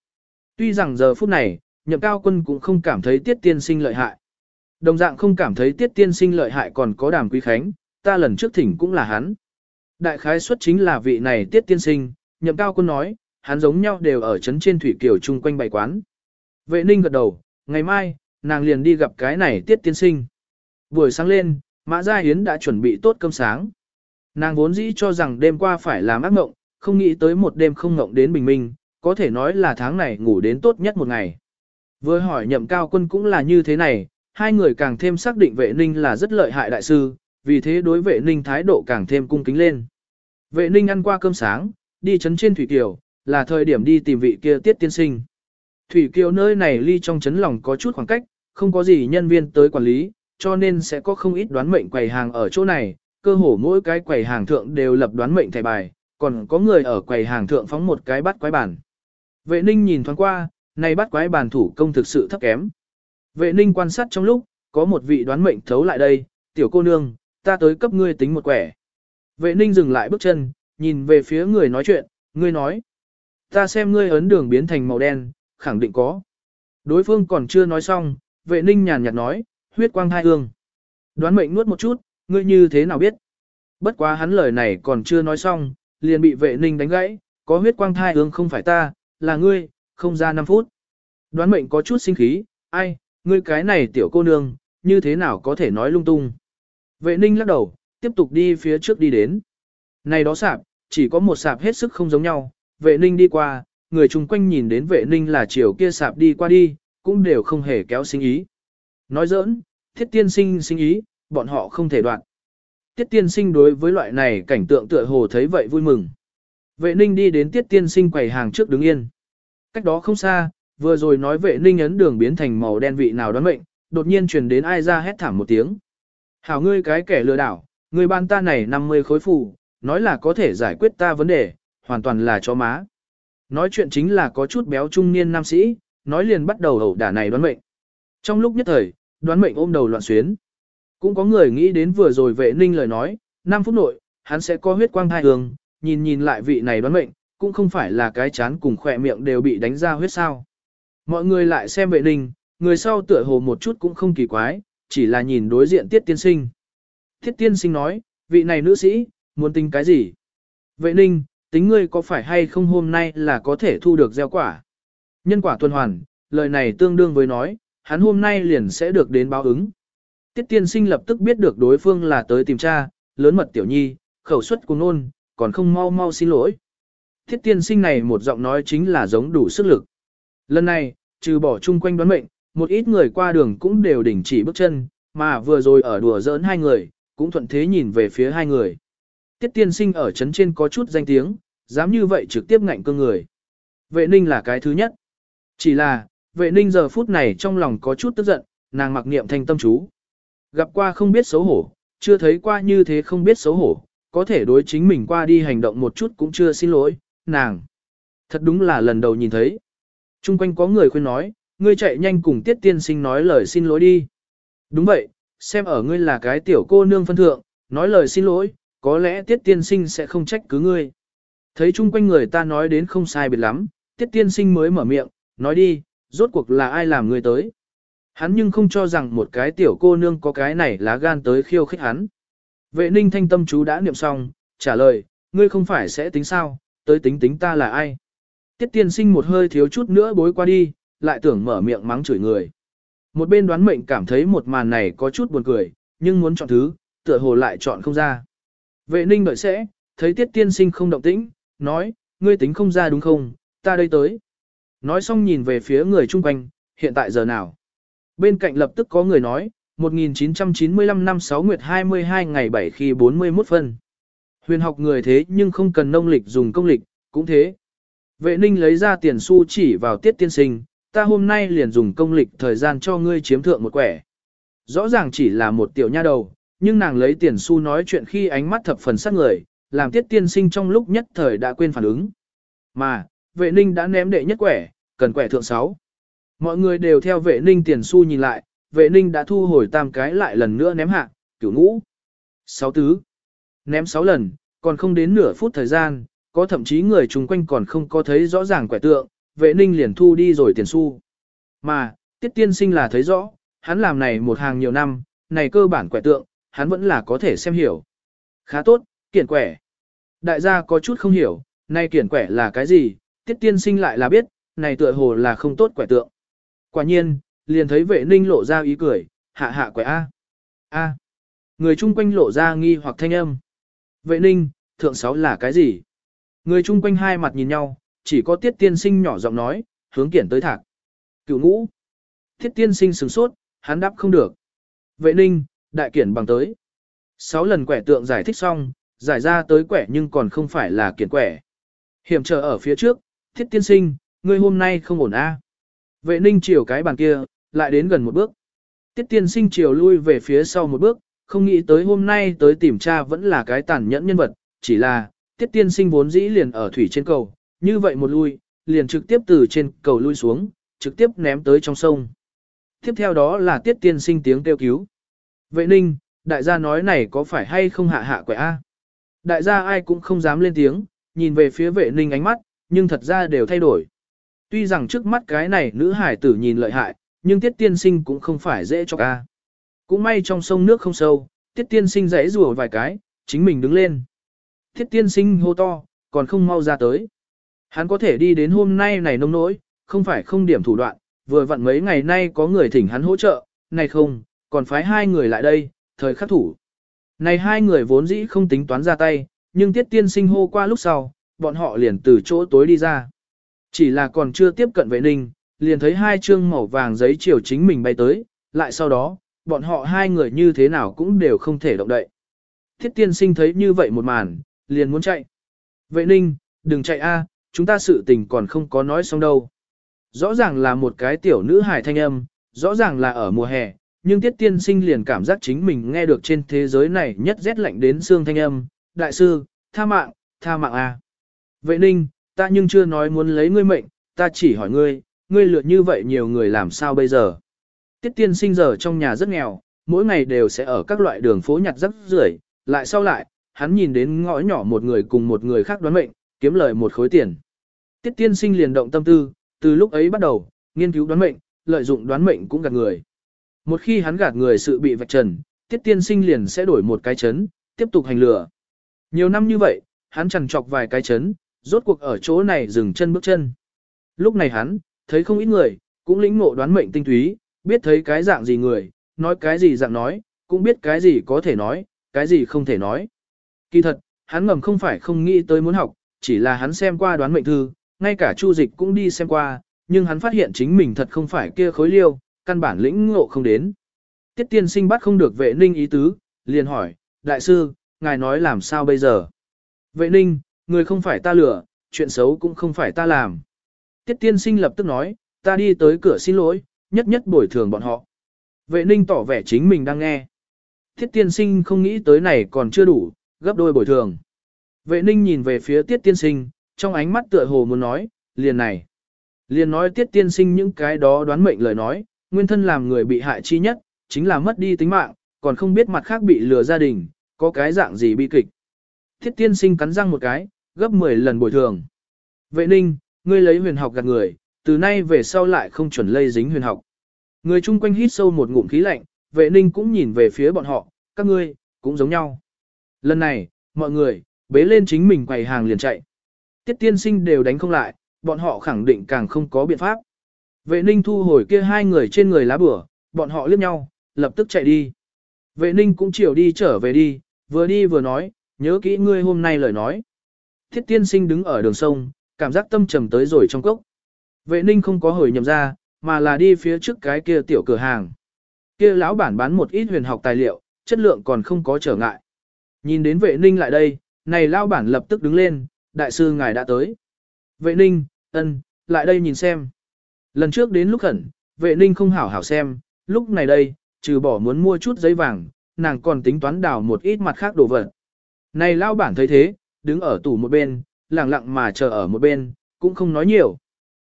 Tuy rằng giờ phút này, nhậm cao quân cũng không cảm thấy tiết tiên sinh lợi hại. Đồng dạng không cảm thấy tiết tiên sinh lợi hại còn có đàm quý khánh, ta lần trước thỉnh cũng là hắn. Đại khái xuất chính là vị này tiết tiên sinh, nhậm cao quân nói, hắn giống nhau đều ở trấn trên thủy kiều chung quanh bày quán. Vệ ninh gật đầu, ngày mai, nàng liền đi gặp cái này tiết tiên sinh. Buổi sáng lên, Mã Gia Yến đã chuẩn bị tốt cơm sáng. Nàng vốn dĩ cho rằng đêm qua phải làm ác mộng, không nghĩ tới một đêm không ngộng đến bình minh, có thể nói là tháng này ngủ đến tốt nhất một ngày. Với hỏi nhậm cao quân cũng là như thế này, hai người càng thêm xác định vệ ninh là rất lợi hại đại sư, vì thế đối vệ ninh thái độ càng thêm cung kính lên. Vệ ninh ăn qua cơm sáng, đi chấn trên Thủy Kiều, là thời điểm đi tìm vị kia tiết tiên sinh. Thủy Kiều nơi này ly trong chấn lòng có chút khoảng cách, không có gì nhân viên tới quản lý, cho nên sẽ có không ít đoán mệnh quầy hàng ở chỗ này, cơ hồ mỗi cái quầy hàng thượng đều lập đoán mệnh thẻ bài, còn có người ở quầy hàng thượng phóng một cái bắt quái bản. Vệ ninh nhìn thoáng qua, này bắt quái bản thủ công thực sự thấp kém. Vệ ninh quan sát trong lúc, có một vị đoán mệnh thấu lại đây, tiểu cô nương, ta tới cấp ngươi tính một quẻ. Vệ ninh dừng lại bước chân, nhìn về phía người nói chuyện, ngươi nói. Ta xem ngươi ấn đường biến thành màu đen, khẳng định có. Đối phương còn chưa nói xong, vệ ninh nhàn nhạt nói, huyết quang thai hương. Đoán mệnh nuốt một chút, ngươi như thế nào biết? Bất quá hắn lời này còn chưa nói xong, liền bị vệ ninh đánh gãy, có huyết quang thai hương không phải ta, là ngươi, không ra 5 phút. Đoán mệnh có chút sinh khí, ai, ngươi cái này tiểu cô nương, như thế nào có thể nói lung tung. Vệ ninh lắc đầu, tiếp tục đi phía trước đi đến. Này đó sạp, chỉ có một sạp hết sức không giống nhau, vệ ninh đi qua, người chung quanh nhìn đến vệ ninh là chiều kia sạp đi qua đi, cũng đều không hề kéo sinh ý. Nói giỡn, thiết tiên sinh sinh ý, bọn họ không thể đoạn. Tiết tiên sinh đối với loại này cảnh tượng tựa hồ thấy vậy vui mừng. Vệ ninh đi đến tiết tiên sinh quầy hàng trước đứng yên. Cách đó không xa, vừa rồi nói vệ ninh ấn đường biến thành màu đen vị nào đoán mệnh, đột nhiên truyền đến ai ra hét thảm một tiếng. Hảo ngươi cái kẻ lừa đảo, ngươi ban ta này 50 khối phù, nói là có thể giải quyết ta vấn đề, hoàn toàn là cho má. Nói chuyện chính là có chút béo trung niên nam sĩ, nói liền bắt đầu ẩu đả này đoán mệnh. Trong lúc nhất thời, đoán mệnh ôm đầu loạn xuyến. Cũng có người nghĩ đến vừa rồi vệ ninh lời nói, 5 phút nội, hắn sẽ có huyết quang thai hương, nhìn nhìn lại vị này đoán mệnh, cũng không phải là cái chán cùng khỏe miệng đều bị đánh ra huyết sao. Mọi người lại xem vệ ninh, người sau tựa hồ một chút cũng không kỳ quái, chỉ là nhìn đối diện tiết tiên sinh. Tiết tiên sinh nói, vị này nữ sĩ, muốn tính cái gì? Vệ ninh, tính ngươi có phải hay không hôm nay là có thể thu được gieo quả? Nhân quả tuần hoàn, lời này tương đương với nói, hắn hôm nay liền sẽ được đến báo ứng. Tiết tiên sinh lập tức biết được đối phương là tới tìm cha, lớn mật tiểu nhi, khẩu suất cùng nôn, còn không mau mau xin lỗi. Tiết tiên sinh này một giọng nói chính là giống đủ sức lực. Lần này, trừ bỏ chung quanh đoán mệnh, một ít người qua đường cũng đều đình chỉ bước chân, mà vừa rồi ở đùa giỡn hai người, cũng thuận thế nhìn về phía hai người. Tiết tiên sinh ở chấn trên có chút danh tiếng, dám như vậy trực tiếp ngạnh cơ người. Vệ ninh là cái thứ nhất. Chỉ là, vệ ninh giờ phút này trong lòng có chút tức giận, nàng mặc niệm thanh tâm chú. Gặp qua không biết xấu hổ, chưa thấy qua như thế không biết xấu hổ, có thể đối chính mình qua đi hành động một chút cũng chưa xin lỗi, nàng. Thật đúng là lần đầu nhìn thấy. Trung quanh có người khuyên nói, ngươi chạy nhanh cùng tiết tiên sinh nói lời xin lỗi đi. Đúng vậy, xem ở ngươi là cái tiểu cô nương phân thượng, nói lời xin lỗi, có lẽ tiết tiên sinh sẽ không trách cứ ngươi. Thấy chung quanh người ta nói đến không sai biệt lắm, tiết tiên sinh mới mở miệng, nói đi, rốt cuộc là ai làm ngươi tới. Hắn nhưng không cho rằng một cái tiểu cô nương có cái này lá gan tới khiêu khích hắn. Vệ ninh thanh tâm chú đã niệm xong, trả lời, ngươi không phải sẽ tính sao, tới tính tính ta là ai. Tiết tiên sinh một hơi thiếu chút nữa bối qua đi, lại tưởng mở miệng mắng chửi người. Một bên đoán mệnh cảm thấy một màn này có chút buồn cười, nhưng muốn chọn thứ, tựa hồ lại chọn không ra. Vệ ninh đợi sẽ, thấy tiết tiên sinh không động tĩnh, nói, ngươi tính không ra đúng không, ta đây tới. Nói xong nhìn về phía người chung quanh, hiện tại giờ nào. Bên cạnh lập tức có người nói, 1995 năm 6 nguyệt 22 ngày 7 khi 41 phân. Huyền học người thế nhưng không cần nông lịch dùng công lịch, cũng thế. Vệ ninh lấy ra tiền xu chỉ vào tiết tiên sinh, ta hôm nay liền dùng công lịch thời gian cho ngươi chiếm thượng một quẻ. Rõ ràng chỉ là một tiểu nha đầu, nhưng nàng lấy tiền xu nói chuyện khi ánh mắt thập phần sắc người, làm tiết tiên sinh trong lúc nhất thời đã quên phản ứng. Mà, vệ ninh đã ném đệ nhất quẻ, cần quẻ thượng 6. Mọi người đều theo vệ ninh tiền xu nhìn lại, vệ ninh đã thu hồi tam cái lại lần nữa ném hạ, cửu ngũ. 6 tứ. Ném 6 lần, còn không đến nửa phút thời gian, có thậm chí người chung quanh còn không có thấy rõ ràng quẻ tượng, vệ ninh liền thu đi rồi tiền xu. Mà, tiết tiên sinh là thấy rõ, hắn làm này một hàng nhiều năm, này cơ bản quẻ tượng, hắn vẫn là có thể xem hiểu. Khá tốt, kiển quẻ. Đại gia có chút không hiểu, này kiển quẻ là cái gì, tiết tiên sinh lại là biết, này tựa hồ là không tốt quẻ tượng. Quả nhiên, liền thấy vệ ninh lộ ra ý cười, hạ hạ quẻ A. A. Người chung quanh lộ ra nghi hoặc thanh âm. Vệ ninh, thượng sáu là cái gì? Người chung quanh hai mặt nhìn nhau, chỉ có tiết tiên sinh nhỏ giọng nói, hướng kiển tới thạc. Cựu ngũ. Tiết tiên sinh sửng sốt, hắn đáp không được. Vệ ninh, đại kiển bằng tới. Sáu lần quẻ tượng giải thích xong, giải ra tới quẻ nhưng còn không phải là kiển quẻ. Hiểm trở ở phía trước, thiết tiên sinh, ngươi hôm nay không ổn a. Vệ ninh chiều cái bàn kia, lại đến gần một bước. Tiết tiên sinh chiều lui về phía sau một bước, không nghĩ tới hôm nay tới tìm cha vẫn là cái tàn nhẫn nhân vật, chỉ là, tiết tiên sinh vốn dĩ liền ở thủy trên cầu, như vậy một lui, liền trực tiếp từ trên cầu lui xuống, trực tiếp ném tới trong sông. Tiếp theo đó là tiết tiên sinh tiếng kêu cứu. Vệ ninh, đại gia nói này có phải hay không hạ hạ quẻ A? Đại gia ai cũng không dám lên tiếng, nhìn về phía vệ ninh ánh mắt, nhưng thật ra đều thay đổi. Tuy rằng trước mắt cái này nữ hải tử nhìn lợi hại, nhưng tiết tiên sinh cũng không phải dễ cho ca. Cũng may trong sông nước không sâu, tiết tiên sinh rẽ rùa vài cái, chính mình đứng lên. Thiết tiên sinh hô to, còn không mau ra tới. Hắn có thể đi đến hôm nay này nông nỗi, không phải không điểm thủ đoạn, vừa vặn mấy ngày nay có người thỉnh hắn hỗ trợ, này không, còn phái hai người lại đây, thời khắc thủ. Này hai người vốn dĩ không tính toán ra tay, nhưng tiết tiên sinh hô qua lúc sau, bọn họ liền từ chỗ tối đi ra. Chỉ là còn chưa tiếp cận vệ ninh, liền thấy hai chương màu vàng giấy chiều chính mình bay tới, lại sau đó, bọn họ hai người như thế nào cũng đều không thể động đậy. Thiết tiên sinh thấy như vậy một màn, liền muốn chạy. Vệ ninh, đừng chạy a, chúng ta sự tình còn không có nói xong đâu. Rõ ràng là một cái tiểu nữ hài thanh âm, rõ ràng là ở mùa hè, nhưng tiết tiên sinh liền cảm giác chính mình nghe được trên thế giới này nhất rét lạnh đến xương thanh âm. Đại sư, tha mạng, tha mạng a. Vệ ninh, ta nhưng chưa nói muốn lấy ngươi mệnh, ta chỉ hỏi ngươi, ngươi lựa như vậy nhiều người làm sao bây giờ. Tiết tiên sinh giờ trong nhà rất nghèo, mỗi ngày đều sẽ ở các loại đường phố nhặt rác rưởi, lại sau lại, hắn nhìn đến ngõ nhỏ một người cùng một người khác đoán mệnh, kiếm lời một khối tiền. Tiết tiên sinh liền động tâm tư, từ lúc ấy bắt đầu, nghiên cứu đoán mệnh, lợi dụng đoán mệnh cũng gạt người. Một khi hắn gạt người sự bị vạch trần, tiết tiên sinh liền sẽ đổi một cái chấn, tiếp tục hành lửa. Nhiều năm như vậy, hắn chẳng chọc vài cái chấn, rốt cuộc ở chỗ này dừng chân bước chân. Lúc này hắn, thấy không ít người, cũng lĩnh ngộ đoán mệnh tinh túy, biết thấy cái dạng gì người, nói cái gì dạng nói, cũng biết cái gì có thể nói, cái gì không thể nói. Kỳ thật, hắn ngầm không phải không nghĩ tới muốn học, chỉ là hắn xem qua đoán mệnh thư, ngay cả chu dịch cũng đi xem qua, nhưng hắn phát hiện chính mình thật không phải kia khối liêu, căn bản lĩnh ngộ không đến. Tiết tiên sinh bắt không được vệ ninh ý tứ, liền hỏi, đại sư, ngài nói làm sao bây giờ? Vệ ninh, người không phải ta lừa, chuyện xấu cũng không phải ta làm. Tiết tiên sinh lập tức nói, ta đi tới cửa xin lỗi, nhất nhất bồi thường bọn họ. Vệ ninh tỏ vẻ chính mình đang nghe. Tiết tiên sinh không nghĩ tới này còn chưa đủ, gấp đôi bồi thường. Vệ ninh nhìn về phía tiết tiên sinh, trong ánh mắt tựa hồ muốn nói, liền này. Liền nói tiết tiên sinh những cái đó đoán mệnh lời nói, nguyên thân làm người bị hại chi nhất, chính là mất đi tính mạng, còn không biết mặt khác bị lừa gia đình, có cái dạng gì bi kịch. Tiết tiên sinh cắn răng một cái, gấp 10 lần bồi thường. Vệ ninh, ngươi lấy huyền học gạt người, từ nay về sau lại không chuẩn lây dính huyền học. Người chung quanh hít sâu một ngụm khí lạnh, vệ ninh cũng nhìn về phía bọn họ, các ngươi, cũng giống nhau. Lần này, mọi người, bế lên chính mình quầy hàng liền chạy. Tiết tiên sinh đều đánh không lại, bọn họ khẳng định càng không có biện pháp. Vệ ninh thu hồi kia hai người trên người lá bửa, bọn họ liếc nhau, lập tức chạy đi. Vệ ninh cũng chiều đi trở về đi, vừa đi vừa nói, nhớ kỹ ngươi hôm nay lời nói. Thiết tiên sinh đứng ở đường sông, cảm giác tâm trầm tới rồi trong cốc. Vệ ninh không có hồi nhầm ra, mà là đi phía trước cái kia tiểu cửa hàng. Kia lão bản bán một ít huyền học tài liệu, chất lượng còn không có trở ngại. Nhìn đến vệ ninh lại đây, này lao bản lập tức đứng lên, đại sư ngài đã tới. Vệ ninh, ân, lại đây nhìn xem. Lần trước đến lúc khẩn, vệ ninh không hảo hảo xem, lúc này đây, trừ bỏ muốn mua chút giấy vàng, nàng còn tính toán đào một ít mặt khác đồ vật. Này lao bản thấy thế, đứng ở tủ một bên, lặng lặng mà chờ ở một bên, cũng không nói nhiều.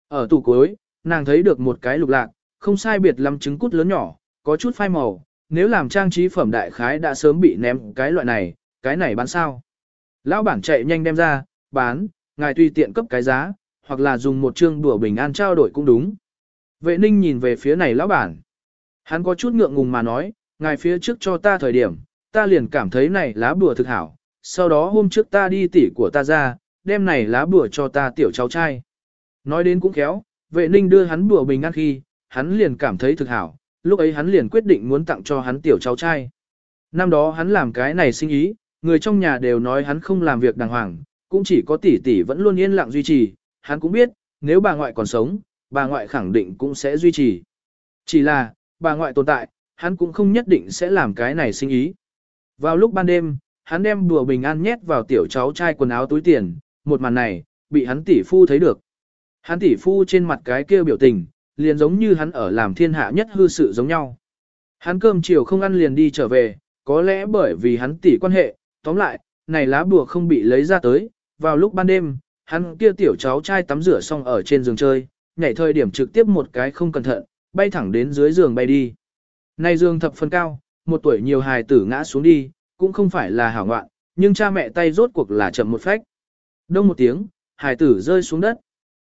Ở tủ cuối, nàng thấy được một cái lục lạc, không sai biệt lắm trứng cút lớn nhỏ, có chút phai màu, nếu làm trang trí phẩm đại khái đã sớm bị ném cái loại này, cái này bán sao. Lão bản chạy nhanh đem ra, bán, ngài tùy tiện cấp cái giá, hoặc là dùng một chương đùa bình an trao đổi cũng đúng. Vệ ninh nhìn về phía này lão bản. Hắn có chút ngượng ngùng mà nói, ngài phía trước cho ta thời điểm, ta liền cảm thấy này lá bùa thực hảo, sau đó hôm trước ta đi tỉ của ta ra, đem này lá bùa cho ta tiểu cháu trai. Nói đến cũng khéo, vệ ninh đưa hắn bùa bình an khi, hắn liền cảm thấy thực hảo, lúc ấy hắn liền quyết định muốn tặng cho hắn tiểu cháu trai. Năm đó hắn làm cái này sinh ý, người trong nhà đều nói hắn không làm việc đàng hoàng, cũng chỉ có tỷ tỷ vẫn luôn yên lặng duy trì, hắn cũng biết, nếu bà ngoại còn sống, bà ngoại khẳng định cũng sẽ duy trì. Chỉ là, bà ngoại tồn tại, hắn cũng không nhất định sẽ làm cái này sinh ý. Vào lúc ban đêm, hắn đem đùa bình an nhét vào tiểu cháu trai quần áo túi tiền, một màn này, bị hắn tỷ phu thấy được. Hắn tỷ phu trên mặt cái kia biểu tình, liền giống như hắn ở làm thiên hạ nhất hư sự giống nhau. Hắn cơm chiều không ăn liền đi trở về, có lẽ bởi vì hắn tỷ quan hệ, tóm lại, này lá bùa không bị lấy ra tới, vào lúc ban đêm, hắn kia tiểu cháu trai tắm rửa xong ở trên giường chơi, nhảy thời điểm trực tiếp một cái không cẩn thận, bay thẳng đến dưới giường bay đi. Này giường thập phần cao, một tuổi nhiều hài tử ngã xuống đi, cũng không phải là hảo ngoạn, nhưng cha mẹ tay rốt cuộc là chậm một phách. Đông một tiếng, hài tử rơi xuống đất.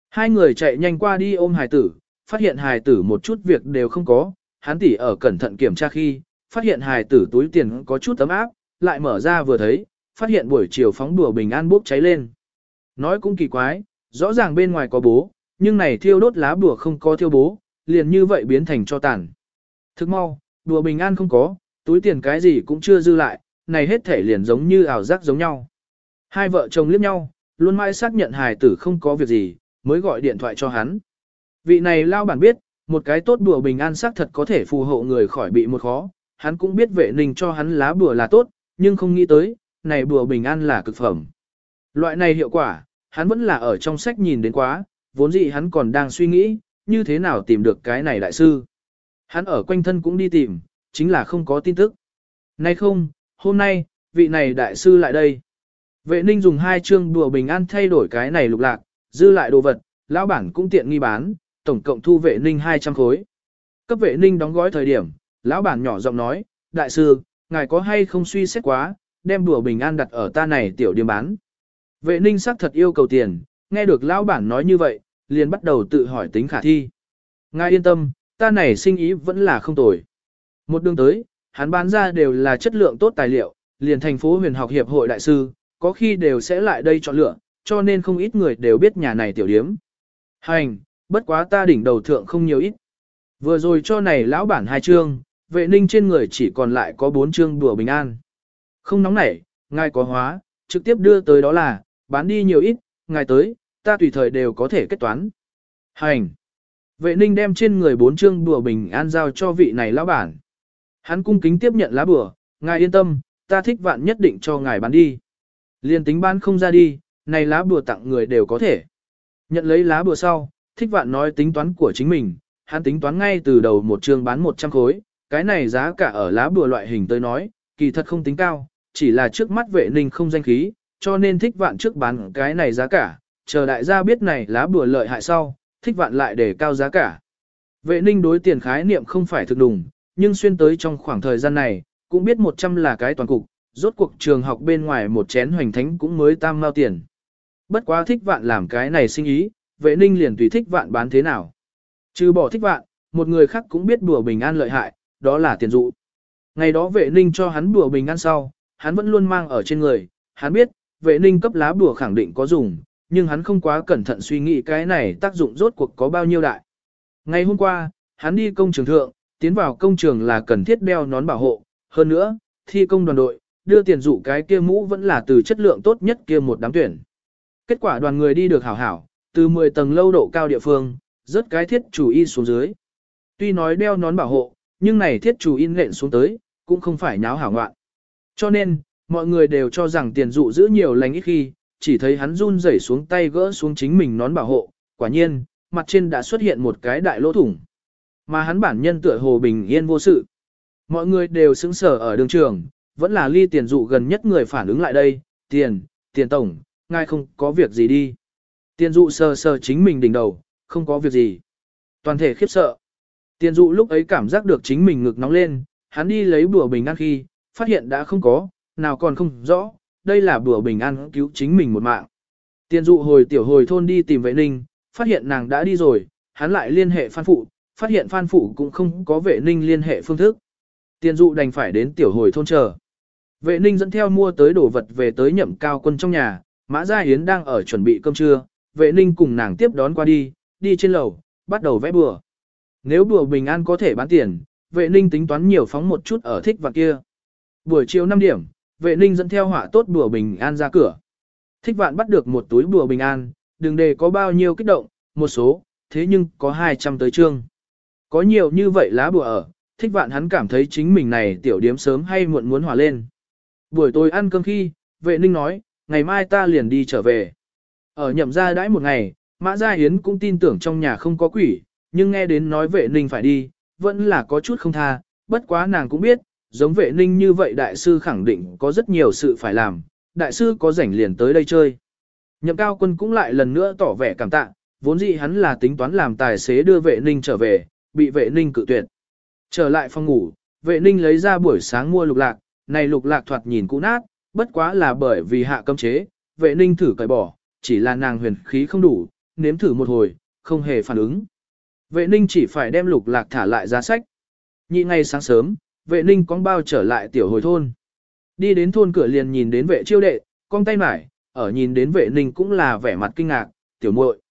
Hai người chạy nhanh qua đi ôm hài tử, phát hiện hài tử một chút việc đều không có, hắn tỉ ở cẩn thận kiểm tra khi, phát hiện hài tử túi tiền có chút tấm áp, lại mở ra vừa thấy, phát hiện buổi chiều phóng đùa bình an bốc cháy lên. Nói cũng kỳ quái, rõ ràng bên ngoài có bố, nhưng này thiêu đốt lá bùa không có thiêu bố, liền như vậy biến thành cho tàn. Thức mau, đùa bình an không có, túi tiền cái gì cũng chưa dư lại, này hết thể liền giống như ảo giác giống nhau. Hai vợ chồng liếc nhau, luôn mãi xác nhận hài tử không có việc gì, mới gọi điện thoại cho hắn. Vị này lao bản biết, Một cái tốt đùa bình an xác thật có thể phù hộ người khỏi bị một khó, hắn cũng biết vệ ninh cho hắn lá bùa là tốt, nhưng không nghĩ tới, này bùa bình an là cực phẩm. Loại này hiệu quả, hắn vẫn là ở trong sách nhìn đến quá, vốn dĩ hắn còn đang suy nghĩ, như thế nào tìm được cái này đại sư. Hắn ở quanh thân cũng đi tìm, chính là không có tin tức. Nay không, hôm nay, vị này đại sư lại đây. Vệ ninh dùng hai chương đùa bình an thay đổi cái này lục lạc, dư lại đồ vật, lão bản cũng tiện nghi bán, tổng cộng thu vệ ninh 200 khối. Cấp vệ ninh đóng gói thời điểm, lão bản nhỏ giọng nói, đại sư, ngài có hay không suy xét quá, đem đùa bình an đặt ở ta này tiểu điểm bán. Vệ ninh sắc thật yêu cầu tiền, nghe được lão bản nói như vậy, liền bắt đầu tự hỏi tính khả thi. Ngài yên tâm, ta này sinh ý vẫn là không tồi. Một đường tới, hắn bán ra đều là chất lượng tốt tài liệu, liền thành phố huyền học hiệp hội đại sư, có khi đều sẽ lại đây chọn lựa, cho nên không ít người đều biết nhà này tiểu điếm. Hành, bất quá ta đỉnh đầu thượng không nhiều ít. Vừa rồi cho này lão bản hai chương, vệ ninh trên người chỉ còn lại có bốn chương đùa bình an. Không nóng nảy, ngài có hóa, trực tiếp đưa tới đó là, bán đi nhiều ít, ngài tới, ta tùy thời đều có thể kết toán. Hành. Vệ ninh đem trên người bốn chương đùa bình an giao cho vị này lão bản. Hắn cung kính tiếp nhận lá bùa, ngài yên tâm, ta thích vạn nhất định cho ngài bán đi. Liên tính bán không ra đi, này lá bùa tặng người đều có thể. Nhận lấy lá bùa sau, thích vạn nói tính toán của chính mình, hắn tính toán ngay từ đầu một trường bán 100 khối, cái này giá cả ở lá bùa loại hình tới nói, kỳ thật không tính cao, chỉ là trước mắt vệ ninh không danh khí, cho nên thích vạn trước bán cái này giá cả, chờ đại gia biết này lá bùa lợi hại sau, thích vạn lại để cao giá cả. Vệ ninh đối tiền khái niệm không phải thực đùng, nhưng xuyên tới trong khoảng thời gian này, cũng biết 100 là cái toàn cục, rốt cuộc trường học bên ngoài một chén hoành thánh cũng mới tam mao tiền. Bất quá thích vạn làm cái này sinh ý, vệ ninh liền tùy thích vạn bán thế nào. Trừ bỏ thích vạn, một người khác cũng biết đùa bình an lợi hại, đó là tiền dụ. Ngày đó vệ ninh cho hắn đùa bình an sau, hắn vẫn luôn mang ở trên người, hắn biết, vệ ninh cấp lá bùa khẳng định có dùng, nhưng hắn không quá cẩn thận suy nghĩ cái này tác dụng rốt cuộc có bao nhiêu đại. Ngày hôm qua, hắn đi công trường thượng, tiến vào công trường là cần thiết đeo nón bảo hộ, hơn nữa, thi công đoàn đội, đưa tiền dụ cái kia mũ vẫn là từ chất lượng tốt nhất kia một đám tuyển. Kết quả đoàn người đi được hảo hảo, từ 10 tầng lâu độ cao địa phương, rất cái thiết chủ y xuống dưới. Tuy nói đeo nón bảo hộ, nhưng này thiết chủ in lệnh xuống tới, cũng không phải nháo hảo ngoạn. Cho nên, mọi người đều cho rằng tiền dụ giữ nhiều lành ít khi, chỉ thấy hắn run rẩy xuống tay gỡ xuống chính mình nón bảo hộ, quả nhiên, mặt trên đã xuất hiện một cái đại lỗ thủng. Mà hắn bản nhân tựa hồ bình yên vô sự. Mọi người đều sững sờ ở đường trường, vẫn là ly tiền dụ gần nhất người phản ứng lại đây, tiền, tiền tổng, ngài không có việc gì đi. Tiền dụ sờ sờ chính mình đỉnh đầu, không có việc gì. Toàn thể khiếp sợ. Tiền dụ lúc ấy cảm giác được chính mình ngực nóng lên, hắn đi lấy bùa bình an khi, phát hiện đã không có, nào còn không rõ, đây là bùa bình an cứu chính mình một mạng. Tiền dụ hồi tiểu hồi thôn đi tìm vệ ninh, phát hiện nàng đã đi rồi, hắn lại liên hệ phan phụ, phát hiện phan phụ cũng không có vệ ninh liên hệ phương thức. Tiền dụ đành phải đến tiểu hồi thôn chờ. Vệ ninh dẫn theo mua tới đồ vật về tới nhậm cao quân trong nhà, Mã Gia Yến đang ở chuẩn bị cơm trưa, vệ ninh cùng nàng tiếp đón qua đi, đi trên lầu, bắt đầu vẽ bừa. Nếu bùa bình an có thể bán tiền, vệ ninh tính toán nhiều phóng một chút ở thích vạn kia. Buổi chiều 5 điểm, vệ ninh dẫn theo họa tốt bùa bình an ra cửa. Thích vạn bắt được một túi bùa bình an, đừng để có bao nhiêu kích động, một số, thế nhưng có 200 tới trương. Có nhiều như vậy lá bùa ở, thích vạn hắn cảm thấy chính mình này tiểu điếm sớm hay muộn muốn hòa lên. Buổi tối ăn cơm khi, vệ ninh nói, ngày mai ta liền đi trở về. Ở nhậm gia đãi một ngày, Mã Gia Hiến cũng tin tưởng trong nhà không có quỷ, nhưng nghe đến nói vệ ninh phải đi, vẫn là có chút không tha, bất quá nàng cũng biết, giống vệ ninh như vậy đại sư khẳng định có rất nhiều sự phải làm, đại sư có rảnh liền tới đây chơi. Nhậm cao quân cũng lại lần nữa tỏ vẻ cảm tạ, vốn dĩ hắn là tính toán làm tài xế đưa vệ ninh trở về, bị vệ ninh cự tuyệt. Trở lại phòng ngủ, vệ ninh lấy ra buổi sáng mua lục lạc, này lục lạc thoạt nhìn cũ nát, bất quá là bởi vì hạ cấm chế, vệ ninh thử cởi bỏ, chỉ là nàng huyền khí không đủ, nếm thử một hồi, không hề phản ứng. Vệ ninh chỉ phải đem lục lạc thả lại giá sách. Nhị ngày sáng sớm, vệ ninh con bao trở lại tiểu hồi thôn. Đi đến thôn cửa liền nhìn đến vệ chiêu đệ, con tay mải, ở nhìn đến vệ ninh cũng là vẻ mặt kinh ngạc, tiểu muội.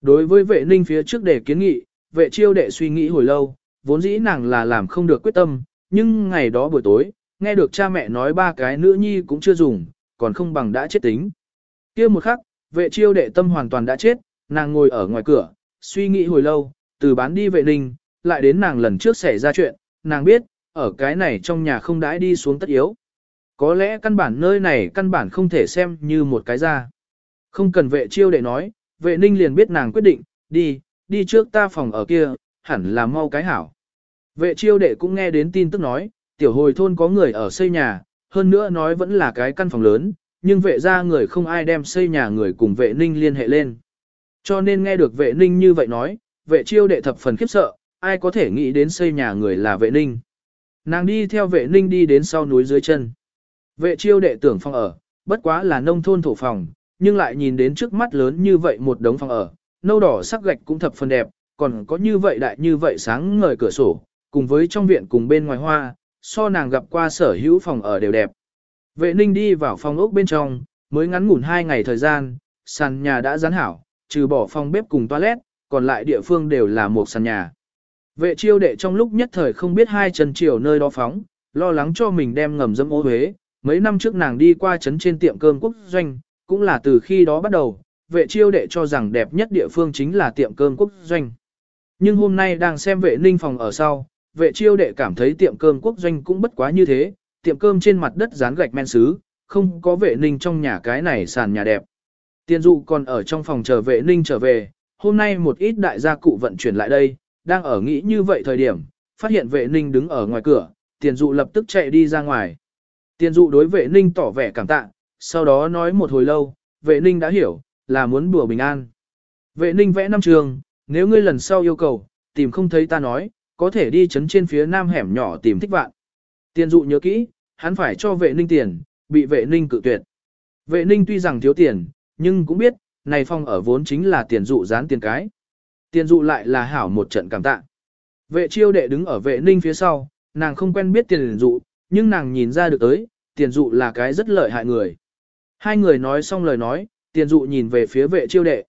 Đối với vệ ninh phía trước để kiến nghị, vệ chiêu đệ suy nghĩ hồi lâu, vốn dĩ nàng là làm không được quyết tâm, nhưng ngày đó buổi tối, nghe được cha mẹ nói ba cái nữ nhi cũng chưa dùng, còn không bằng đã chết tính. kia một khắc, vệ chiêu đệ tâm hoàn toàn đã chết, nàng ngồi ở ngoài cửa, suy nghĩ hồi lâu, từ bán đi vệ ninh, lại đến nàng lần trước xảy ra chuyện, nàng biết, ở cái này trong nhà không đãi đi xuống tất yếu. Có lẽ căn bản nơi này căn bản không thể xem như một cái ra. Không cần vệ chiêu để nói, vệ ninh liền biết nàng quyết định, đi, đi trước ta phòng ở kia, hẳn là mau cái hảo. Vệ chiêu đệ cũng nghe đến tin tức nói, tiểu hồi thôn có người ở xây nhà, hơn nữa nói vẫn là cái căn phòng lớn, nhưng vệ ra người không ai đem xây nhà người cùng vệ ninh liên hệ lên. Cho nên nghe được vệ ninh như vậy nói, vệ chiêu đệ thập phần khiếp sợ, ai có thể nghĩ đến xây nhà người là vệ ninh. Nàng đi theo vệ ninh đi đến sau núi dưới chân. Vệ chiêu đệ tưởng phòng ở, bất quá là nông thôn thổ phòng, nhưng lại nhìn đến trước mắt lớn như vậy một đống phòng ở, nâu đỏ sắc gạch cũng thập phần đẹp, còn có như vậy đại như vậy sáng ngời cửa sổ, cùng với trong viện cùng bên ngoài hoa, so nàng gặp qua sở hữu phòng ở đều đẹp. Vệ ninh đi vào phòng ốc bên trong, mới ngắn ngủn hai ngày thời gian, sàn nhà đã rán hảo, trừ bỏ phòng bếp cùng toilet, còn lại địa phương đều là một sàn nhà. Vệ chiêu đệ trong lúc nhất thời không biết hai chân chiều nơi đó phóng, lo lắng cho mình đem ngầm dâm ô huế. Mấy năm trước nàng đi qua trấn trên tiệm cơm quốc doanh, cũng là từ khi đó bắt đầu, vệ chiêu đệ cho rằng đẹp nhất địa phương chính là tiệm cơm quốc doanh. Nhưng hôm nay đang xem vệ ninh phòng ở sau, vệ chiêu đệ cảm thấy tiệm cơm quốc doanh cũng bất quá như thế, tiệm cơm trên mặt đất dán gạch men sứ, không có vệ ninh trong nhà cái này sàn nhà đẹp. tiên dụ còn ở trong phòng chờ vệ ninh trở về, hôm nay một ít đại gia cụ vận chuyển lại đây, đang ở nghĩ như vậy thời điểm, phát hiện vệ ninh đứng ở ngoài cửa, tiền dụ lập tức chạy đi ra ngoài. Tiền dụ đối vệ ninh tỏ vẻ cảm tạ, sau đó nói một hồi lâu, vệ ninh đã hiểu, là muốn bùa bình an. Vệ ninh vẽ năm trường, nếu ngươi lần sau yêu cầu, tìm không thấy ta nói, có thể đi chấn trên phía nam hẻm nhỏ tìm thích vạn. Tiền dụ nhớ kỹ, hắn phải cho vệ ninh tiền, bị vệ ninh cự tuyệt. Vệ ninh tuy rằng thiếu tiền, nhưng cũng biết, này phong ở vốn chính là tiền dụ dán tiền cái. Tiền dụ lại là hảo một trận cảm tạ. Vệ chiêu đệ đứng ở vệ ninh phía sau, nàng không quen biết tiền dụ, nhưng nàng nhìn ra được tới, tiền dụ là cái rất lợi hại người. Hai người nói xong lời nói, tiền dụ nhìn về phía vệ chiêu đệ.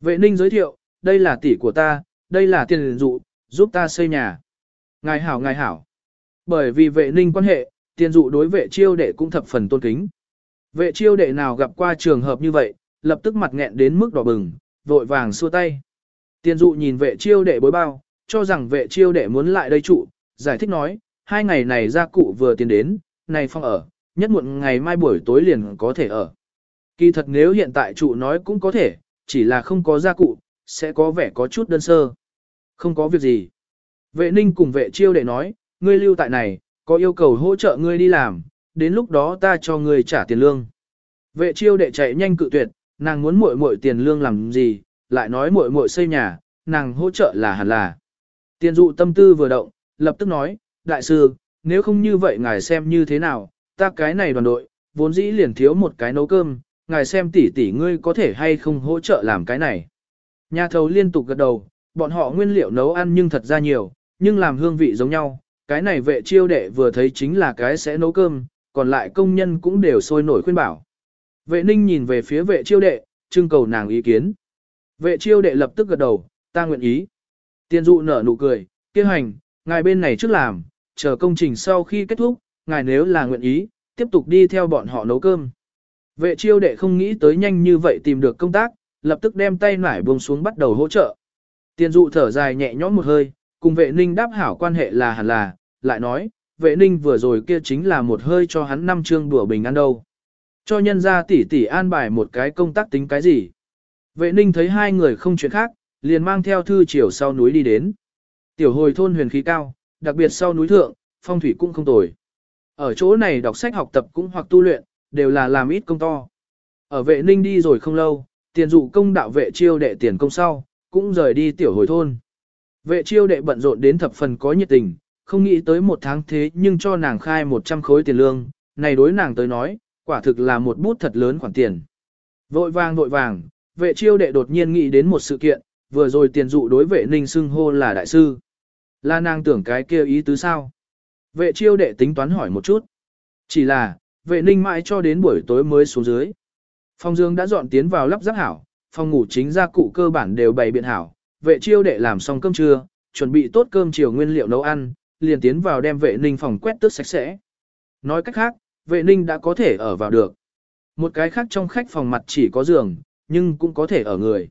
Vệ ninh giới thiệu, đây là tỷ của ta, đây là tiền dụ, giúp ta xây nhà. Ngài hảo ngài hảo. Bởi vì vệ ninh quan hệ, tiền dụ đối vệ chiêu đệ cũng thập phần tôn kính. Vệ chiêu đệ nào gặp qua trường hợp như vậy, lập tức mặt nghẹn đến mức đỏ bừng, vội vàng xua tay. Tiền dụ nhìn vệ chiêu đệ bối bao, cho rằng vệ chiêu đệ muốn lại đây trụ, giải thích nói, hai ngày này gia cụ vừa tiến đến, này phong ở, nhất muộn ngày mai buổi tối liền có thể ở. Kỳ thật nếu hiện tại trụ nói cũng có thể, chỉ là không có gia cụ, sẽ có vẻ có chút đơn sơ. Không có việc gì. Vệ ninh cùng vệ chiêu đệ nói, ngươi lưu tại này, có yêu cầu hỗ trợ ngươi đi làm, đến lúc đó ta cho ngươi trả tiền lương. Vệ chiêu đệ chạy nhanh cự tuyệt, nàng muốn muội muội tiền lương làm gì, lại nói muội muội xây nhà, nàng hỗ trợ là hẳn là. Tiền dụ tâm tư vừa động, lập tức nói, đại sư, nếu không như vậy ngài xem như thế nào, ta cái này đoàn đội, vốn dĩ liền thiếu một cái nấu cơm, ngài xem tỷ tỷ ngươi có thể hay không hỗ trợ làm cái này. Nhà thầu liên tục gật đầu, bọn họ nguyên liệu nấu ăn nhưng thật ra nhiều, nhưng làm hương vị giống nhau, cái này vệ chiêu đệ vừa thấy chính là cái sẽ nấu cơm, còn lại công nhân cũng đều sôi nổi khuyên bảo. Vệ ninh nhìn về phía vệ chiêu đệ, trưng cầu nàng ý kiến. Vệ chiêu đệ lập tức gật đầu, ta nguyện ý. Tiên dụ nở nụ cười, kia hành, ngài bên này trước làm, chờ công trình sau khi kết thúc, ngài nếu là nguyện ý, tiếp tục đi theo bọn họ nấu cơm. Vệ chiêu đệ không nghĩ tới nhanh như vậy tìm được công tác, lập tức đem tay nải buông xuống bắt đầu hỗ trợ. Tiên dụ thở dài nhẹ nhõm một hơi, cùng vệ ninh đáp hảo quan hệ là hẳn là, lại nói, vệ ninh vừa rồi kia chính là một hơi cho hắn năm chương đùa bình ăn đâu. Cho nhân ra tỷ tỷ an bài một cái công tác tính cái gì. Vệ ninh thấy hai người không chuyện khác, liền mang theo thư chiều sau núi đi đến. Tiểu hồi thôn huyền khí cao, đặc biệt sau núi thượng, phong thủy cũng không tồi. Ở chỗ này đọc sách học tập cũng hoặc tu luyện, đều là làm ít công to. Ở vệ ninh đi rồi không lâu, tiền dụ công đạo vệ chiêu đệ tiền công sau, cũng rời đi tiểu hồi thôn. Vệ chiêu đệ bận rộn đến thập phần có nhiệt tình, không nghĩ tới một tháng thế nhưng cho nàng khai 100 khối tiền lương, này đối nàng tới nói, quả thực là một bút thật lớn khoản tiền. Vội vàng vội vàng, vệ chiêu đệ đột nhiên nghĩ đến một sự kiện, vừa rồi tiền dụ đối vệ ninh xưng hô là đại sư. Là nàng tưởng cái kia ý tứ sao? Vệ chiêu đệ tính toán hỏi một chút. Chỉ là, vệ ninh mãi cho đến buổi tối mới xuống dưới. Phòng dương đã dọn tiến vào lắp ráp hảo, phòng ngủ chính gia cụ cơ bản đều bày biện hảo. Vệ chiêu đệ làm xong cơm trưa, chuẩn bị tốt cơm chiều nguyên liệu nấu ăn, liền tiến vào đem vệ ninh phòng quét tước sạch sẽ. Nói cách khác, vệ ninh đã có thể ở vào được. Một cái khác trong khách phòng mặt chỉ có giường, nhưng cũng có thể ở người.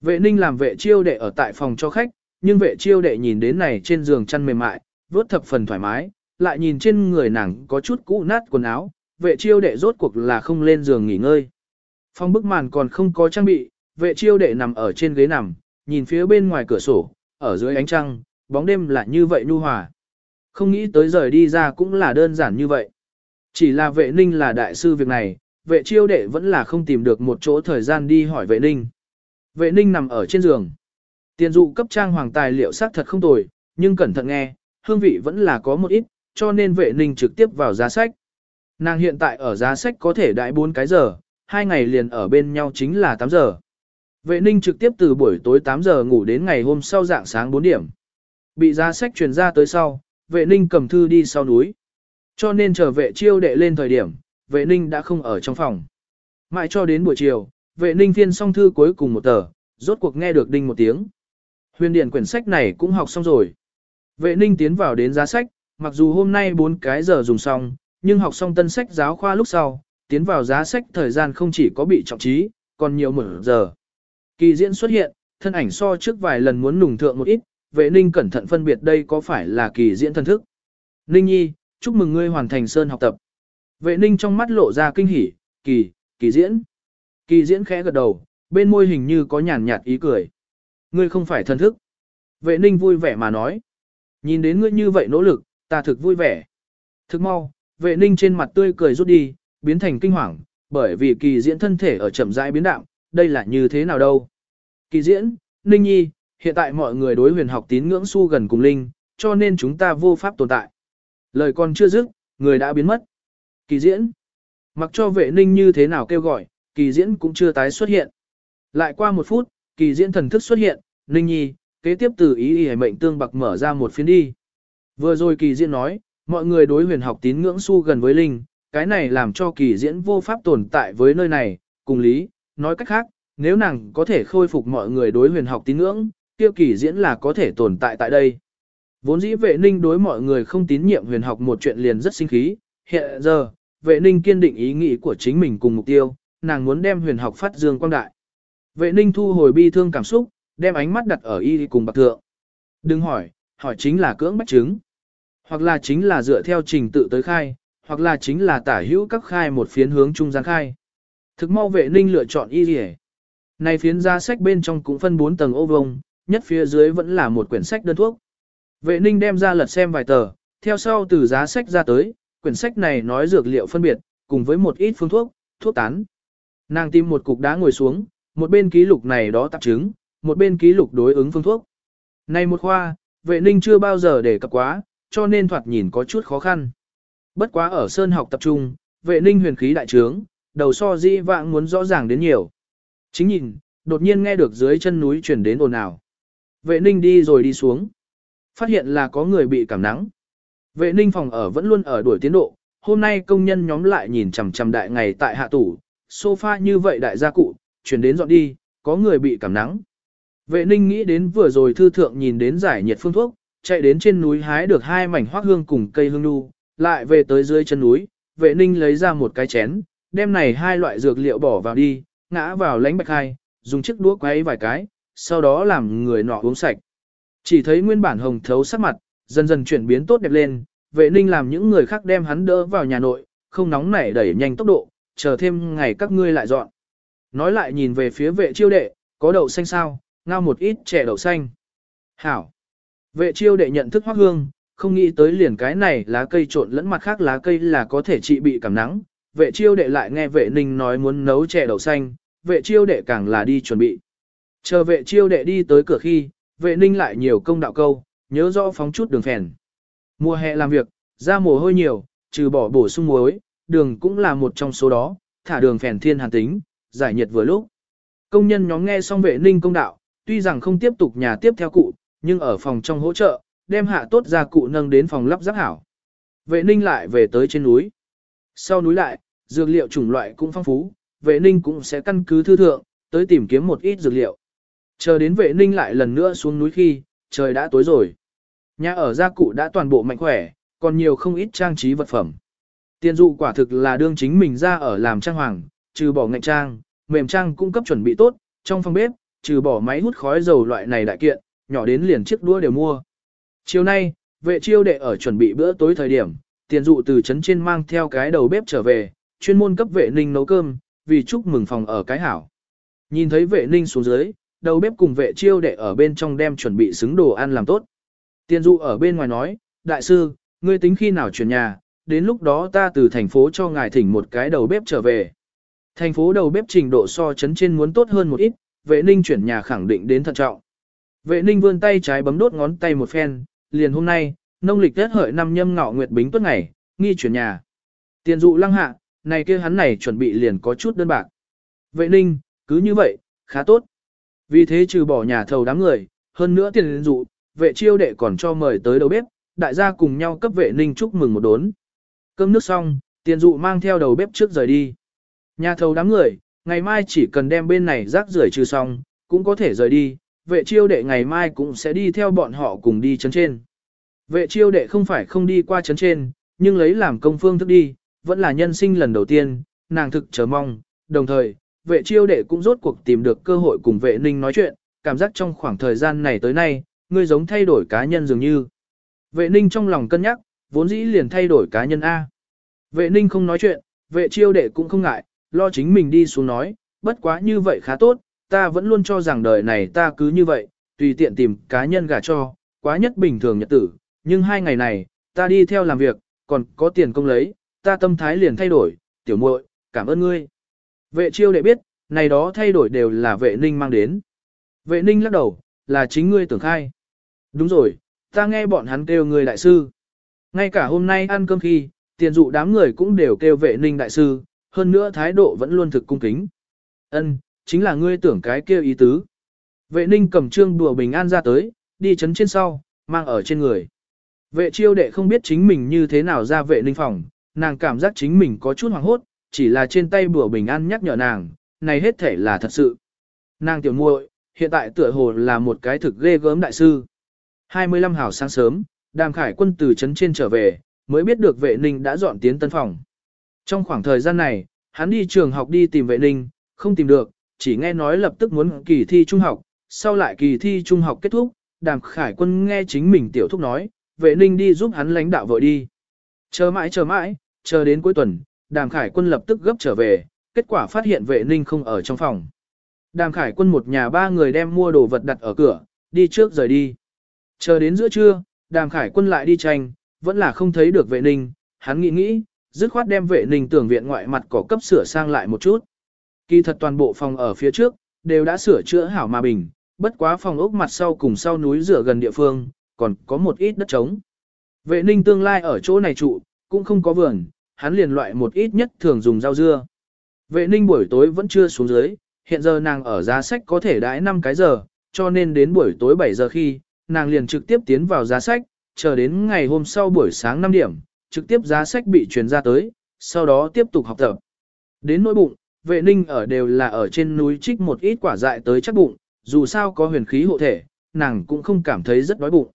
Vệ ninh làm vệ chiêu đệ ở tại phòng cho khách, nhưng vệ chiêu đệ nhìn đến này trên giường chăn mềm mại, vớt thập phần thoải mái, lại nhìn trên người nàng có chút cũ nát quần áo, vệ chiêu đệ rốt cuộc là không lên giường nghỉ ngơi. Phong bức màn còn không có trang bị, vệ chiêu đệ nằm ở trên ghế nằm, nhìn phía bên ngoài cửa sổ, ở dưới ánh trăng, bóng đêm là như vậy nhu hòa. Không nghĩ tới rời đi ra cũng là đơn giản như vậy. Chỉ là vệ ninh là đại sư việc này, vệ chiêu đệ vẫn là không tìm được một chỗ thời gian đi hỏi vệ ninh. Vệ ninh nằm ở trên giường. Tiền dụ cấp trang hoàng tài liệu xác thật không tồi, nhưng cẩn thận nghe, hương vị vẫn là có một ít, cho nên vệ ninh trực tiếp vào giá sách. Nàng hiện tại ở giá sách có thể đại 4 cái giờ, hai ngày liền ở bên nhau chính là 8 giờ. Vệ ninh trực tiếp từ buổi tối 8 giờ ngủ đến ngày hôm sau dạng sáng 4 điểm. Bị giá sách truyền ra tới sau, vệ ninh cầm thư đi sau núi. Cho nên chờ vệ chiêu đệ lên thời điểm, vệ ninh đã không ở trong phòng. Mãi cho đến buổi chiều, vệ ninh phiên xong thư cuối cùng một tờ, rốt cuộc nghe được đinh một tiếng. Huyền điển quyển sách này cũng học xong rồi. Vệ ninh tiến vào đến giá sách, mặc dù hôm nay 4 cái giờ dùng xong, nhưng học xong tân sách giáo khoa lúc sau, tiến vào giá sách thời gian không chỉ có bị trọng trí, còn nhiều mở giờ. Kỳ diễn xuất hiện, thân ảnh so trước vài lần muốn nùng thượng một ít, vệ ninh cẩn thận phân biệt đây có phải là kỳ diễn thân thức. Ninh nhi, chúc mừng ngươi hoàn thành sơn học tập. Vệ ninh trong mắt lộ ra kinh hỉ, kỳ, kỳ diễn. Kỳ diễn khẽ gật đầu, bên môi hình như có nhàn nhạt ý cười. Ngươi không phải thân thức. Vệ ninh vui vẻ mà nói. Nhìn đến ngươi như vậy nỗ lực, ta thực vui vẻ. Thực mau, vệ ninh trên mặt tươi cười rút đi, biến thành kinh hoàng, bởi vì kỳ diễn thân thể ở chậm rãi biến đạo, đây là như thế nào đâu. Kỳ diễn, ninh nhi, hiện tại mọi người đối huyền học tín ngưỡng su gần cùng linh, cho nên chúng ta vô pháp tồn tại. Lời còn chưa dứt, người đã biến mất. Kỳ diễn, mặc cho vệ ninh như thế nào kêu gọi, kỳ diễn cũng chưa tái xuất hiện. Lại qua một phút, kỳ diễn thần thức xuất hiện, ninh nhi, kế tiếp từ ý y mệnh tương bạc mở ra một phiến đi. Vừa rồi kỳ diễn nói, mọi người đối huyền học tín ngưỡng su gần với linh, cái này làm cho kỳ diễn vô pháp tồn tại với nơi này, cùng lý, nói cách khác, nếu nàng có thể khôi phục mọi người đối huyền học tín ngưỡng, tiêu kỳ diễn là có thể tồn tại tại đây. Vốn dĩ vệ ninh đối mọi người không tín nhiệm huyền học một chuyện liền rất sinh khí, hiện giờ, vệ ninh kiên định ý nghĩ của chính mình cùng mục tiêu, nàng muốn đem huyền học phát dương quang đại. Vệ ninh thu hồi bi thương cảm xúc, đem ánh mắt đặt ở y cùng bạc thượng. Đừng hỏi, hỏi chính là cưỡng bách chứng. Hoặc là chính là dựa theo trình tự tới khai, hoặc là chính là tả hữu các khai một phiến hướng trung gian khai. Thực mau vệ ninh lựa chọn y rỉa. Này phiến ra sách bên trong cũng phân 4 tầng ô vông, nhất phía dưới vẫn là một quyển sách đơn thuốc. Vệ ninh đem ra lật xem vài tờ, theo sau từ giá sách ra tới, quyển sách này nói dược liệu phân biệt, cùng với một ít phương thuốc, thuốc tán. Nàng tìm một cục đá ngồi xuống, một bên ký lục này đó tạp chứng, một bên ký lục đối ứng phương thuốc. Này một khoa, vệ ninh chưa bao giờ để cập quá, cho nên thoạt nhìn có chút khó khăn. Bất quá ở sơn học tập trung, vệ ninh huyền khí đại trướng, đầu so di vãng muốn rõ ràng đến nhiều. Chính nhìn, đột nhiên nghe được dưới chân núi chuyển đến ồn ào. Vệ ninh đi rồi đi xuống. Phát hiện là có người bị cảm nắng. Vệ ninh phòng ở vẫn luôn ở đuổi tiến độ, hôm nay công nhân nhóm lại nhìn chằm chằm đại ngày tại hạ tủ, sofa như vậy đại gia cụ, chuyển đến dọn đi, có người bị cảm nắng. Vệ ninh nghĩ đến vừa rồi thư thượng nhìn đến giải nhiệt phương thuốc, chạy đến trên núi hái được hai mảnh hoác hương cùng cây hương nu, lại về tới dưới chân núi, vệ ninh lấy ra một cái chén, đem này hai loại dược liệu bỏ vào đi, ngã vào lánh bạch hai, dùng chiếc đũa quấy vài cái, sau đó làm người nọ uống sạch. Chỉ thấy nguyên bản hồng thấu sắc mặt, dần dần chuyển biến tốt đẹp lên, vệ ninh làm những người khác đem hắn đỡ vào nhà nội, không nóng nảy đẩy nhanh tốc độ, chờ thêm ngày các ngươi lại dọn. Nói lại nhìn về phía vệ chiêu đệ, có đậu xanh sao, ngao một ít trẻ đậu xanh. Hảo. Vệ chiêu đệ nhận thức hoác hương, không nghĩ tới liền cái này lá cây trộn lẫn mặt khác lá cây là có thể trị bị cảm nắng. Vệ chiêu đệ lại nghe vệ ninh nói muốn nấu chè đậu xanh, vệ chiêu đệ càng là đi chuẩn bị. Chờ vệ chiêu đệ đi tới cửa khi, vệ ninh lại nhiều công đạo câu, nhớ rõ phóng chút đường phèn. Mùa hè làm việc, ra mồ hôi nhiều, trừ bỏ bổ sung muối, đường cũng là một trong số đó, thả đường phèn thiên hàn tính, giải nhiệt vừa lúc. Công nhân nhóm nghe xong vệ ninh công đạo, tuy rằng không tiếp tục nhà tiếp theo cụ, nhưng ở phòng trong hỗ trợ, đem hạ tốt ra cụ nâng đến phòng lắp ráp hảo. Vệ ninh lại về tới trên núi. Sau núi lại, dược liệu chủng loại cũng phong phú, vệ ninh cũng sẽ căn cứ thư thượng, tới tìm kiếm một ít dược liệu. Chờ đến vệ ninh lại lần nữa xuống núi khi, trời đã tối rồi. Nhà ở gia cụ đã toàn bộ mạnh khỏe, còn nhiều không ít trang trí vật phẩm. Tiền dụ quả thực là đương chính mình ra ở làm trang hoàng, trừ bỏ ngạnh trang, mềm trang cung cấp chuẩn bị tốt, trong phòng bếp, trừ bỏ máy hút khói dầu loại này đại kiện, nhỏ đến liền chiếc đũa đều mua. Chiều nay, vệ chiêu đệ ở chuẩn bị bữa tối thời điểm, tiền dụ từ trấn trên mang theo cái đầu bếp trở về, chuyên môn cấp vệ ninh nấu cơm, vì chúc mừng phòng ở cái hảo. Nhìn thấy vệ ninh xuống dưới, đầu bếp cùng vệ chiêu để ở bên trong đem chuẩn bị xứng đồ ăn làm tốt. Tiên dụ ở bên ngoài nói, đại sư, ngươi tính khi nào chuyển nhà, đến lúc đó ta từ thành phố cho ngài thỉnh một cái đầu bếp trở về. Thành phố đầu bếp trình độ so chấn trên muốn tốt hơn một ít, vệ ninh chuyển nhà khẳng định đến thận trọng. Vệ ninh vươn tay trái bấm đốt ngón tay một phen, liền hôm nay, nông lịch tết hợi năm nhâm ngọ nguyệt bính tuất ngày, nghi chuyển nhà. Tiền dụ lăng hạ, này kia hắn này chuẩn bị liền có chút đơn bạc. Vệ ninh, cứ như vậy, khá tốt. Vì thế trừ bỏ nhà thầu đám người, hơn nữa tiền dụ, vệ chiêu đệ còn cho mời tới đầu bếp, đại gia cùng nhau cấp vệ ninh chúc mừng một đốn. Cơm nước xong, tiền dụ mang theo đầu bếp trước rời đi. Nhà thầu đám người, ngày mai chỉ cần đem bên này rác rưởi trừ xong, cũng có thể rời đi, vệ chiêu đệ ngày mai cũng sẽ đi theo bọn họ cùng đi chấn trên. Vệ chiêu đệ không phải không đi qua chấn trên, nhưng lấy làm công phương thức đi, vẫn là nhân sinh lần đầu tiên, nàng thực chờ mong, đồng thời, vệ chiêu đệ cũng rốt cuộc tìm được cơ hội cùng vệ ninh nói chuyện, cảm giác trong khoảng thời gian này tới nay, ngươi giống thay đổi cá nhân dường như. Vệ ninh trong lòng cân nhắc, vốn dĩ liền thay đổi cá nhân A. Vệ ninh không nói chuyện, vệ chiêu đệ cũng không ngại, lo chính mình đi xuống nói, bất quá như vậy khá tốt, ta vẫn luôn cho rằng đời này ta cứ như vậy, tùy tiện tìm cá nhân gả cho, quá nhất bình thường nhật tử, nhưng hai ngày này, ta đi theo làm việc, còn có tiền công lấy, ta tâm thái liền thay đổi, tiểu muội, cảm ơn ngươi. Vệ chiêu đệ biết, này đó thay đổi đều là vệ ninh mang đến. Vệ ninh lắc đầu, là chính ngươi tưởng khai. Đúng rồi, ta nghe bọn hắn kêu ngươi đại sư. Ngay cả hôm nay ăn cơm khi, tiền dụ đám người cũng đều kêu vệ ninh đại sư, hơn nữa thái độ vẫn luôn thực cung kính. Ân, chính là ngươi tưởng cái kêu ý tứ. Vệ ninh cầm trương đùa bình an ra tới, đi chấn trên sau, mang ở trên người. Vệ chiêu đệ không biết chính mình như thế nào ra vệ ninh phòng, nàng cảm giác chính mình có chút hoảng hốt, chỉ là trên tay bùa bình an nhắc nhở nàng, này hết thể là thật sự. Nàng tiểu muội, hiện tại tựa hồ là một cái thực ghê gớm đại sư. 25 hào sáng sớm, đàm khải quân từ trấn trên trở về, mới biết được vệ ninh đã dọn tiến tân phòng. Trong khoảng thời gian này, hắn đi trường học đi tìm vệ ninh, không tìm được, chỉ nghe nói lập tức muốn kỳ thi trung học, sau lại kỳ thi trung học kết thúc, đàm khải quân nghe chính mình tiểu thúc nói, vệ ninh đi giúp hắn lãnh đạo vội đi. Chờ mãi chờ mãi, chờ đến cuối tuần, đàm khải quân lập tức gấp trở về, kết quả phát hiện vệ ninh không ở trong phòng. Đàm khải quân một nhà ba người đem mua đồ vật đặt ở cửa, đi trước rời đi. Chờ đến giữa trưa, đàm khải quân lại đi tranh, vẫn là không thấy được vệ ninh, hắn nghĩ nghĩ, dứt khoát đem vệ ninh tưởng viện ngoại mặt cỏ cấp sửa sang lại một chút. Kỳ thật toàn bộ phòng ở phía trước, đều đã sửa chữa hảo mà bình, bất quá phòng ốc mặt sau cùng sau núi rửa gần địa phương, còn có một ít đất trống. Vệ ninh tương lai ở chỗ này trụ, cũng không có vườn, hắn liền loại một ít nhất thường dùng rau dưa. Vệ ninh buổi tối vẫn chưa xuống dưới, hiện giờ nàng ở giá sách có thể đãi 5 cái giờ, cho nên đến buổi tối 7 giờ khi, nàng liền trực tiếp tiến vào giá sách, chờ đến ngày hôm sau buổi sáng 5 điểm, trực tiếp giá sách bị truyền ra tới, sau đó tiếp tục học tập. Đến nỗi bụng, vệ ninh ở đều là ở trên núi trích một ít quả dại tới chắc bụng, dù sao có huyền khí hộ thể, nàng cũng không cảm thấy rất đói bụng.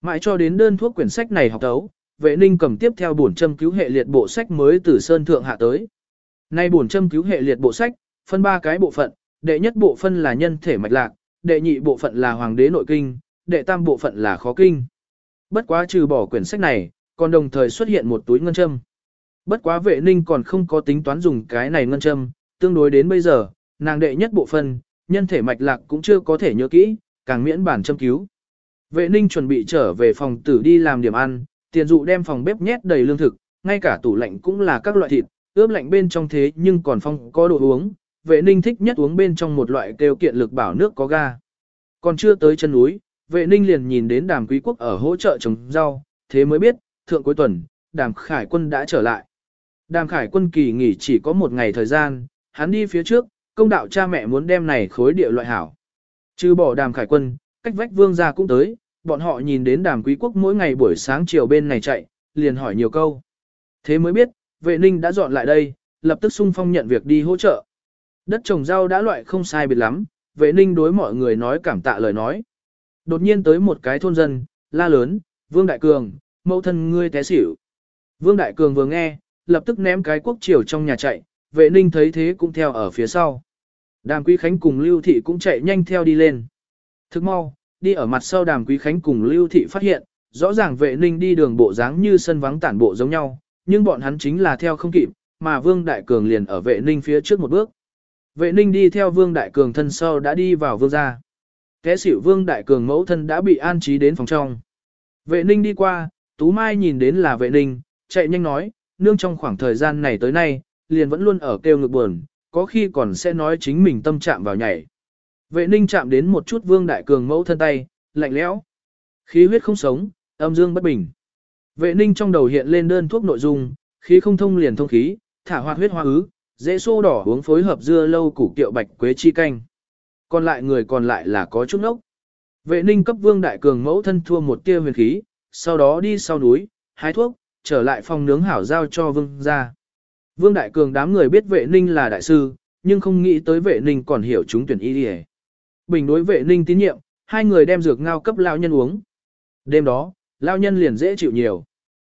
Mãi cho đến đơn thuốc quyển sách này học tấu, vệ ninh cầm tiếp theo bổn châm cứu hệ liệt bộ sách mới từ Sơn Thượng hạ tới. Nay bổn châm cứu hệ liệt bộ sách, phân ba cái bộ phận, đệ nhất bộ phân là nhân thể mạch lạc, đệ nhị bộ phận là hoàng đế nội kinh, đệ tam bộ phận là khó kinh. Bất quá trừ bỏ quyển sách này, còn đồng thời xuất hiện một túi ngân châm. Bất quá vệ ninh còn không có tính toán dùng cái này ngân châm, tương đối đến bây giờ, nàng đệ nhất bộ phân, nhân thể mạch lạc cũng chưa có thể nhớ kỹ, càng miễn bản châm cứu. Vệ ninh chuẩn bị trở về phòng tử đi làm điểm ăn, tiền dụ đem phòng bếp nhét đầy lương thực, ngay cả tủ lạnh cũng là các loại thịt, ướp lạnh bên trong thế nhưng còn phong có đồ uống, vệ ninh thích nhất uống bên trong một loại kêu kiện lực bảo nước có ga. Còn chưa tới chân núi, vệ ninh liền nhìn đến đàm quý quốc ở hỗ trợ trồng rau, thế mới biết, thượng cuối tuần, đàm khải quân đã trở lại. Đàm khải quân kỳ nghỉ chỉ có một ngày thời gian, hắn đi phía trước, công đạo cha mẹ muốn đem này khối địa loại hảo. Chứ bỏ đàm khải quân, cách vách vương gia cũng tới, bọn họ nhìn đến đàm quý quốc mỗi ngày buổi sáng chiều bên này chạy, liền hỏi nhiều câu. Thế mới biết, vệ ninh đã dọn lại đây, lập tức sung phong nhận việc đi hỗ trợ. Đất trồng rau đã loại không sai biệt lắm, vệ ninh đối mọi người nói cảm tạ lời nói. Đột nhiên tới một cái thôn dân, la lớn, Vương Đại Cường, mẫu thân ngươi té xỉu. Vương Đại Cường vừa nghe, lập tức ném cái quốc triều trong nhà chạy, vệ ninh thấy thế cũng theo ở phía sau. Đàm Quý Khánh cùng Lưu Thị cũng chạy nhanh theo đi lên. Thức mau, đi ở mặt sau đàm quý khánh cùng lưu thị phát hiện, rõ ràng vệ ninh đi đường bộ dáng như sân vắng tản bộ giống nhau, nhưng bọn hắn chính là theo không kịp, mà Vương Đại Cường liền ở vệ ninh phía trước một bước. Vệ ninh đi theo Vương Đại Cường thân sau đã đi vào vương gia. Kẻ xỉu Vương Đại Cường mẫu thân đã bị an trí đến phòng trong. Vệ ninh đi qua, Tú Mai nhìn đến là vệ ninh, chạy nhanh nói, nương trong khoảng thời gian này tới nay, liền vẫn luôn ở kêu ngực buồn, có khi còn sẽ nói chính mình tâm trạng vào nhảy. Vệ ninh chạm đến một chút Vương Đại Cường mẫu thân tay, lạnh lẽo. Khí huyết không sống, âm dương bất bình. Vệ ninh trong đầu hiện lên đơn thuốc nội dung, khí không thông liền thông khí, thả hoạt huyết hoa ứ, dễ xô đỏ uống phối hợp dưa lâu củ kiệu bạch quế chi canh. Còn lại người còn lại là có chút nốc. Vệ ninh cấp vương đại cường mẫu thân thua một tia huyền khí, sau đó đi sau núi, hái thuốc, trở lại phòng nướng hảo giao cho vương ra. Vương đại cường đám người biết vệ ninh là đại sư, nhưng không nghĩ tới vệ ninh còn hiểu chúng tuyển y đi Bình đối vệ ninh tín nhiệm, hai người đem dược ngao cấp lao nhân uống. Đêm đó, lao nhân liền dễ chịu nhiều.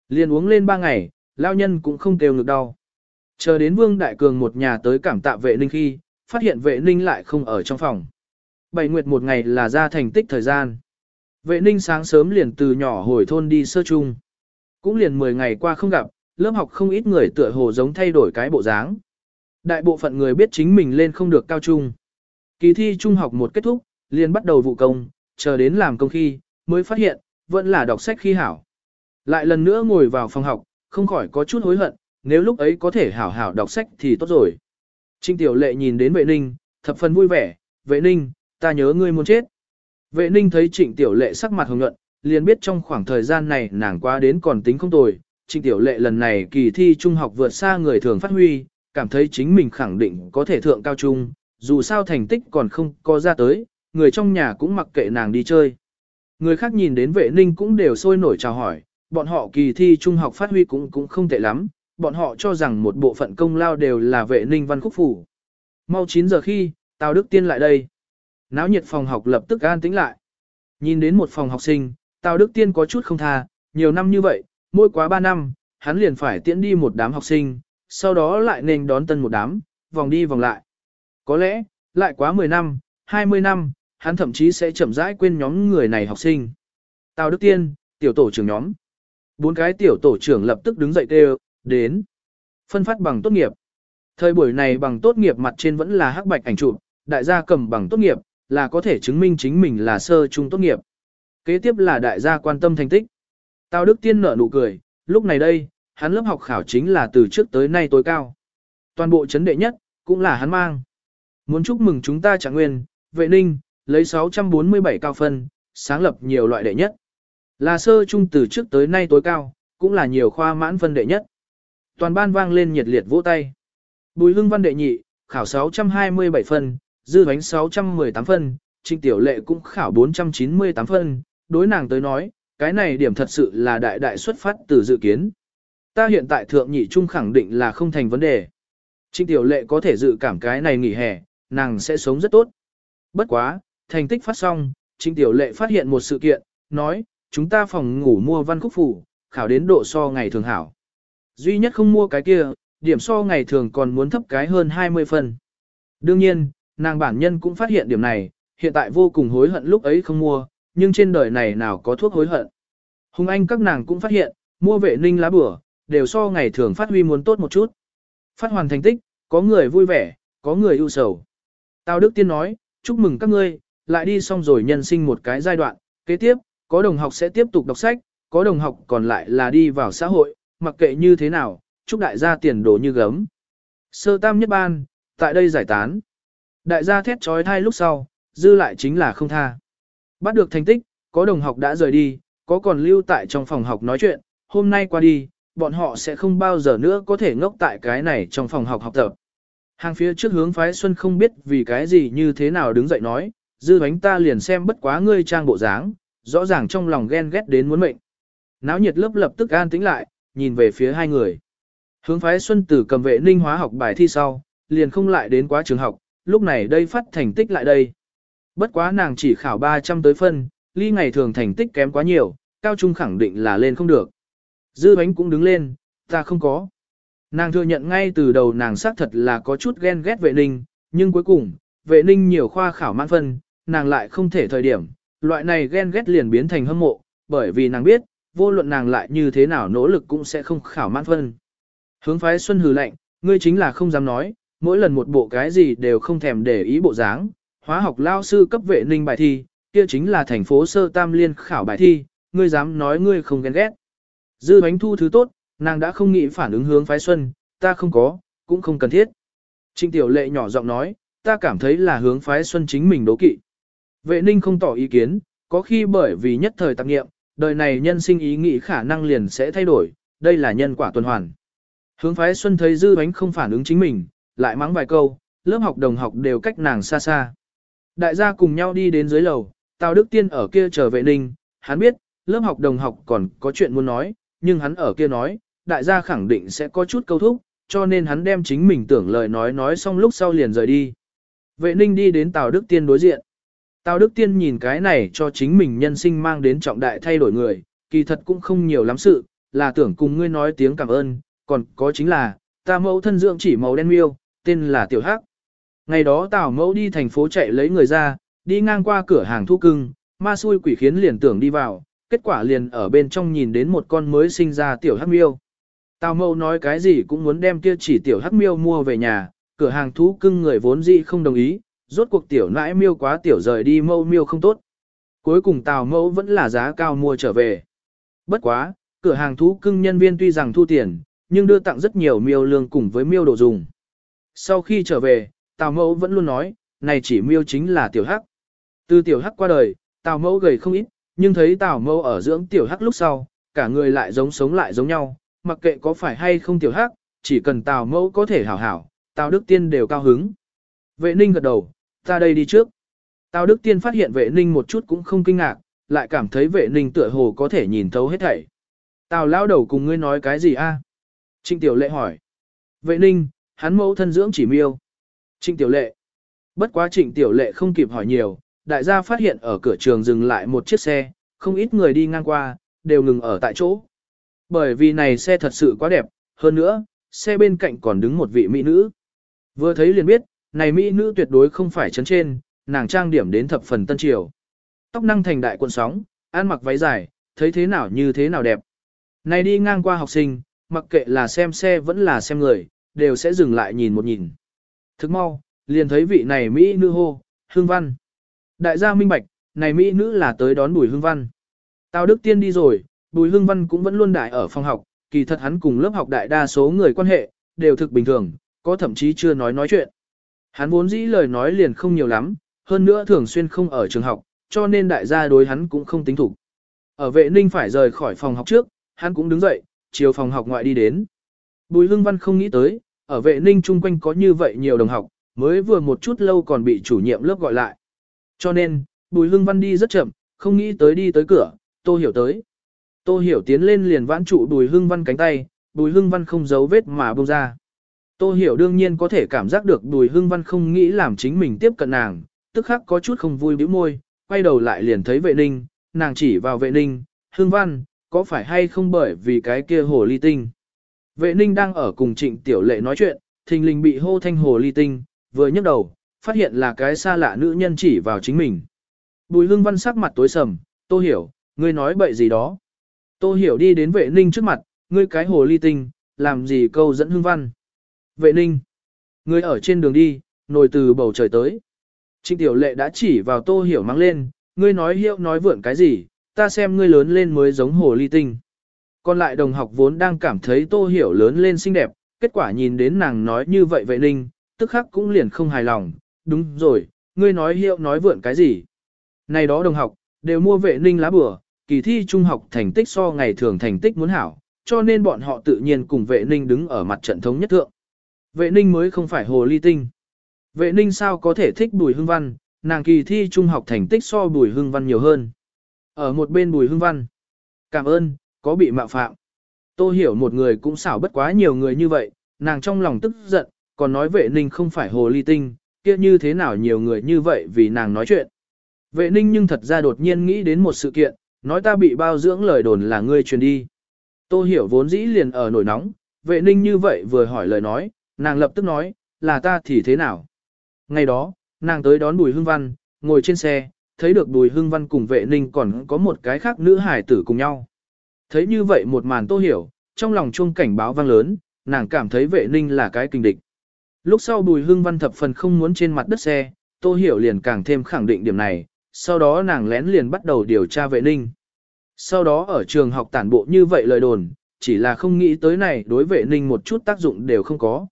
Liền uống lên ba ngày, lao nhân cũng không kêu ngực đau. Chờ đến Vương Đại Cường một nhà tới cảm tạ vệ ninh khi, phát hiện vệ ninh lại không ở trong phòng. Bảy nguyệt một ngày là ra thành tích thời gian. Vệ ninh sáng sớm liền từ nhỏ hồi thôn đi sơ chung. Cũng liền 10 ngày qua không gặp, lớp học không ít người tựa hồ giống thay đổi cái bộ dáng. Đại bộ phận người biết chính mình lên không được cao trung. Kỳ thi trung học một kết thúc, liền bắt đầu vụ công, chờ đến làm công khi, mới phát hiện, vẫn là đọc sách khi hảo. Lại lần nữa ngồi vào phòng học, không khỏi có chút hối hận, nếu lúc ấy có thể hảo hảo đọc sách thì tốt rồi. Trinh Tiểu Lệ nhìn đến vệ ninh, thập phần vui vẻ, vệ ninh, ta nhớ ngươi muốn chết. Vệ ninh thấy Trịnh Tiểu Lệ sắc mặt hồng nhuận, liền biết trong khoảng thời gian này nàng qua đến còn tính không tồi. Trịnh Tiểu Lệ lần này kỳ thi trung học vượt xa người thường phát huy, cảm thấy chính mình khẳng định có thể thượng cao trung, dù sao thành tích còn không có ra tới, người trong nhà cũng mặc kệ nàng đi chơi. Người khác nhìn đến vệ ninh cũng đều sôi nổi chào hỏi, bọn họ kỳ thi trung học phát huy cũng cũng không tệ lắm, bọn họ cho rằng một bộ phận công lao đều là vệ ninh văn khúc phủ. Mau 9 giờ khi, Tào Đức Tiên lại đây. Náo nhiệt phòng học lập tức an tĩnh lại. Nhìn đến một phòng học sinh, Tào Đức Tiên có chút không tha, nhiều năm như vậy, mỗi quá 3 năm, hắn liền phải tiễn đi một đám học sinh, sau đó lại nên đón tân một đám, vòng đi vòng lại. Có lẽ, lại quá 10 năm, 20 năm, hắn thậm chí sẽ chậm rãi quên nhóm người này học sinh. Tào Đức Tiên, tiểu tổ trưởng nhóm. Bốn cái tiểu tổ trưởng lập tức đứng dậy kêu, đến. Phân phát bằng tốt nghiệp. Thời buổi này bằng tốt nghiệp mặt trên vẫn là hắc bạch ảnh chụp, đại gia cầm bằng tốt nghiệp, là có thể chứng minh chính mình là sơ trung tốt nghiệp. Kế tiếp là đại gia quan tâm thành tích. Tào Đức Tiên nở nụ cười, lúc này đây, hắn lớp học khảo chính là từ trước tới nay tối cao. Toàn bộ chấn đệ nhất, cũng là hắn mang. Muốn chúc mừng chúng ta trạng nguyên, vệ ninh, lấy 647 cao phân, sáng lập nhiều loại đệ nhất. Là sơ trung từ trước tới nay tối cao, cũng là nhiều khoa mãn phân đệ nhất. Toàn ban vang lên nhiệt liệt vỗ tay. Bùi hưng văn đệ nhị, khảo 627 phân, dư bánh 618 phân, trinh tiểu lệ cũng khảo 498 phân, đối nàng tới nói, cái này điểm thật sự là đại đại xuất phát từ dự kiến. Ta hiện tại thượng nhị trung khẳng định là không thành vấn đề. Trinh tiểu lệ có thể dự cảm cái này nghỉ hè, nàng sẽ sống rất tốt. Bất quá, thành tích phát xong, Trinh tiểu lệ phát hiện một sự kiện, nói, chúng ta phòng ngủ mua văn khúc phủ, khảo đến độ so ngày thường hảo. Duy nhất không mua cái kia, điểm so ngày thường còn muốn thấp cái hơn 20 phần. Đương nhiên, nàng bản nhân cũng phát hiện điểm này, hiện tại vô cùng hối hận lúc ấy không mua, nhưng trên đời này nào có thuốc hối hận. Hùng Anh các nàng cũng phát hiện, mua vệ ninh lá bửa, đều so ngày thường phát huy muốn tốt một chút. Phát hoàn thành tích, có người vui vẻ, có người ưu sầu. Tào Đức Tiên nói, chúc mừng các ngươi, lại đi xong rồi nhân sinh một cái giai đoạn, kế tiếp, có đồng học sẽ tiếp tục đọc sách, có đồng học còn lại là đi vào xã hội, mặc kệ như thế nào, chúc đại gia tiền đồ như gấm. Sơ tam nhất ban, tại đây giải tán. Đại gia thét trói thai lúc sau, dư lại chính là không tha. Bắt được thành tích, có đồng học đã rời đi, có còn lưu tại trong phòng học nói chuyện, hôm nay qua đi, bọn họ sẽ không bao giờ nữa có thể ngốc tại cái này trong phòng học học tập. Hàng phía trước hướng phái xuân không biết vì cái gì như thế nào đứng dậy nói, dư bánh ta liền xem bất quá ngươi trang bộ dáng, rõ ràng trong lòng ghen ghét đến muốn mệnh. Náo nhiệt lớp lập tức an tĩnh lại, nhìn về phía hai người. Hướng phái Xuân Tử cầm vệ ninh hóa học bài thi sau, liền không lại đến quá trường học, lúc này đây phát thành tích lại đây. Bất quá nàng chỉ khảo 300 tới phân, ly ngày thường thành tích kém quá nhiều, cao trung khẳng định là lên không được. Dư bánh cũng đứng lên, ta không có. Nàng thừa nhận ngay từ đầu nàng xác thật là có chút ghen ghét vệ ninh, nhưng cuối cùng, vệ ninh nhiều khoa khảo mãn phân, nàng lại không thể thời điểm, loại này ghen ghét liền biến thành hâm mộ, bởi vì nàng biết, vô luận nàng lại như thế nào nỗ lực cũng sẽ không khảo mãn phân. Hướng phái Xuân hừ lạnh, ngươi chính là không dám nói, mỗi lần một bộ cái gì đều không thèm để ý bộ dáng, hóa học lao sư cấp vệ ninh bài thi, kia chính là thành phố sơ tam liên khảo bài thi, ngươi dám nói ngươi không ghen ghét. Dư bánh thu thứ tốt, nàng đã không nghĩ phản ứng hướng phái Xuân, ta không có, cũng không cần thiết. Trịnh tiểu lệ nhỏ giọng nói, ta cảm thấy là hướng phái Xuân chính mình đố kỵ. Vệ ninh không tỏ ý kiến, có khi bởi vì nhất thời tạp nghiệm, đời này nhân sinh ý nghĩ khả năng liền sẽ thay đổi, đây là nhân quả tuần hoàn. Hướng phái Xuân thấy dư bánh không phản ứng chính mình, lại mắng vài câu, lớp học đồng học đều cách nàng xa xa. Đại gia cùng nhau đi đến dưới lầu, Tào Đức Tiên ở kia chờ vệ ninh, hắn biết, lớp học đồng học còn có chuyện muốn nói, nhưng hắn ở kia nói, đại gia khẳng định sẽ có chút câu thúc, cho nên hắn đem chính mình tưởng lời nói nói xong lúc sau liền rời đi. Vệ ninh đi đến Tào Đức Tiên đối diện. Tào Đức Tiên nhìn cái này cho chính mình nhân sinh mang đến trọng đại thay đổi người, kỳ thật cũng không nhiều lắm sự, là tưởng cùng ngươi nói tiếng cảm ơn, còn có chính là, ta mẫu thân dưỡng chỉ màu đen miêu, tên là Tiểu Hắc. Ngày đó Tào mẫu đi thành phố chạy lấy người ra, đi ngang qua cửa hàng thu cưng, ma xui quỷ khiến liền tưởng đi vào, kết quả liền ở bên trong nhìn đến một con mới sinh ra Tiểu Hắc miêu. Tào mẫu nói cái gì cũng muốn đem kia chỉ Tiểu Hắc miêu mua về nhà, cửa hàng thú cưng người vốn dĩ không đồng ý, rốt cuộc tiểu nãi miêu quá tiểu rời đi mâu miêu không tốt. Cuối cùng tào mẫu vẫn là giá cao mua trở về. Bất quá, cửa hàng thú cưng nhân viên tuy rằng thu tiền, nhưng đưa tặng rất nhiều miêu lương cùng với miêu đồ dùng. Sau khi trở về, tào mẫu vẫn luôn nói, này chỉ miêu chính là tiểu hắc. Từ tiểu hắc qua đời, tào mẫu gầy không ít, nhưng thấy tào mẫu ở dưỡng tiểu hắc lúc sau, cả người lại giống sống lại giống nhau, mặc kệ có phải hay không tiểu hắc, chỉ cần tào mẫu có thể hảo hảo, tào đức tiên đều cao hứng. Vệ ninh gật đầu, ta đây đi trước. Tào Đức Tiên phát hiện vệ ninh một chút cũng không kinh ngạc, lại cảm thấy vệ ninh tựa hồ có thể nhìn thấu hết thảy. Tào lao đầu cùng ngươi nói cái gì a? Trịnh Tiểu Lệ hỏi. Vệ ninh, hắn mẫu thân dưỡng chỉ miêu. Trịnh Tiểu Lệ. Bất quá Trịnh Tiểu Lệ không kịp hỏi nhiều, đại gia phát hiện ở cửa trường dừng lại một chiếc xe, không ít người đi ngang qua, đều ngừng ở tại chỗ. Bởi vì này xe thật sự quá đẹp, hơn nữa, xe bên cạnh còn đứng một vị mỹ nữ. Vừa thấy liền biết, này mỹ nữ tuyệt đối không phải chấn trên, nàng trang điểm đến thập phần tân triều. Tóc năng thành đại cuộn sóng, ăn mặc váy dài, thấy thế nào như thế nào đẹp. Này đi ngang qua học sinh, mặc kệ là xem xe vẫn là xem người, đều sẽ dừng lại nhìn một nhìn. Thức mau, liền thấy vị này Mỹ nữ hô, Hương Văn. Đại gia minh bạch, này Mỹ nữ là tới đón Bùi Hương Văn. Tào Đức Tiên đi rồi, Bùi Hưng Văn cũng vẫn luôn đại ở phòng học, kỳ thật hắn cùng lớp học đại đa số người quan hệ, đều thực bình thường, có thậm chí chưa nói nói chuyện. Hắn vốn dĩ lời nói liền không nhiều lắm, hơn nữa thường xuyên không ở trường học, cho nên đại gia đối hắn cũng không tính thủ. Ở vệ ninh phải rời khỏi phòng học trước, hắn cũng đứng dậy, chiều phòng học ngoại đi đến. Bùi Hưng Văn không nghĩ tới, ở vệ ninh chung quanh có như vậy nhiều đồng học, mới vừa một chút lâu còn bị chủ nhiệm lớp gọi lại. Cho nên, Bùi Hưng Văn đi rất chậm, không nghĩ tới đi tới cửa, Tô Hiểu tới. Tô Hiểu tiến lên liền vãn trụ Bùi Hưng Văn cánh tay, Bùi Hưng Văn không giấu vết mà buông ra. Tô Hiểu đương nhiên có thể cảm giác được Bùi Hưng Văn không nghĩ làm chính mình tiếp cận nàng, tức khắc có chút không vui bĩu môi, quay đầu lại liền thấy vệ ninh, nàng chỉ vào vệ ninh, Hưng Văn, có phải hay không bởi vì cái kia hồ ly tinh. Vệ ninh đang ở cùng trịnh tiểu lệ nói chuyện, thình lình bị hô thanh hồ ly tinh, vừa nhấc đầu, phát hiện là cái xa lạ nữ nhân chỉ vào chính mình. Bùi Hưng Văn sắc mặt tối sầm, Tô Hiểu, ngươi nói bậy gì đó. Tô Hiểu đi đến vệ ninh trước mặt, ngươi cái hồ ly tinh, làm gì câu dẫn Hưng Văn. Vệ ninh. ngươi ở trên đường đi, nổi từ bầu trời tới. Trịnh tiểu lệ đã chỉ vào tô hiểu mang lên, ngươi nói hiệu nói vượn cái gì, ta xem ngươi lớn lên mới giống hồ ly tinh. Còn lại đồng học vốn đang cảm thấy tô hiểu lớn lên xinh đẹp, kết quả nhìn đến nàng nói như vậy vệ ninh, tức khắc cũng liền không hài lòng, đúng rồi, ngươi nói hiệu nói vượn cái gì. Này đó đồng học, đều mua vệ ninh lá bừa, kỳ thi trung học thành tích so ngày thường thành tích muốn hảo, cho nên bọn họ tự nhiên cùng vệ ninh đứng ở mặt trận thống nhất thượng. Vệ ninh mới không phải hồ ly tinh. Vệ ninh sao có thể thích bùi hưng văn, nàng kỳ thi trung học thành tích so bùi hưng văn nhiều hơn. Ở một bên bùi hưng văn. Cảm ơn, có bị mạo phạm. Tô hiểu một người cũng xảo bất quá nhiều người như vậy, nàng trong lòng tức giận, còn nói vệ ninh không phải hồ ly tinh, kia như thế nào nhiều người như vậy vì nàng nói chuyện. Vệ ninh nhưng thật ra đột nhiên nghĩ đến một sự kiện, nói ta bị bao dưỡng lời đồn là ngươi truyền đi. Tô hiểu vốn dĩ liền ở nổi nóng, vệ ninh như vậy vừa hỏi lời nói, nàng lập tức nói, là ta thì thế nào? Ngày đó, nàng tới đón Bùi Hưng Văn, ngồi trên xe, thấy được Bùi Hưng Văn cùng vệ ninh còn có một cái khác nữ hải tử cùng nhau. Thấy như vậy một màn tô hiểu, trong lòng chuông cảnh báo vang lớn, nàng cảm thấy vệ ninh là cái kinh địch. Lúc sau Bùi Hưng Văn thập phần không muốn trên mặt đất xe, tô hiểu liền càng thêm khẳng định điểm này, sau đó nàng lén liền bắt đầu điều tra vệ ninh. Sau đó ở trường học tản bộ như vậy lời đồn, chỉ là không nghĩ tới này đối vệ ninh một chút tác dụng đều không có.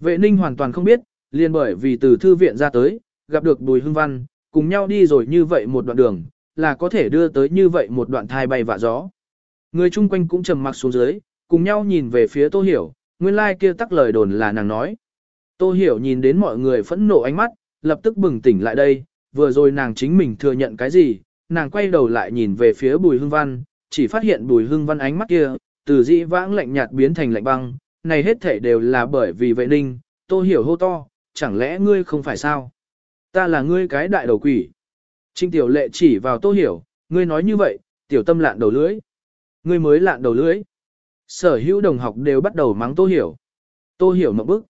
Vệ ninh hoàn toàn không biết, liền bởi vì từ thư viện ra tới, gặp được Bùi Hưng Văn, cùng nhau đi rồi như vậy một đoạn đường, là có thể đưa tới như vậy một đoạn thai bay vạ gió. Người chung quanh cũng trầm mặc xuống dưới, cùng nhau nhìn về phía Tô Hiểu, nguyên lai like kia tắc lời đồn là nàng nói. Tô Hiểu nhìn đến mọi người phẫn nộ ánh mắt, lập tức bừng tỉnh lại đây, vừa rồi nàng chính mình thừa nhận cái gì, nàng quay đầu lại nhìn về phía Bùi Hưng Văn, chỉ phát hiện Bùi Hưng Văn ánh mắt kia, từ dĩ vãng lạnh nhạt biến thành lạnh băng, này hết thể đều là bởi vì vệ ninh, Tô Hiểu hô to, chẳng lẽ ngươi không phải sao? Ta là ngươi cái đại đầu quỷ. Trinh Tiểu Lệ chỉ vào Tô Hiểu, ngươi nói như vậy, Tiểu Tâm lạn đầu lưỡi. Ngươi mới lạn đầu lưỡi. Sở hữu đồng học đều bắt đầu mắng Tô Hiểu. Tô Hiểu mộng bức.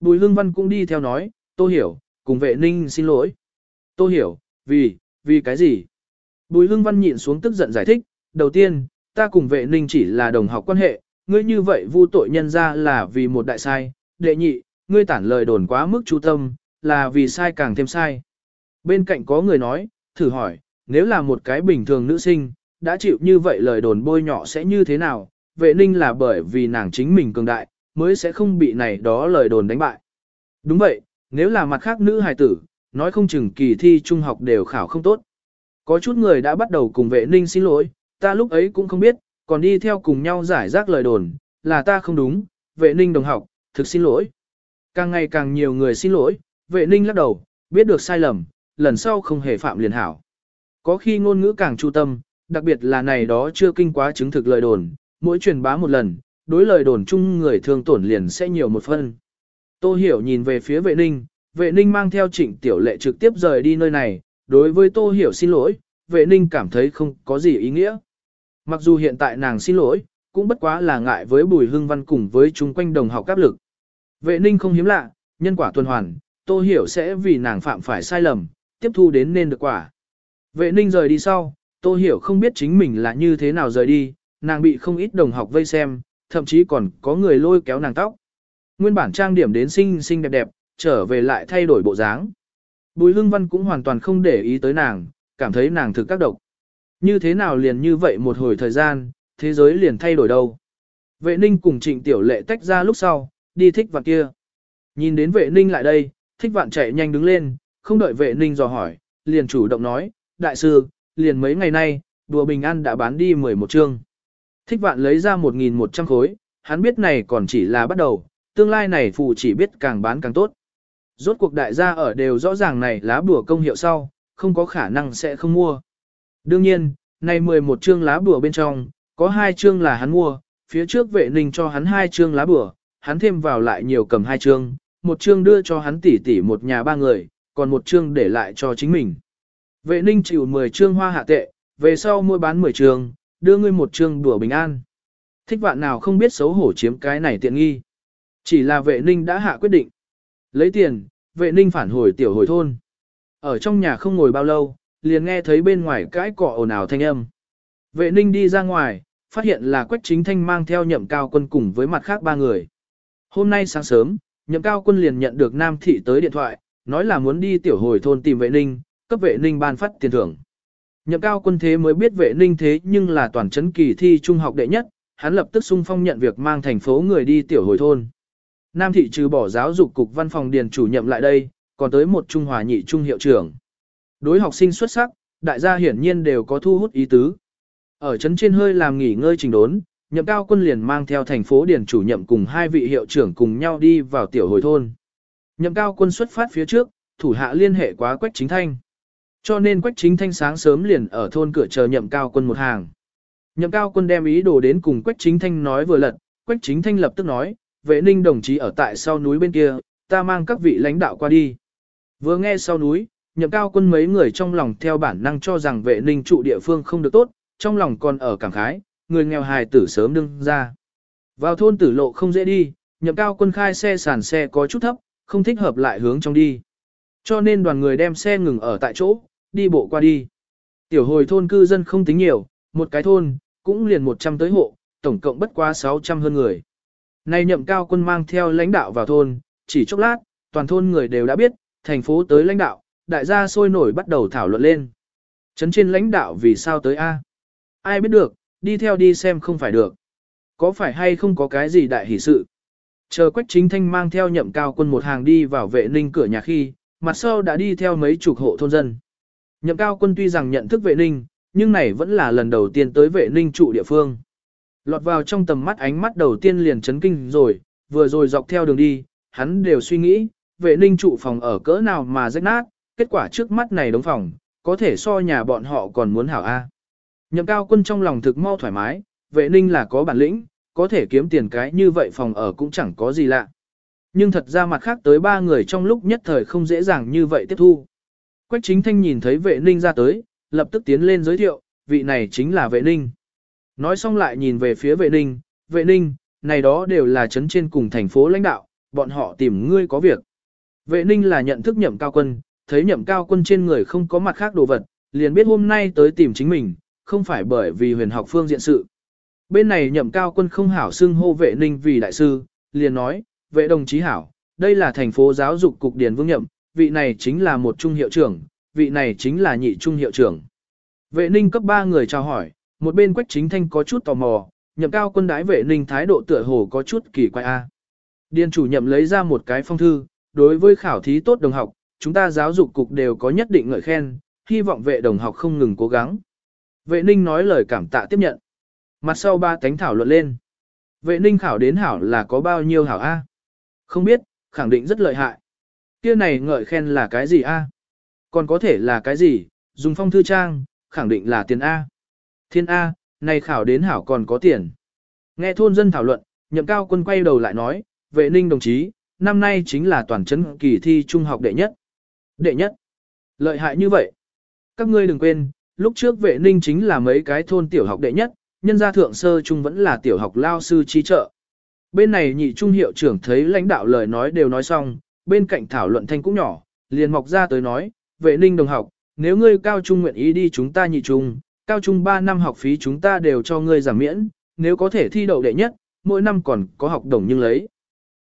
Bùi Hưng Văn cũng đi theo nói, Tô Hiểu, cùng vệ ninh xin lỗi. Tô Hiểu, vì, vì cái gì? Bùi Hưng Văn nhịn xuống tức giận giải thích, đầu tiên, ta cùng vệ ninh chỉ là đồng học quan hệ, ngươi như vậy vu tội nhân ra là vì một đại sai, đệ nhị, ngươi tản lời đồn quá mức chú tâm, là vì sai càng thêm sai. Bên cạnh có người nói, thử hỏi, nếu là một cái bình thường nữ sinh, đã chịu như vậy lời đồn bôi nhọ sẽ như thế nào, vệ ninh là bởi vì nàng chính mình cường đại, mới sẽ không bị này đó lời đồn đánh bại. Đúng vậy, nếu là mặt khác nữ hài tử, nói không chừng kỳ thi trung học đều khảo không tốt. Có chút người đã bắt đầu cùng vệ ninh xin lỗi, ta lúc ấy cũng không biết, còn đi theo cùng nhau giải rác lời đồn, là ta không đúng, vệ ninh đồng học, thực xin lỗi. Càng ngày càng nhiều người xin lỗi, vệ ninh lắc đầu, biết được sai lầm, lần sau không hề phạm liền hảo. Có khi ngôn ngữ càng chu tâm, đặc biệt là này đó chưa kinh quá chứng thực lời đồn, mỗi truyền bá một lần, đối lời đồn chung người thường tổn liền sẽ nhiều một phân. Tô Hiểu nhìn về phía vệ ninh, vệ ninh mang theo trịnh tiểu lệ trực tiếp rời đi nơi này, đối với Tô Hiểu xin lỗi, vệ ninh cảm thấy không có gì ý nghĩa. Mặc dù hiện tại nàng xin lỗi, cũng bất quá là ngại với bùi hưng văn cùng với chúng quanh đồng học áp lực. Vệ ninh không hiếm lạ, nhân quả tuần hoàn, Tô Hiểu sẽ vì nàng phạm phải sai lầm, tiếp thu đến nên được quả. Vệ ninh rời đi sau, Tô Hiểu không biết chính mình là như thế nào rời đi, nàng bị không ít đồng học vây xem, thậm chí còn có người lôi kéo nàng tóc. Nguyên bản trang điểm đến xinh xinh đẹp đẹp, trở về lại thay đổi bộ dáng. Bùi Hưng Văn cũng hoàn toàn không để ý tới nàng, cảm thấy nàng thực các độc. Như thế nào liền như vậy một hồi thời gian, thế giới liền thay đổi đâu. Vệ ninh cùng trịnh tiểu lệ tách ra lúc sau, đi thích vạn kia. Nhìn đến vệ ninh lại đây, thích vạn chạy nhanh đứng lên, không đợi vệ ninh dò hỏi, liền chủ động nói, đại sư, liền mấy ngày nay, đùa bình an đã bán đi 11 chương. Thích vạn lấy ra 1.100 khối, hắn biết này còn chỉ là bắt đầu, tương lai này phù chỉ biết càng bán càng tốt. Rốt cuộc đại gia ở đều rõ ràng này lá bùa công hiệu sau, không có khả năng sẽ không mua. Đương nhiên, này 11 chương lá bùa bên trong, có hai chương là hắn mua, phía trước vệ ninh cho hắn hai chương lá bùa, hắn thêm vào lại nhiều cầm hai chương, một chương đưa cho hắn tỷ tỷ một nhà ba người, còn một chương để lại cho chính mình. Vệ ninh chịu 10 chương hoa hạ tệ, về sau mua bán 10 chương, đưa ngươi một chương đùa bình an. Thích vạn nào không biết xấu hổ chiếm cái này tiện nghi. Chỉ là vệ ninh đã hạ quyết định. Lấy tiền, vệ ninh phản hồi tiểu hồi thôn. Ở trong nhà không ngồi bao lâu, liền nghe thấy bên ngoài cãi cọ ồn ào thanh âm. Vệ ninh đi ra ngoài, phát hiện là Quách Chính Thanh mang theo nhậm cao quân cùng với mặt khác ba người. Hôm nay sáng sớm, nhậm cao quân liền nhận được Nam Thị tới điện thoại, nói là muốn đi tiểu hồi thôn tìm vệ ninh, cấp vệ ninh ban phát tiền thưởng. Nhậm cao quân thế mới biết vệ ninh thế nhưng là toàn chấn kỳ thi trung học đệ nhất, hắn lập tức sung phong nhận việc mang thành phố người đi tiểu hồi thôn. Nam thị trừ bỏ giáo dục cục văn phòng điền chủ nhiệm lại đây, còn tới một trung hòa nhị trung hiệu trưởng. Đối học sinh xuất sắc, đại gia hiển nhiên đều có thu hút ý tứ. Ở trấn trên hơi làm nghỉ ngơi trình đốn, nhậm cao quân liền mang theo thành phố điền chủ nhiệm cùng hai vị hiệu trưởng cùng nhau đi vào tiểu hồi thôn. Nhậm cao quân xuất phát phía trước, thủ hạ liên hệ quá quách chính thanh. Cho nên quách chính thanh sáng sớm liền ở thôn cửa chờ nhậm cao quân một hàng. Nhậm cao quân đem ý đồ đến cùng quách chính thanh nói vừa lật, quách chính thanh lập tức nói, vệ ninh đồng chí ở tại sau núi bên kia, ta mang các vị lãnh đạo qua đi. Vừa nghe sau núi, nhậm cao quân mấy người trong lòng theo bản năng cho rằng vệ ninh trụ địa phương không được tốt, trong lòng còn ở cảm khái, người nghèo hài tử sớm đương ra. Vào thôn tử lộ không dễ đi, nhậm cao quân khai xe sàn xe có chút thấp, không thích hợp lại hướng trong đi. Cho nên đoàn người đem xe ngừng ở tại chỗ, đi bộ qua đi. Tiểu hồi thôn cư dân không tính nhiều, một cái thôn, cũng liền 100 tới hộ, tổng cộng bất quá 600 hơn người. Nay nhậm cao quân mang theo lãnh đạo vào thôn, chỉ chốc lát, toàn thôn người đều đã biết, thành phố tới lãnh đạo, đại gia sôi nổi bắt đầu thảo luận lên. Trấn trên lãnh đạo vì sao tới A? Ai biết được, đi theo đi xem không phải được. Có phải hay không có cái gì đại hỷ sự? Chờ Quách Chính Thanh mang theo nhậm cao quân một hàng đi vào vệ ninh cửa nhà khi, mặt sau đã đi theo mấy chục hộ thôn dân. Nhậm cao quân tuy rằng nhận thức vệ ninh, nhưng này vẫn là lần đầu tiên tới vệ ninh trụ địa phương. Lọt vào trong tầm mắt ánh mắt đầu tiên liền chấn kinh rồi, vừa rồi dọc theo đường đi, hắn đều suy nghĩ, vệ ninh trụ phòng ở cỡ nào mà rách nát, kết quả trước mắt này đóng phòng, có thể so nhà bọn họ còn muốn hảo A. Nhậm cao quân trong lòng thực mau thoải mái, vệ ninh là có bản lĩnh, có thể kiếm tiền cái như vậy phòng ở cũng chẳng có gì lạ. Nhưng thật ra mặt khác tới ba người trong lúc nhất thời không dễ dàng như vậy tiếp thu. Quách chính thanh nhìn thấy vệ ninh ra tới, lập tức tiến lên giới thiệu, vị này chính là vệ ninh. Nói xong lại nhìn về phía vệ ninh, vệ ninh, này đó đều là chấn trên cùng thành phố lãnh đạo, bọn họ tìm ngươi có việc. Vệ ninh là nhận thức nhậm cao quân, thấy nhậm cao quân trên người không có mặt khác đồ vật, liền biết hôm nay tới tìm chính mình, không phải bởi vì huyền học phương diện sự. Bên này nhậm cao quân không hảo xưng hô vệ ninh vì đại sư, liền nói, vệ đồng chí hảo, đây là thành phố giáo dục cục điền vương nhậm, vị này chính là một trung hiệu trưởng, vị này chính là nhị trung hiệu trưởng. Vệ ninh cấp ba người chào hỏi, một bên quách chính thanh có chút tò mò, nhậm cao quân đái vệ ninh thái độ tựa hồ có chút kỳ quái a. Điền chủ nhậm lấy ra một cái phong thư, đối với khảo thí tốt đồng học, chúng ta giáo dục cục đều có nhất định ngợi khen, hy vọng vệ đồng học không ngừng cố gắng. Vệ ninh nói lời cảm tạ tiếp nhận. Mặt sau ba tánh thảo luận lên. Vệ ninh khảo đến hảo là có bao nhiêu hảo A? Không biết, khẳng định rất lợi hại. Kia này ngợi khen là cái gì A? Còn có thể là cái gì? Dùng phong thư trang, khẳng định là tiền A. Thiên A, này khảo đến hảo còn có tiền. Nghe thôn dân thảo luận, nhậm cao quân quay đầu lại nói, vệ ninh đồng chí, năm nay chính là toàn chấn kỳ thi trung học đệ nhất. Đệ nhất. Lợi hại như vậy. Các ngươi đừng quên, lúc trước vệ ninh chính là mấy cái thôn tiểu học đệ nhất, nhân gia thượng sơ trung vẫn là tiểu học lao sư chi trợ. Bên này nhị trung hiệu trưởng thấy lãnh đạo lời nói đều nói xong, bên cạnh thảo luận thanh cũng nhỏ, liền mọc ra tới nói, vệ ninh đồng học, nếu ngươi cao trung nguyện ý đi chúng ta nhị trung, cao trung 3 năm học phí chúng ta đều cho ngươi giảm miễn, nếu có thể thi đậu đệ nhất, mỗi năm còn có học đồng nhưng lấy.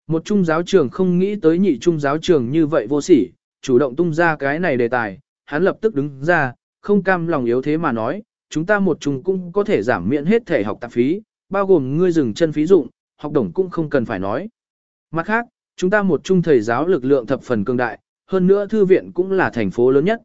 Một trung giáo trường không nghĩ tới nhị trung giáo trường như vậy vô sỉ, chủ động tung ra cái này đề tài, hắn lập tức đứng ra, không cam lòng yếu thế mà nói, chúng ta một trung cũng có thể giảm miễn hết thể học tạp phí, bao gồm ngươi dừng chân phí dụng, học đồng cũng không cần phải nói. Mặt khác, chúng ta một trung thầy giáo lực lượng thập phần cường đại, hơn nữa thư viện cũng là thành phố lớn nhất.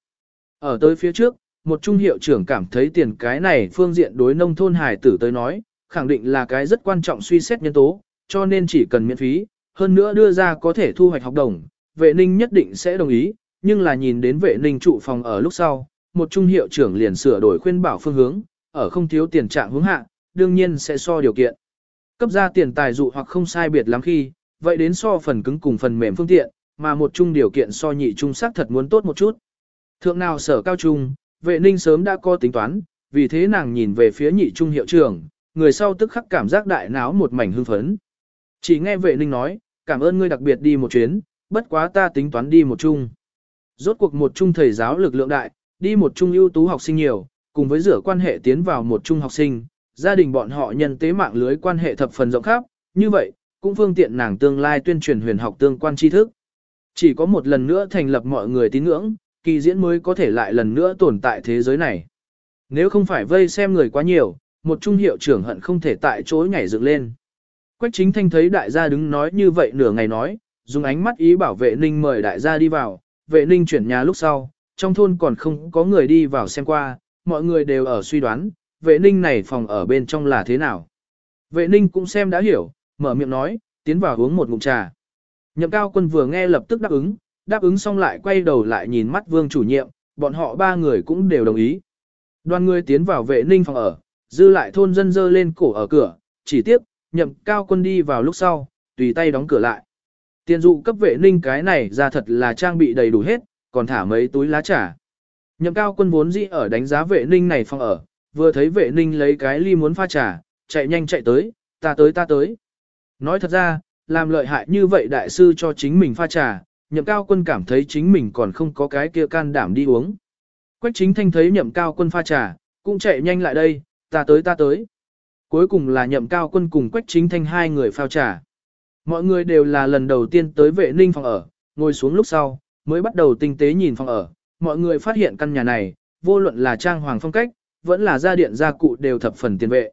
Ở tới phía trước, một trung hiệu trưởng cảm thấy tiền cái này phương diện đối nông thôn hải tử tới nói, khẳng định là cái rất quan trọng suy xét nhân tố, cho nên chỉ cần miễn phí, hơn nữa đưa ra có thể thu hoạch học đồng, vệ ninh nhất định sẽ đồng ý, nhưng là nhìn đến vệ ninh trụ phòng ở lúc sau, một trung hiệu trưởng liền sửa đổi khuyên bảo phương hướng, ở không thiếu tiền trạng hướng hạ, đương nhiên sẽ so điều kiện. Cấp ra tiền tài dụ hoặc không sai biệt lắm khi, vậy đến so phần cứng cùng phần mềm phương tiện, mà một trung điều kiện so nhị trung xác thật muốn tốt một chút. Thượng nào sở cao trung, vệ ninh sớm đã có tính toán, vì thế nàng nhìn về phía nhị trung hiệu trưởng, người sau tức khắc cảm giác đại náo một mảnh hưng phấn. Chỉ nghe vệ ninh nói, cảm ơn ngươi đặc biệt đi một chuyến, bất quá ta tính toán đi một chung. Rốt cuộc một chung thầy giáo lực lượng đại, đi một chung ưu tú học sinh nhiều, cùng với rửa quan hệ tiến vào một chung học sinh, gia đình bọn họ nhân tế mạng lưới quan hệ thập phần rộng khắp, như vậy, cũng phương tiện nàng tương lai tuyên truyền huyền học tương quan tri thức. Chỉ có một lần nữa thành lập mọi người tín ngưỡng, kỳ diễn mới có thể lại lần nữa tồn tại thế giới này. Nếu không phải vây xem người quá nhiều, một trung hiệu trưởng hận không thể tại chỗ nhảy dựng lên. Quách chính thanh thấy đại gia đứng nói như vậy nửa ngày nói, dùng ánh mắt ý bảo vệ ninh mời đại gia đi vào, vệ ninh chuyển nhà lúc sau, trong thôn còn không có người đi vào xem qua, mọi người đều ở suy đoán, vệ ninh này phòng ở bên trong là thế nào. Vệ ninh cũng xem đã hiểu, mở miệng nói, tiến vào uống một ngụm trà. Nhậm cao quân vừa nghe lập tức đáp ứng, đáp ứng xong lại quay đầu lại nhìn mắt vương chủ nhiệm, bọn họ ba người cũng đều đồng ý. Đoàn người tiến vào vệ ninh phòng ở, dư lại thôn dân dơ lên cổ ở cửa, chỉ tiếp, nhậm cao quân đi vào lúc sau, tùy tay đóng cửa lại. Tiền dụ cấp vệ ninh cái này ra thật là trang bị đầy đủ hết, còn thả mấy túi lá trà. Nhậm cao quân vốn dĩ ở đánh giá vệ ninh này phòng ở, vừa thấy vệ ninh lấy cái ly muốn pha trà, chạy nhanh chạy tới, ta tới ta tới. Nói thật ra, làm lợi hại như vậy đại sư cho chính mình pha trà, nhậm cao quân cảm thấy chính mình còn không có cái kia can đảm đi uống. Quách chính thanh thấy nhậm cao quân pha trà, cũng chạy nhanh lại đây, ta tới ta tới. Cuối cùng là nhậm cao quân cùng quách chính thanh hai người phao trà. Mọi người đều là lần đầu tiên tới vệ ninh phòng ở, ngồi xuống lúc sau, mới bắt đầu tinh tế nhìn phòng ở. Mọi người phát hiện căn nhà này, vô luận là trang hoàng phong cách, vẫn là gia điện gia cụ đều thập phần tiền vệ.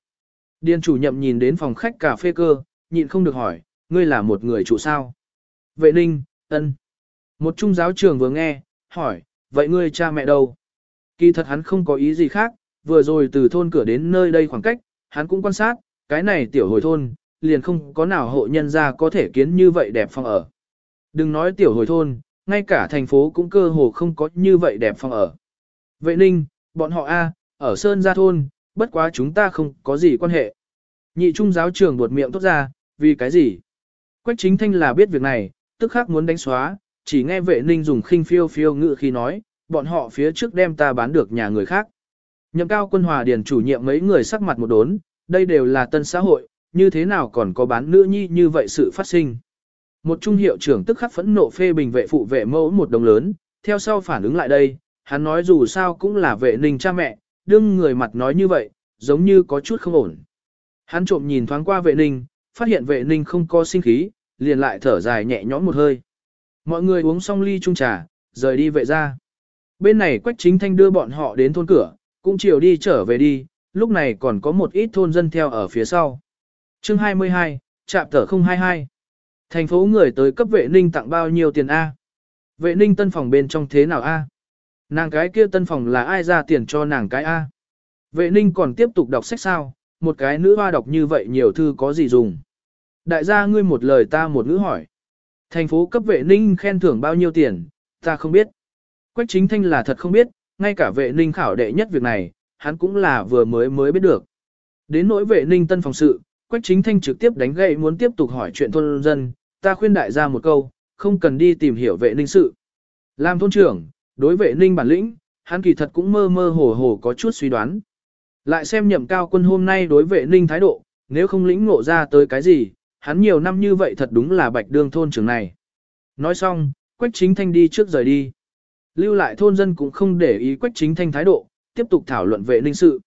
Điền chủ nhậm nhìn đến phòng khách cà phê cơ, nhịn không được hỏi, ngươi là một người chủ sao? Vệ ninh, ân. Một trung giáo trường vừa nghe, hỏi, vậy ngươi cha mẹ đâu? Kỳ thật hắn không có ý gì khác, vừa rồi từ thôn cửa đến nơi đây khoảng cách, hắn cũng quan sát, cái này tiểu hồi thôn, liền không có nào hộ nhân ra có thể kiến như vậy đẹp phòng ở. Đừng nói tiểu hồi thôn, ngay cả thành phố cũng cơ hồ không có như vậy đẹp phòng ở. Vệ ninh, bọn họ A, ở Sơn Gia Thôn, bất quá chúng ta không có gì quan hệ. Nhị trung giáo trưởng buột miệng tốt ra, vì cái gì? Quách chính thanh là biết việc này, tức khắc muốn đánh xóa, chỉ nghe vệ ninh dùng khinh phiêu phiêu ngự khi nói, bọn họ phía trước đem ta bán được nhà người khác. Nhậm cao quân hòa điền chủ nhiệm mấy người sắc mặt một đốn, đây đều là tân xã hội, như thế nào còn có bán nữ nhi như vậy sự phát sinh. Một trung hiệu trưởng tức khắc phẫn nộ phê bình vệ phụ vệ mẫu một đồng lớn, theo sau phản ứng lại đây, hắn nói dù sao cũng là vệ ninh cha mẹ, đương người mặt nói như vậy, giống như có chút không ổn. Hắn trộm nhìn thoáng qua vệ ninh, phát hiện vệ ninh không có sinh khí, liền lại thở dài nhẹ nhõm một hơi. Mọi người uống xong ly chung trà, rời đi vệ ra. Bên này Quách Chính Thanh đưa bọn họ đến thôn cửa, cũng chiều đi trở về đi, lúc này còn có một ít thôn dân theo ở phía sau. Chương 22, trạm tờ 022. Thành phố người tới cấp vệ ninh tặng bao nhiêu tiền A? Vệ ninh tân phòng bên trong thế nào A? Nàng cái kia tân phòng là ai ra tiền cho nàng cái A? Vệ ninh còn tiếp tục đọc sách sao? Một cái nữ hoa đọc như vậy nhiều thư có gì dùng? Đại gia ngươi một lời ta một ngữ hỏi. Thành phố cấp vệ ninh khen thưởng bao nhiêu tiền, ta không biết. Quách chính thanh là thật không biết, ngay cả vệ ninh khảo đệ nhất việc này, hắn cũng là vừa mới mới biết được. Đến nỗi vệ ninh tân phòng sự, Quách chính thanh trực tiếp đánh gậy muốn tiếp tục hỏi chuyện thôn dân, ta khuyên đại gia một câu, không cần đi tìm hiểu vệ ninh sự. Làm thôn trưởng, đối vệ ninh bản lĩnh, hắn kỳ thật cũng mơ mơ hồ hồ có chút suy đoán. Lại xem nhậm cao quân hôm nay đối vệ ninh thái độ, nếu không lĩnh ngộ ra tới cái gì, hắn nhiều năm như vậy thật đúng là bạch đương thôn trưởng này. Nói xong, Quách chính thanh đi trước rời đi. Lưu lại thôn dân cũng không để ý Quách chính thanh thái độ, tiếp tục thảo luận vệ ninh sự.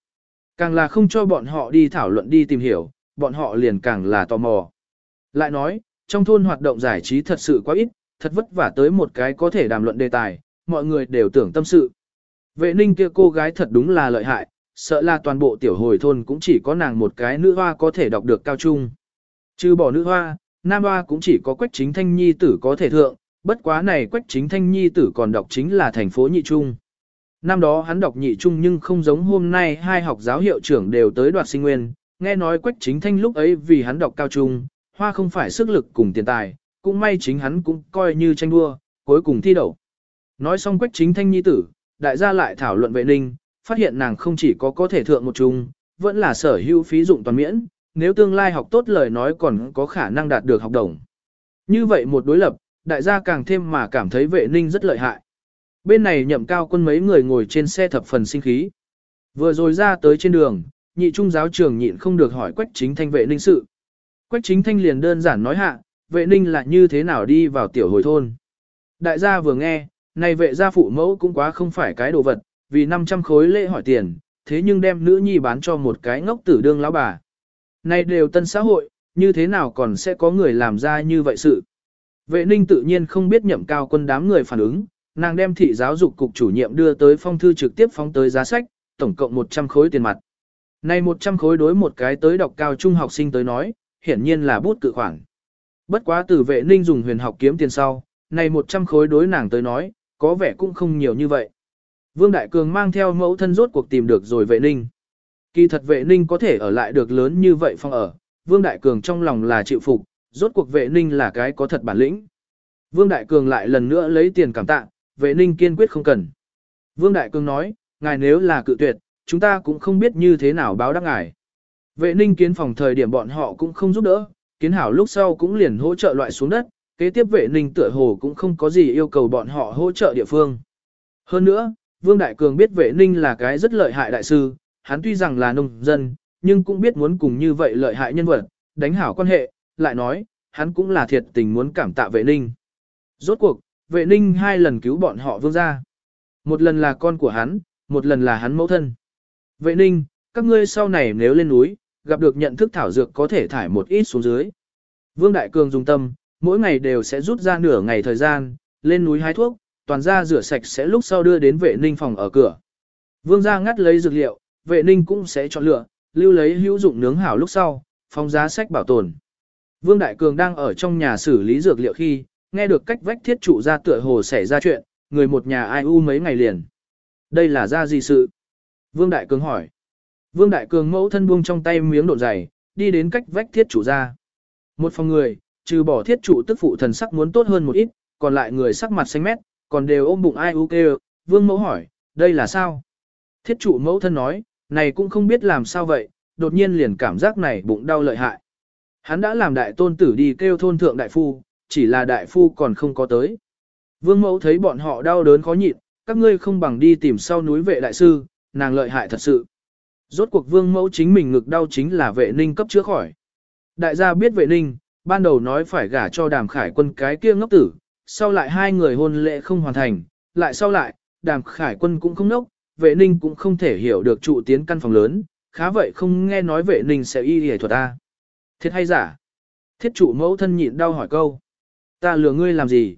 Càng là không cho bọn họ đi thảo luận đi tìm hiểu, bọn họ liền càng là tò mò. Lại nói, trong thôn hoạt động giải trí thật sự quá ít, thật vất vả tới một cái có thể đàm luận đề tài, mọi người đều tưởng tâm sự. Vệ ninh kia cô gái thật đúng là lợi hại, sợ là toàn bộ tiểu hồi thôn cũng chỉ có nàng một cái nữ hoa có thể đọc được cao trung. Trừ bỏ nữ hoa, nam hoa cũng chỉ có quách chính thanh nhi tử có thể thượng, bất quá này quách chính thanh nhi tử còn đọc chính là thành phố nhị trung. Năm đó hắn đọc nhị trung nhưng không giống hôm nay hai học giáo hiệu trưởng đều tới đoạt sinh nguyên, nghe nói quách chính thanh lúc ấy vì hắn đọc cao trung, hoa không phải sức lực cùng tiền tài, cũng may chính hắn cũng coi như tranh đua, cuối cùng thi đậu. Nói xong quách chính thanh nhi tử, đại gia lại thảo luận vệ ninh, phát hiện nàng không chỉ có có thể thượng một trung, vẫn là sở hữu phí dụng toàn miễn, nếu tương lai học tốt lời nói còn có khả năng đạt được học đồng. Như vậy một đối lập, đại gia càng thêm mà cảm thấy vệ ninh rất lợi hại. Bên này nhậm cao quân mấy người ngồi trên xe thập phần sinh khí. Vừa rồi ra tới trên đường, nhị trung giáo trường nhịn không được hỏi quách chính thanh vệ ninh sự. Quách chính thanh liền đơn giản nói hạ, vệ ninh là như thế nào đi vào tiểu hồi thôn. Đại gia vừa nghe, này vệ gia phụ mẫu cũng quá không phải cái đồ vật, vì 500 khối lễ hỏi tiền, thế nhưng đem nữ nhi bán cho một cái ngốc tử đương lão bà. Này đều tân xã hội, như thế nào còn sẽ có người làm ra như vậy sự. Vệ ninh tự nhiên không biết nhậm cao quân đám người phản ứng, nàng đem thị giáo dục cục chủ nhiệm đưa tới phong thư trực tiếp phóng tới giá sách, tổng cộng 100 khối tiền mặt. Này 100 khối đối một cái tới đọc cao trung học sinh tới nói, hiển nhiên là bút cự khoản. Bất quá từ vệ ninh dùng huyền học kiếm tiền sau, này 100 khối đối nàng tới nói, có vẻ cũng không nhiều như vậy. Vương Đại Cường mang theo mẫu thân rốt cuộc tìm được rồi vệ ninh. Kỳ thật vệ ninh có thể ở lại được lớn như vậy phong ở, Vương Đại Cường trong lòng là chịu phục, rốt cuộc vệ ninh là cái có thật bản lĩnh. Vương Đại Cường lại lần nữa lấy tiền cảm tạ, vệ ninh kiên quyết không cần. Vương Đại Cường nói, ngài nếu là cự tuyệt, chúng ta cũng không biết như thế nào báo đáp ngài. Vệ ninh kiến phòng thời điểm bọn họ cũng không giúp đỡ, kiến hảo lúc sau cũng liền hỗ trợ loại xuống đất, kế tiếp vệ ninh tựa hồ cũng không có gì yêu cầu bọn họ hỗ trợ địa phương. Hơn nữa, Vương Đại Cường biết vệ ninh là cái rất lợi hại đại sư, hắn tuy rằng là nông dân, nhưng cũng biết muốn cùng như vậy lợi hại nhân vật, đánh hảo quan hệ, lại nói, hắn cũng là thiệt tình muốn cảm tạ vệ ninh. Rốt cuộc, vệ ninh hai lần cứu bọn họ vương ra. Một lần là con của hắn, một lần là hắn mẫu thân. Vệ ninh, các ngươi sau này nếu lên núi, gặp được nhận thức thảo dược có thể thải một ít xuống dưới. Vương Đại Cường dùng tâm, mỗi ngày đều sẽ rút ra nửa ngày thời gian, lên núi hái thuốc, toàn ra rửa sạch sẽ lúc sau đưa đến vệ ninh phòng ở cửa. Vương gia ngắt lấy dược liệu, vệ ninh cũng sẽ chọn lựa, lưu lấy hữu dụng nướng hảo lúc sau, phong giá sách bảo tồn. Vương Đại Cường đang ở trong nhà xử lý dược liệu khi, nghe được cách vách thiết trụ ra tựa hồ xảy ra chuyện, người một nhà ai u mấy ngày liền. Đây là ra gì sự? Vương Đại Cường hỏi. Vương Đại Cường mẫu thân buông trong tay miếng độn dày, đi đến cách vách thiết trụ ra. Một phòng người, trừ bỏ thiết trụ tức phụ thần sắc muốn tốt hơn một ít, còn lại người sắc mặt xanh mét, còn đều ôm bụng ai u kêu. Vương mẫu hỏi, đây là sao? Thiết trụ mẫu thân nói, này cũng không biết làm sao vậy, đột nhiên liền cảm giác này bụng đau lợi hại. Hắn đã làm đại tôn tử đi kêu thôn thượng đại phu, chỉ là đại phu còn không có tới. Vương mẫu thấy bọn họ đau đớn khó nhịn, các ngươi không bằng đi tìm sau núi vệ đại sư, nàng lợi hại thật sự. Rốt cuộc vương mẫu chính mình ngực đau chính là vệ ninh cấp chữa khỏi. Đại gia biết vệ ninh, ban đầu nói phải gả cho đàm khải quân cái kia ngốc tử, sau lại hai người hôn lễ không hoàn thành, lại sau lại, đàm khải quân cũng không nốc, vệ ninh cũng không thể hiểu được trụ tiến căn phòng lớn, khá vậy không nghe nói vệ ninh sẽ y hề thuật ta. Thiệt hay giả? Thiết trụ mẫu thân nhịn đau hỏi câu. Ta lừa ngươi làm gì?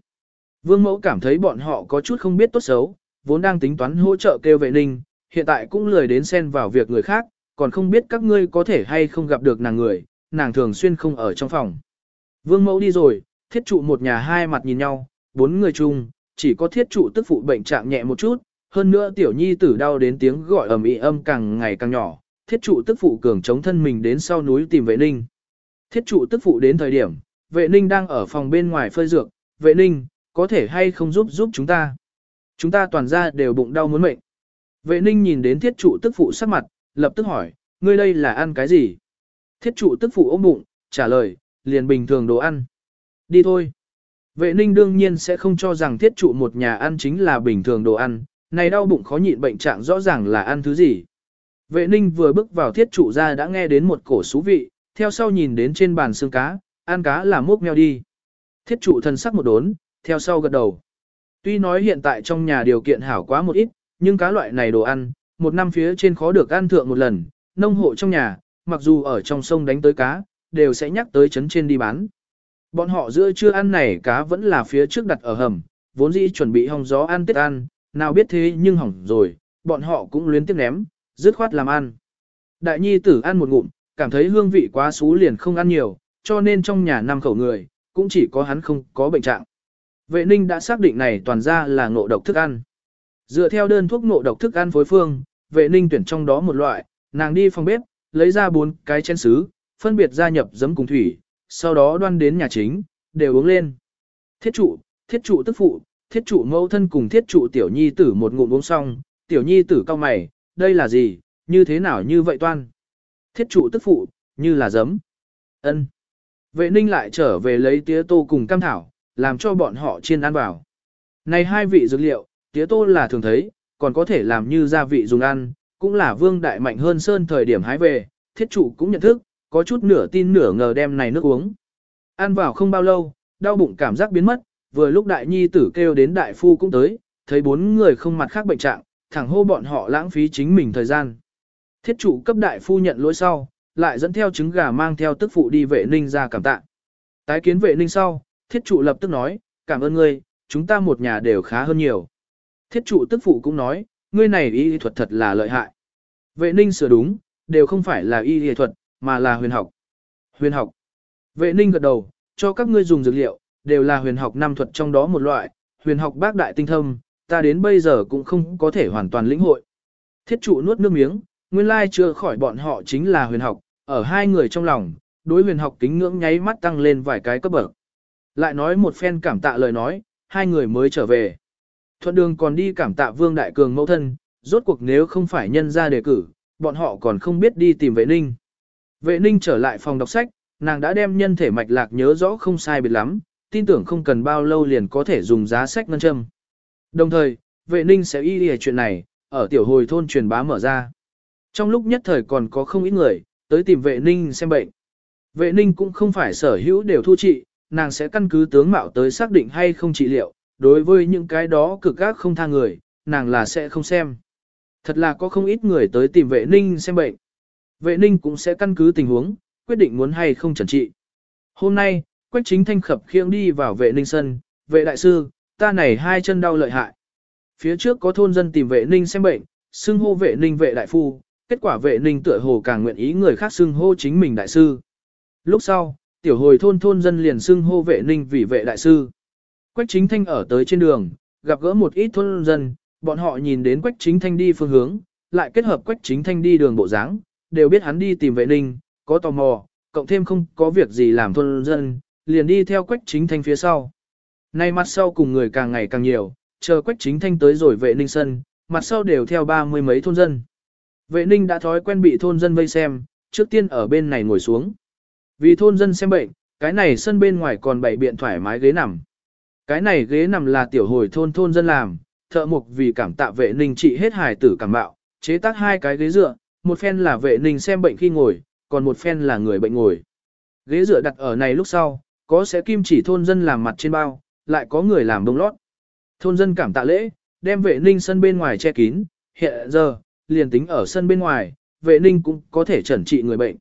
Vương mẫu cảm thấy bọn họ có chút không biết tốt xấu, vốn đang tính toán hỗ trợ kêu vệ ninh, hiện tại cũng lười đến xen vào việc người khác, còn không biết các ngươi có thể hay không gặp được nàng người, nàng thường xuyên không ở trong phòng. Vương mẫu đi rồi, thiết trụ một nhà hai mặt nhìn nhau, bốn người chung, chỉ có thiết trụ tức phụ bệnh trạng nhẹ một chút, hơn nữa tiểu nhi tử đau đến tiếng gọi ầm ĩ âm càng ngày càng nhỏ, thiết trụ tức phụ cường chống thân mình đến sau núi tìm vệ ninh. Thiết trụ tức phụ đến thời điểm, vệ ninh đang ở phòng bên ngoài phơi dược, vệ ninh, có thể hay không giúp giúp chúng ta. Chúng ta toàn ra đều bụng đau muốn mệnh. Vệ ninh nhìn đến thiết trụ tức phụ sắc mặt, lập tức hỏi, ngươi đây là ăn cái gì? Thiết trụ tức phụ ôm bụng, trả lời, liền bình thường đồ ăn. Đi thôi. Vệ ninh đương nhiên sẽ không cho rằng thiết trụ một nhà ăn chính là bình thường đồ ăn, này đau bụng khó nhịn bệnh trạng rõ ràng là ăn thứ gì. Vệ ninh vừa bước vào thiết trụ ra đã nghe đến một cổ xú vị, theo sau nhìn đến trên bàn xương cá, ăn cá là mốc meo đi. Thiết trụ thân sắc một đốn, theo sau gật đầu. Tuy nói hiện tại trong nhà điều kiện hảo quá một ít, nhưng cá loại này đồ ăn, một năm phía trên khó được ăn thượng một lần, nông hộ trong nhà, mặc dù ở trong sông đánh tới cá, đều sẽ nhắc tới chấn trên đi bán. Bọn họ giữa chưa ăn này cá vẫn là phía trước đặt ở hầm, vốn dĩ chuẩn bị hong gió ăn tết ăn, nào biết thế nhưng hỏng rồi, bọn họ cũng luyến tiếp ném, dứt khoát làm ăn. Đại nhi tử ăn một ngụm, cảm thấy hương vị quá xú liền không ăn nhiều, cho nên trong nhà năm khẩu người, cũng chỉ có hắn không có bệnh trạng. Vệ ninh đã xác định này toàn ra là ngộ độc thức ăn. Dựa theo đơn thuốc ngộ độc thức ăn phối phương, vệ ninh tuyển trong đó một loại, nàng đi phòng bếp, lấy ra bốn cái chén sứ, phân biệt gia nhập giấm cùng thủy, sau đó đoan đến nhà chính, đều uống lên. Thiết trụ, thiết trụ tức phụ, thiết trụ mẫu thân cùng thiết trụ tiểu nhi tử một ngụm uống xong, tiểu nhi tử cao mày, đây là gì, như thế nào như vậy toan. Thiết trụ tức phụ, như là giấm. ân Vệ ninh lại trở về lấy tía tô cùng cam thảo, làm cho bọn họ chiên ăn vào. Này hai vị dược liệu, tía tô là thường thấy, còn có thể làm như gia vị dùng ăn, cũng là vương đại mạnh hơn sơn thời điểm hái về, thiết trụ cũng nhận thức, có chút nửa tin nửa ngờ đem này nước uống. Ăn vào không bao lâu, đau bụng cảm giác biến mất, vừa lúc đại nhi tử kêu đến đại phu cũng tới, thấy bốn người không mặt khác bệnh trạng, thẳng hô bọn họ lãng phí chính mình thời gian. Thiết trụ cấp đại phu nhận lỗi sau, lại dẫn theo trứng gà mang theo tức phụ đi vệ ninh ra cảm tạ. Tái kiến vệ ninh sau, thiết trụ lập tức nói, cảm ơn ngươi, chúng ta một nhà đều khá hơn nhiều. Thiết trụ tức phụ cũng nói, ngươi này y thuật thật là lợi hại. Vệ ninh sửa đúng, đều không phải là y y thuật, mà là huyền học. Huyền học. Vệ ninh gật đầu, cho các ngươi dùng dược liệu, đều là huyền học năm thuật trong đó một loại, huyền học bác đại tinh thâm, ta đến bây giờ cũng không có thể hoàn toàn lĩnh hội. Thiết trụ nuốt nước miếng, nguyên lai chưa khỏi bọn họ chính là huyền học, ở hai người trong lòng, đối huyền học kính ngưỡng nháy mắt tăng lên vài cái cấp bậc. Lại nói một phen cảm tạ lời nói, hai người mới trở về. Thuận đường còn đi cảm tạ Vương Đại Cường mẫu thân, rốt cuộc nếu không phải nhân ra đề cử, bọn họ còn không biết đi tìm vệ ninh. Vệ ninh trở lại phòng đọc sách, nàng đã đem nhân thể mạch lạc nhớ rõ không sai biệt lắm, tin tưởng không cần bao lâu liền có thể dùng giá sách ngân châm. Đồng thời, vệ ninh sẽ y đi chuyện này, ở tiểu hồi thôn truyền bá mở ra. Trong lúc nhất thời còn có không ít người, tới tìm vệ ninh xem bệnh. Vệ ninh cũng không phải sở hữu đều thu trị, nàng sẽ căn cứ tướng mạo tới xác định hay không trị liệu, đối với những cái đó cực gác không tha người, nàng là sẽ không xem. Thật là có không ít người tới tìm vệ ninh xem bệnh. Vệ ninh cũng sẽ căn cứ tình huống, quyết định muốn hay không trần trị. Hôm nay, Quách chính thanh khập khiễng đi vào vệ ninh sân, vệ đại sư, ta này hai chân đau lợi hại. Phía trước có thôn dân tìm vệ ninh xem bệnh, xưng hô vệ ninh vệ đại phu, kết quả vệ ninh tựa hồ càng nguyện ý người khác xưng hô chính mình đại sư. Lúc sau, tiểu hồi thôn thôn dân liền xưng hô vệ ninh vì vệ đại sư. Quách chính thanh ở tới trên đường, gặp gỡ một ít thôn dân, bọn họ nhìn đến quách chính thanh đi phương hướng, lại kết hợp quách chính thanh đi đường bộ dáng, đều biết hắn đi tìm vệ ninh, có tò mò, cộng thêm không có việc gì làm thôn dân, liền đi theo quách chính thanh phía sau. Nay mặt sau cùng người càng ngày càng nhiều, chờ quách chính thanh tới rồi vệ ninh sân, mặt sau đều theo ba mươi mấy thôn dân. Vệ ninh đã thói quen bị thôn dân vây xem, trước tiên ở bên này ngồi xuống. Vì thôn dân xem bệnh, cái này sân bên ngoài còn bảy biện thoải mái ghế nằm. Cái này ghế nằm là tiểu hồi thôn thôn dân làm, thợ mục vì cảm tạ vệ ninh trị hết hài tử cảm bạo, chế tác hai cái ghế dựa, một phen là vệ ninh xem bệnh khi ngồi, còn một phen là người bệnh ngồi. Ghế dựa đặt ở này lúc sau, có sẽ kim chỉ thôn dân làm mặt trên bao, lại có người làm đông lót. Thôn dân cảm tạ lễ, đem vệ ninh sân bên ngoài che kín, hiện giờ, liền tính ở sân bên ngoài, vệ ninh cũng có thể chẩn trị người bệnh.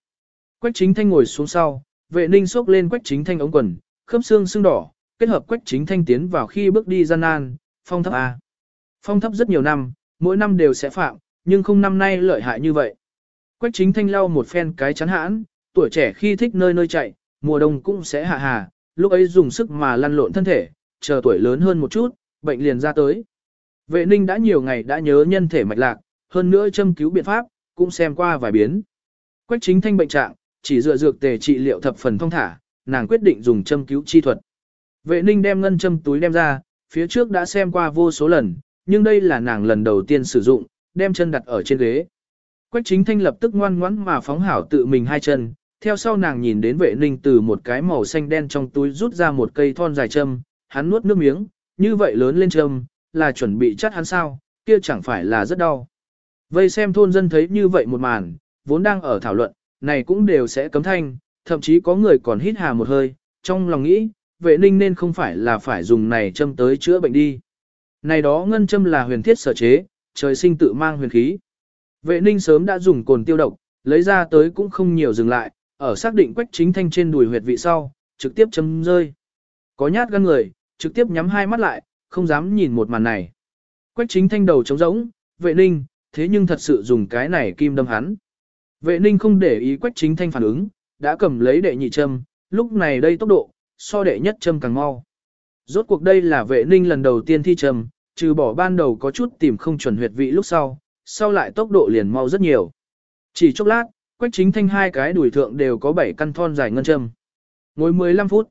Quách chính thanh ngồi xuống sau, vệ ninh xốc lên quách chính thanh ống quần, khớp xương xương đỏ, kết hợp quách chính thanh tiến vào khi bước đi gian nan, phong thấp A. Phong thấp rất nhiều năm, mỗi năm đều sẽ phạm, nhưng không năm nay lợi hại như vậy. Quách chính thanh lau một phen cái chắn hãn, tuổi trẻ khi thích nơi nơi chạy, mùa đông cũng sẽ hạ hà, lúc ấy dùng sức mà lăn lộn thân thể, chờ tuổi lớn hơn một chút, bệnh liền ra tới. Vệ ninh đã nhiều ngày đã nhớ nhân thể mạch lạc, hơn nữa châm cứu biện pháp, cũng xem qua vài biến. Quách chính thanh bệnh trạng, chỉ dựa dược tề trị liệu thập phần thông thả, nàng quyết định dùng châm cứu chi thuật. Vệ ninh đem ngân châm túi đem ra, phía trước đã xem qua vô số lần, nhưng đây là nàng lần đầu tiên sử dụng, đem chân đặt ở trên ghế. Quách chính thanh lập tức ngoan ngoãn mà phóng hảo tự mình hai chân, theo sau nàng nhìn đến vệ ninh từ một cái màu xanh đen trong túi rút ra một cây thon dài châm, hắn nuốt nước miếng, như vậy lớn lên châm, là chuẩn bị chắt hắn sao, kia chẳng phải là rất đau. Vây xem thôn dân thấy như vậy một màn, vốn đang ở thảo luận, này cũng đều sẽ cấm thanh, thậm chí có người còn hít hà một hơi, trong lòng nghĩ, vệ ninh nên không phải là phải dùng này châm tới chữa bệnh đi. Này đó ngân châm là huyền thiết sở chế, trời sinh tự mang huyền khí. Vệ ninh sớm đã dùng cồn tiêu độc, lấy ra tới cũng không nhiều dừng lại, ở xác định quách chính thanh trên đùi huyệt vị sau, trực tiếp chấm rơi. Có nhát gan người, trực tiếp nhắm hai mắt lại, không dám nhìn một màn này. Quách chính thanh đầu trống rỗng, vệ ninh, thế nhưng thật sự dùng cái này kim đâm hắn. Vệ ninh không để ý quách chính thanh phản ứng, đã cầm lấy đệ nhị châm, lúc này đây tốc độ, so đệ nhất châm càng mau. Rốt cuộc đây là vệ ninh lần đầu tiên thi châm, trừ bỏ ban đầu có chút tìm không chuẩn huyệt vị lúc sau, sau lại tốc độ liền mau rất nhiều. Chỉ chốc lát, quách chính thanh hai cái đùi thượng đều có bảy căn thon dài ngân châm. Ngồi 15 phút.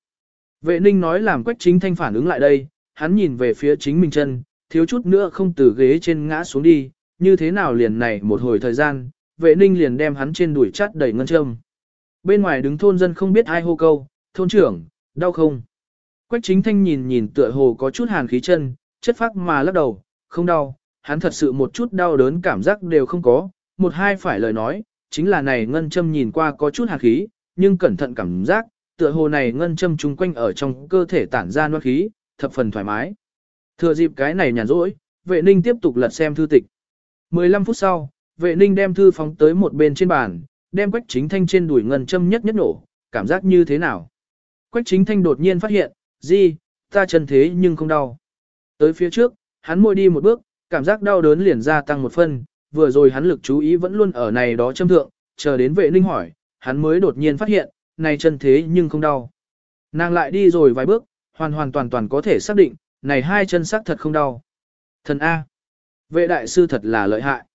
Vệ ninh nói làm quách chính thanh phản ứng lại đây, hắn nhìn về phía chính mình chân, thiếu chút nữa không từ ghế trên ngã xuống đi, như thế nào liền này một hồi thời gian, vệ ninh liền đem hắn trên đùi chát đầy ngân châm. Bên ngoài đứng thôn dân không biết ai hô câu, thôn trưởng, đau không? Quách chính thanh nhìn nhìn tựa hồ có chút hàn khí chân, chất phác mà lắc đầu, không đau, hắn thật sự một chút đau đớn cảm giác đều không có, một hai phải lời nói, chính là này ngân châm nhìn qua có chút hạt khí, nhưng cẩn thận cảm giác, tựa hồ này ngân châm chung quanh ở trong cơ thể tản ra noan khí, thập phần thoải mái. Thừa dịp cái này nhàn rỗi, vệ ninh tiếp tục lật xem thư tịch. 15 phút sau, vệ ninh đem thư phóng tới một bên trên bàn, đem quách chính thanh trên đùi ngân châm nhất nhất nổ, cảm giác như thế nào. Quách chính thanh đột nhiên phát hiện, gì, ta chân thế nhưng không đau. Tới phía trước, hắn môi đi một bước, cảm giác đau đớn liền gia tăng một phân, vừa rồi hắn lực chú ý vẫn luôn ở này đó châm thượng, chờ đến vệ ninh hỏi, hắn mới đột nhiên phát hiện, này chân thế nhưng không đau. Nàng lại đi rồi vài bước, hoàn hoàn toàn toàn có thể xác định, này hai chân xác thật không đau. Thần A. Vệ đại sư thật là lợi hại.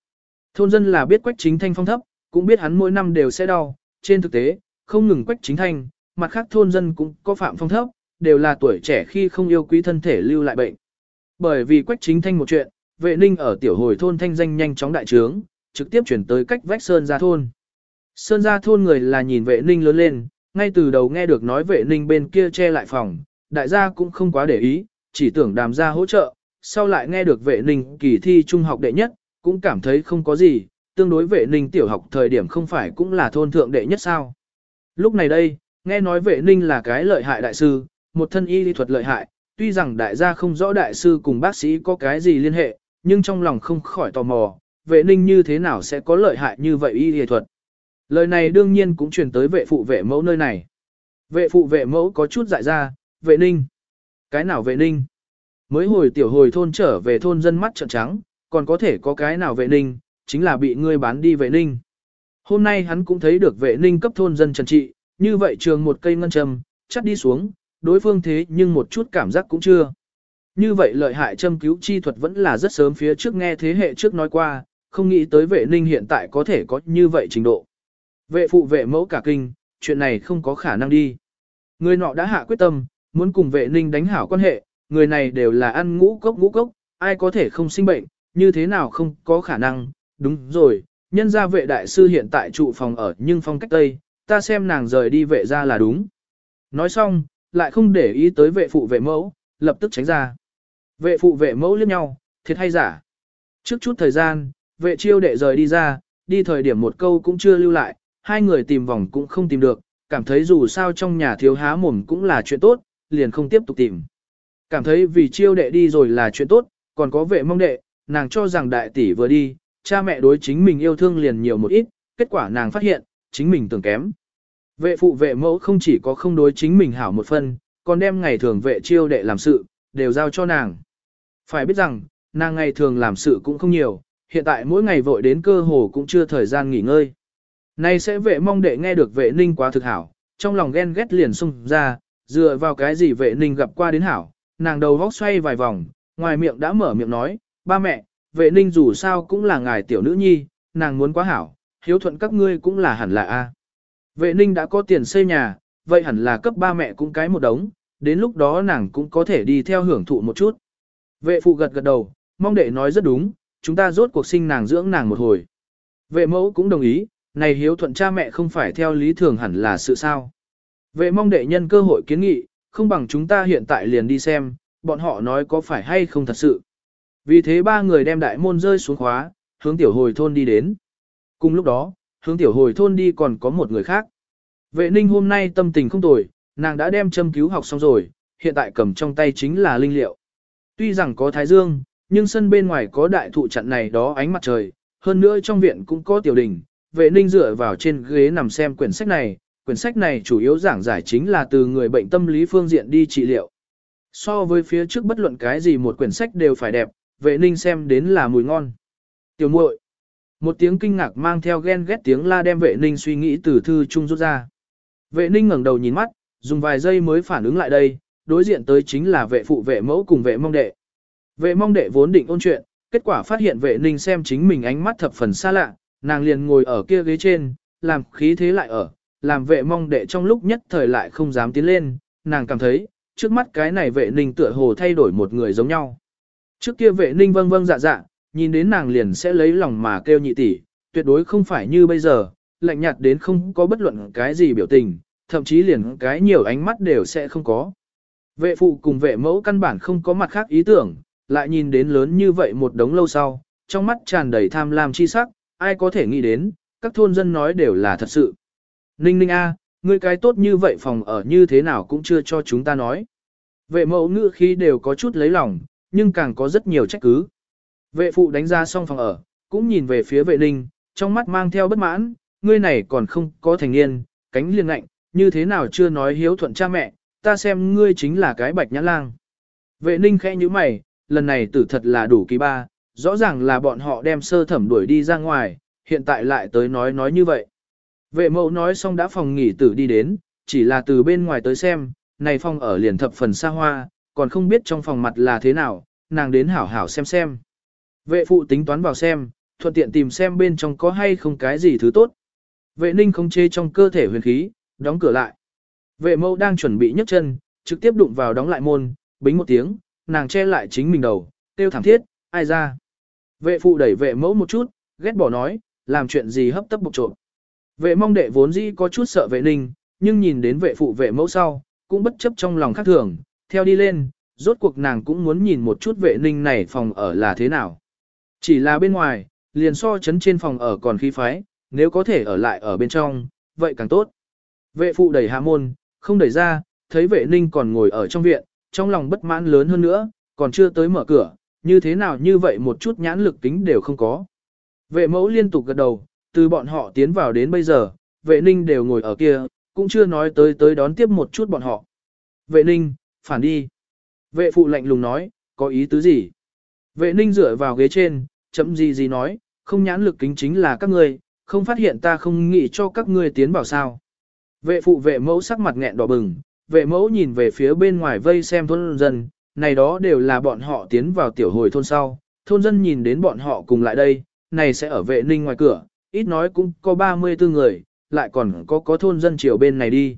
Thôn dân là biết quách chính thanh phong thấp, cũng biết hắn mỗi năm đều sẽ đau, trên thực tế, không ngừng quách chính thanh, mặt khác thôn dân cũng có phạm phong thấp, đều là tuổi trẻ khi không yêu quý thân thể lưu lại bệnh. Bởi vì quách chính thanh một chuyện, vệ ninh ở tiểu hồi thôn thanh danh nhanh chóng đại trướng, trực tiếp chuyển tới cách vách Sơn gia thôn. Sơn gia thôn người là nhìn vệ ninh lớn lên, ngay từ đầu nghe được nói vệ ninh bên kia che lại phòng, đại gia cũng không quá để ý, chỉ tưởng đàm gia hỗ trợ, sau lại nghe được vệ ninh kỳ thi trung học đệ nhất, cũng cảm thấy không có gì, tương đối vệ ninh tiểu học thời điểm không phải cũng là thôn thượng đệ nhất sao. Lúc này đây, nghe nói vệ ninh là cái lợi hại đại sư, một thân y lý thuật lợi hại, tuy rằng đại gia không rõ đại sư cùng bác sĩ có cái gì liên hệ, nhưng trong lòng không khỏi tò mò, vệ ninh như thế nào sẽ có lợi hại như vậy y y thuật. Lời này đương nhiên cũng truyền tới vệ phụ vệ mẫu nơi này. Vệ phụ vệ mẫu có chút dại ra, vệ ninh. Cái nào vệ ninh? Mới hồi tiểu hồi thôn trở về thôn dân mắt trợn trắng, còn có thể có cái nào vệ ninh, chính là bị ngươi bán đi vệ ninh. Hôm nay hắn cũng thấy được vệ ninh cấp thôn dân trần trị, như vậy trường một cây ngân châm, chắt đi xuống, đối phương thế nhưng một chút cảm giác cũng chưa. Như vậy lợi hại châm cứu chi thuật vẫn là rất sớm phía trước nghe thế hệ trước nói qua, không nghĩ tới vệ ninh hiện tại có thể có như vậy trình độ. Vệ phụ vệ mẫu cả kinh, chuyện này không có khả năng đi. Người nọ đã hạ quyết tâm, muốn cùng vệ ninh đánh hảo quan hệ, người này đều là ăn ngũ cốc ngũ cốc, ai có thể không sinh bệnh, như thế nào không có khả năng, đúng rồi, nhân gia vệ đại sư hiện tại trụ phòng ở nhưng phong cách tây, ta xem nàng rời đi vệ ra là đúng. Nói xong, lại không để ý tới vệ phụ vệ mẫu, lập tức tránh ra. Vệ phụ vệ mẫu liếc nhau, thiệt hay giả. Trước chút thời gian, vệ chiêu đệ rời đi ra, đi thời điểm một câu cũng chưa lưu lại, hai người tìm vòng cũng không tìm được, cảm thấy dù sao trong nhà thiếu há mồm cũng là chuyện tốt, liền không tiếp tục tìm. Cảm thấy vì chiêu đệ đi rồi là chuyện tốt, còn có vệ mong đệ, nàng cho rằng đại tỷ vừa đi, cha mẹ đối chính mình yêu thương liền nhiều một ít, kết quả nàng phát hiện, chính mình tưởng kém. Vệ phụ vệ mẫu không chỉ có không đối chính mình hảo một phần, còn đem ngày thường vệ chiêu đệ làm sự, đều giao cho nàng. Phải biết rằng, nàng ngày thường làm sự cũng không nhiều, hiện tại mỗi ngày vội đến cơ hồ cũng chưa thời gian nghỉ ngơi. Nay sẽ vệ mong đệ nghe được vệ ninh quá thực hảo, trong lòng ghen ghét liền xung ra, dựa vào cái gì vệ ninh gặp qua đến hảo, nàng đầu vóc xoay vài vòng, ngoài miệng đã mở miệng nói, ba mẹ, vệ ninh dù sao cũng là ngài tiểu nữ nhi, nàng muốn quá hảo, hiếu thuận các ngươi cũng là hẳn là A. Vệ ninh đã có tiền xây nhà, vậy hẳn là cấp ba mẹ cũng cái một đống, đến lúc đó nàng cũng có thể đi theo hưởng thụ một chút. Vệ phụ gật gật đầu, mong đệ nói rất đúng, chúng ta rốt cuộc sinh nàng dưỡng nàng một hồi. Vệ mẫu cũng đồng ý, này hiếu thuận cha mẹ không phải theo lý thường hẳn là sự sao. Vệ mong đệ nhân cơ hội kiến nghị, không bằng chúng ta hiện tại liền đi xem, bọn họ nói có phải hay không thật sự. Vì thế ba người đem đại môn rơi xuống khóa, hướng tiểu hồi thôn đi đến. Cùng lúc đó, hướng tiểu hồi thôn đi còn có một người khác. Vệ ninh hôm nay tâm tình không tồi, nàng đã đem châm cứu học xong rồi, hiện tại cầm trong tay chính là linh liệu. Tuy rằng có thái dương, nhưng sân bên ngoài có đại thụ chặn này đó ánh mặt trời, hơn nữa trong viện cũng có tiểu đình. Vệ ninh dựa vào trên ghế nằm xem quyển sách này, quyển sách này chủ yếu giảng giải chính là từ người bệnh tâm lý phương diện đi trị liệu. So với phía trước bất luận cái gì một quyển sách đều phải đẹp, vệ ninh xem đến là mùi ngon. Tiểu muội Một tiếng kinh ngạc mang theo ghen ghét tiếng la đem vệ ninh suy nghĩ từ thư trung rút ra. Vệ ninh ngẩng đầu nhìn mắt, dùng vài giây mới phản ứng lại đây, đối diện tới chính là vệ phụ vệ mẫu cùng vệ mong đệ. Vệ mong đệ vốn định ôn chuyện, kết quả phát hiện vệ ninh xem chính mình ánh mắt thập phần xa lạ, nàng liền ngồi ở kia ghế trên, làm khí thế lại ở, làm vệ mong đệ trong lúc nhất thời lại không dám tiến lên, nàng cảm thấy, trước mắt cái này vệ ninh tựa hồ thay đổi một người giống nhau. Trước kia vệ ninh vâng vâng dạ dạ, nhìn đến nàng liền sẽ lấy lòng mà kêu nhị tỷ, tuyệt đối không phải như bây giờ, lạnh nhạt đến không có bất luận cái gì biểu tình, thậm chí liền cái nhiều ánh mắt đều sẽ không có. Vệ phụ cùng vệ mẫu căn bản không có mặt khác ý tưởng, lại nhìn đến lớn như vậy một đống lâu sau, trong mắt tràn đầy tham lam chi sắc, ai có thể nghĩ đến, các thôn dân nói đều là thật sự. Ninh ninh a, ngươi cái tốt như vậy phòng ở như thế nào cũng chưa cho chúng ta nói. Vệ mẫu ngữ khi đều có chút lấy lòng, nhưng càng có rất nhiều trách cứ. Vệ phụ đánh ra xong phòng ở, cũng nhìn về phía vệ ninh, trong mắt mang theo bất mãn, ngươi này còn không có thành niên, cánh liên ngạnh, như thế nào chưa nói hiếu thuận cha mẹ, ta xem ngươi chính là cái bạch nhã lang. Vệ ninh khẽ như mày, lần này tử thật là đủ kỳ ba, rõ ràng là bọn họ đem sơ thẩm đuổi đi ra ngoài, hiện tại lại tới nói nói như vậy. Vệ mẫu nói xong đã phòng nghỉ tử đi đến, chỉ là từ bên ngoài tới xem, này phòng ở liền thập phần xa hoa, còn không biết trong phòng mặt là thế nào, nàng đến hảo hảo xem xem. Vệ phụ tính toán vào xem, thuận tiện tìm xem bên trong có hay không cái gì thứ tốt. Vệ ninh không chê trong cơ thể huyền khí, đóng cửa lại. Vệ mẫu đang chuẩn bị nhấc chân, trực tiếp đụng vào đóng lại môn, bính một tiếng, nàng che lại chính mình đầu, tiêu thảm thiết, ai ra. Vệ phụ đẩy vệ mẫu một chút, ghét bỏ nói, làm chuyện gì hấp tấp bục trộm. Vệ mong đệ vốn dĩ có chút sợ vệ ninh, nhưng nhìn đến vệ phụ vệ mẫu sau, cũng bất chấp trong lòng khác thường, theo đi lên, rốt cuộc nàng cũng muốn nhìn một chút vệ ninh này phòng ở là thế nào. Chỉ là bên ngoài, liền so chấn trên phòng ở còn khí phái, nếu có thể ở lại ở bên trong, vậy càng tốt. Vệ phụ đẩy hạ môn, không đẩy ra, thấy vệ ninh còn ngồi ở trong viện, trong lòng bất mãn lớn hơn nữa, còn chưa tới mở cửa, như thế nào như vậy một chút nhãn lực tính đều không có. Vệ mẫu liên tục gật đầu, từ bọn họ tiến vào đến bây giờ, vệ ninh đều ngồi ở kia, cũng chưa nói tới tới đón tiếp một chút bọn họ. Vệ ninh, phản đi. Vệ phụ lạnh lùng nói, có ý tứ gì? Vệ ninh dựa vào ghế trên, chậm gì gì nói, không nhãn lực kính chính là các ngươi, không phát hiện ta không nghĩ cho các ngươi tiến vào sao. Vệ phụ vệ mẫu sắc mặt nghẹn đỏ bừng, vệ mẫu nhìn về phía bên ngoài vây xem thôn dân, này đó đều là bọn họ tiến vào tiểu hồi thôn sau, thôn dân nhìn đến bọn họ cùng lại đây, này sẽ ở vệ ninh ngoài cửa, ít nói cũng có 34 người, lại còn có có thôn dân chiều bên này đi.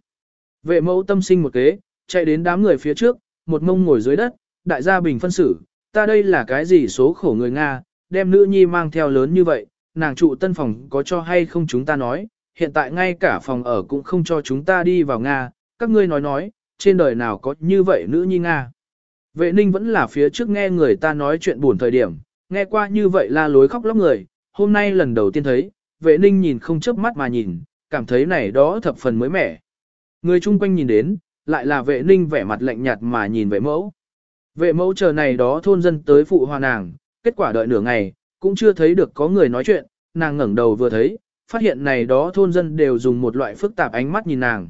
Vệ mẫu tâm sinh một kế, chạy đến đám người phía trước, một mông ngồi dưới đất, đại gia bình phân xử, ta đây là cái gì số khổ người Nga, đem nữ nhi mang theo lớn như vậy, nàng trụ tân phòng có cho hay không chúng ta nói, hiện tại ngay cả phòng ở cũng không cho chúng ta đi vào Nga, các ngươi nói nói, trên đời nào có như vậy nữ nhi Nga. Vệ ninh vẫn là phía trước nghe người ta nói chuyện buồn thời điểm, nghe qua như vậy la lối khóc lóc người, hôm nay lần đầu tiên thấy, vệ ninh nhìn không chớp mắt mà nhìn, cảm thấy này đó thập phần mới mẻ. Người chung quanh nhìn đến, lại là vệ ninh vẻ mặt lạnh nhạt mà nhìn vệ mẫu. Vệ mẫu chờ này đó thôn dân tới phụ hoa nàng, kết quả đợi nửa ngày, cũng chưa thấy được có người nói chuyện, nàng ngẩng đầu vừa thấy, phát hiện này đó thôn dân đều dùng một loại phức tạp ánh mắt nhìn nàng.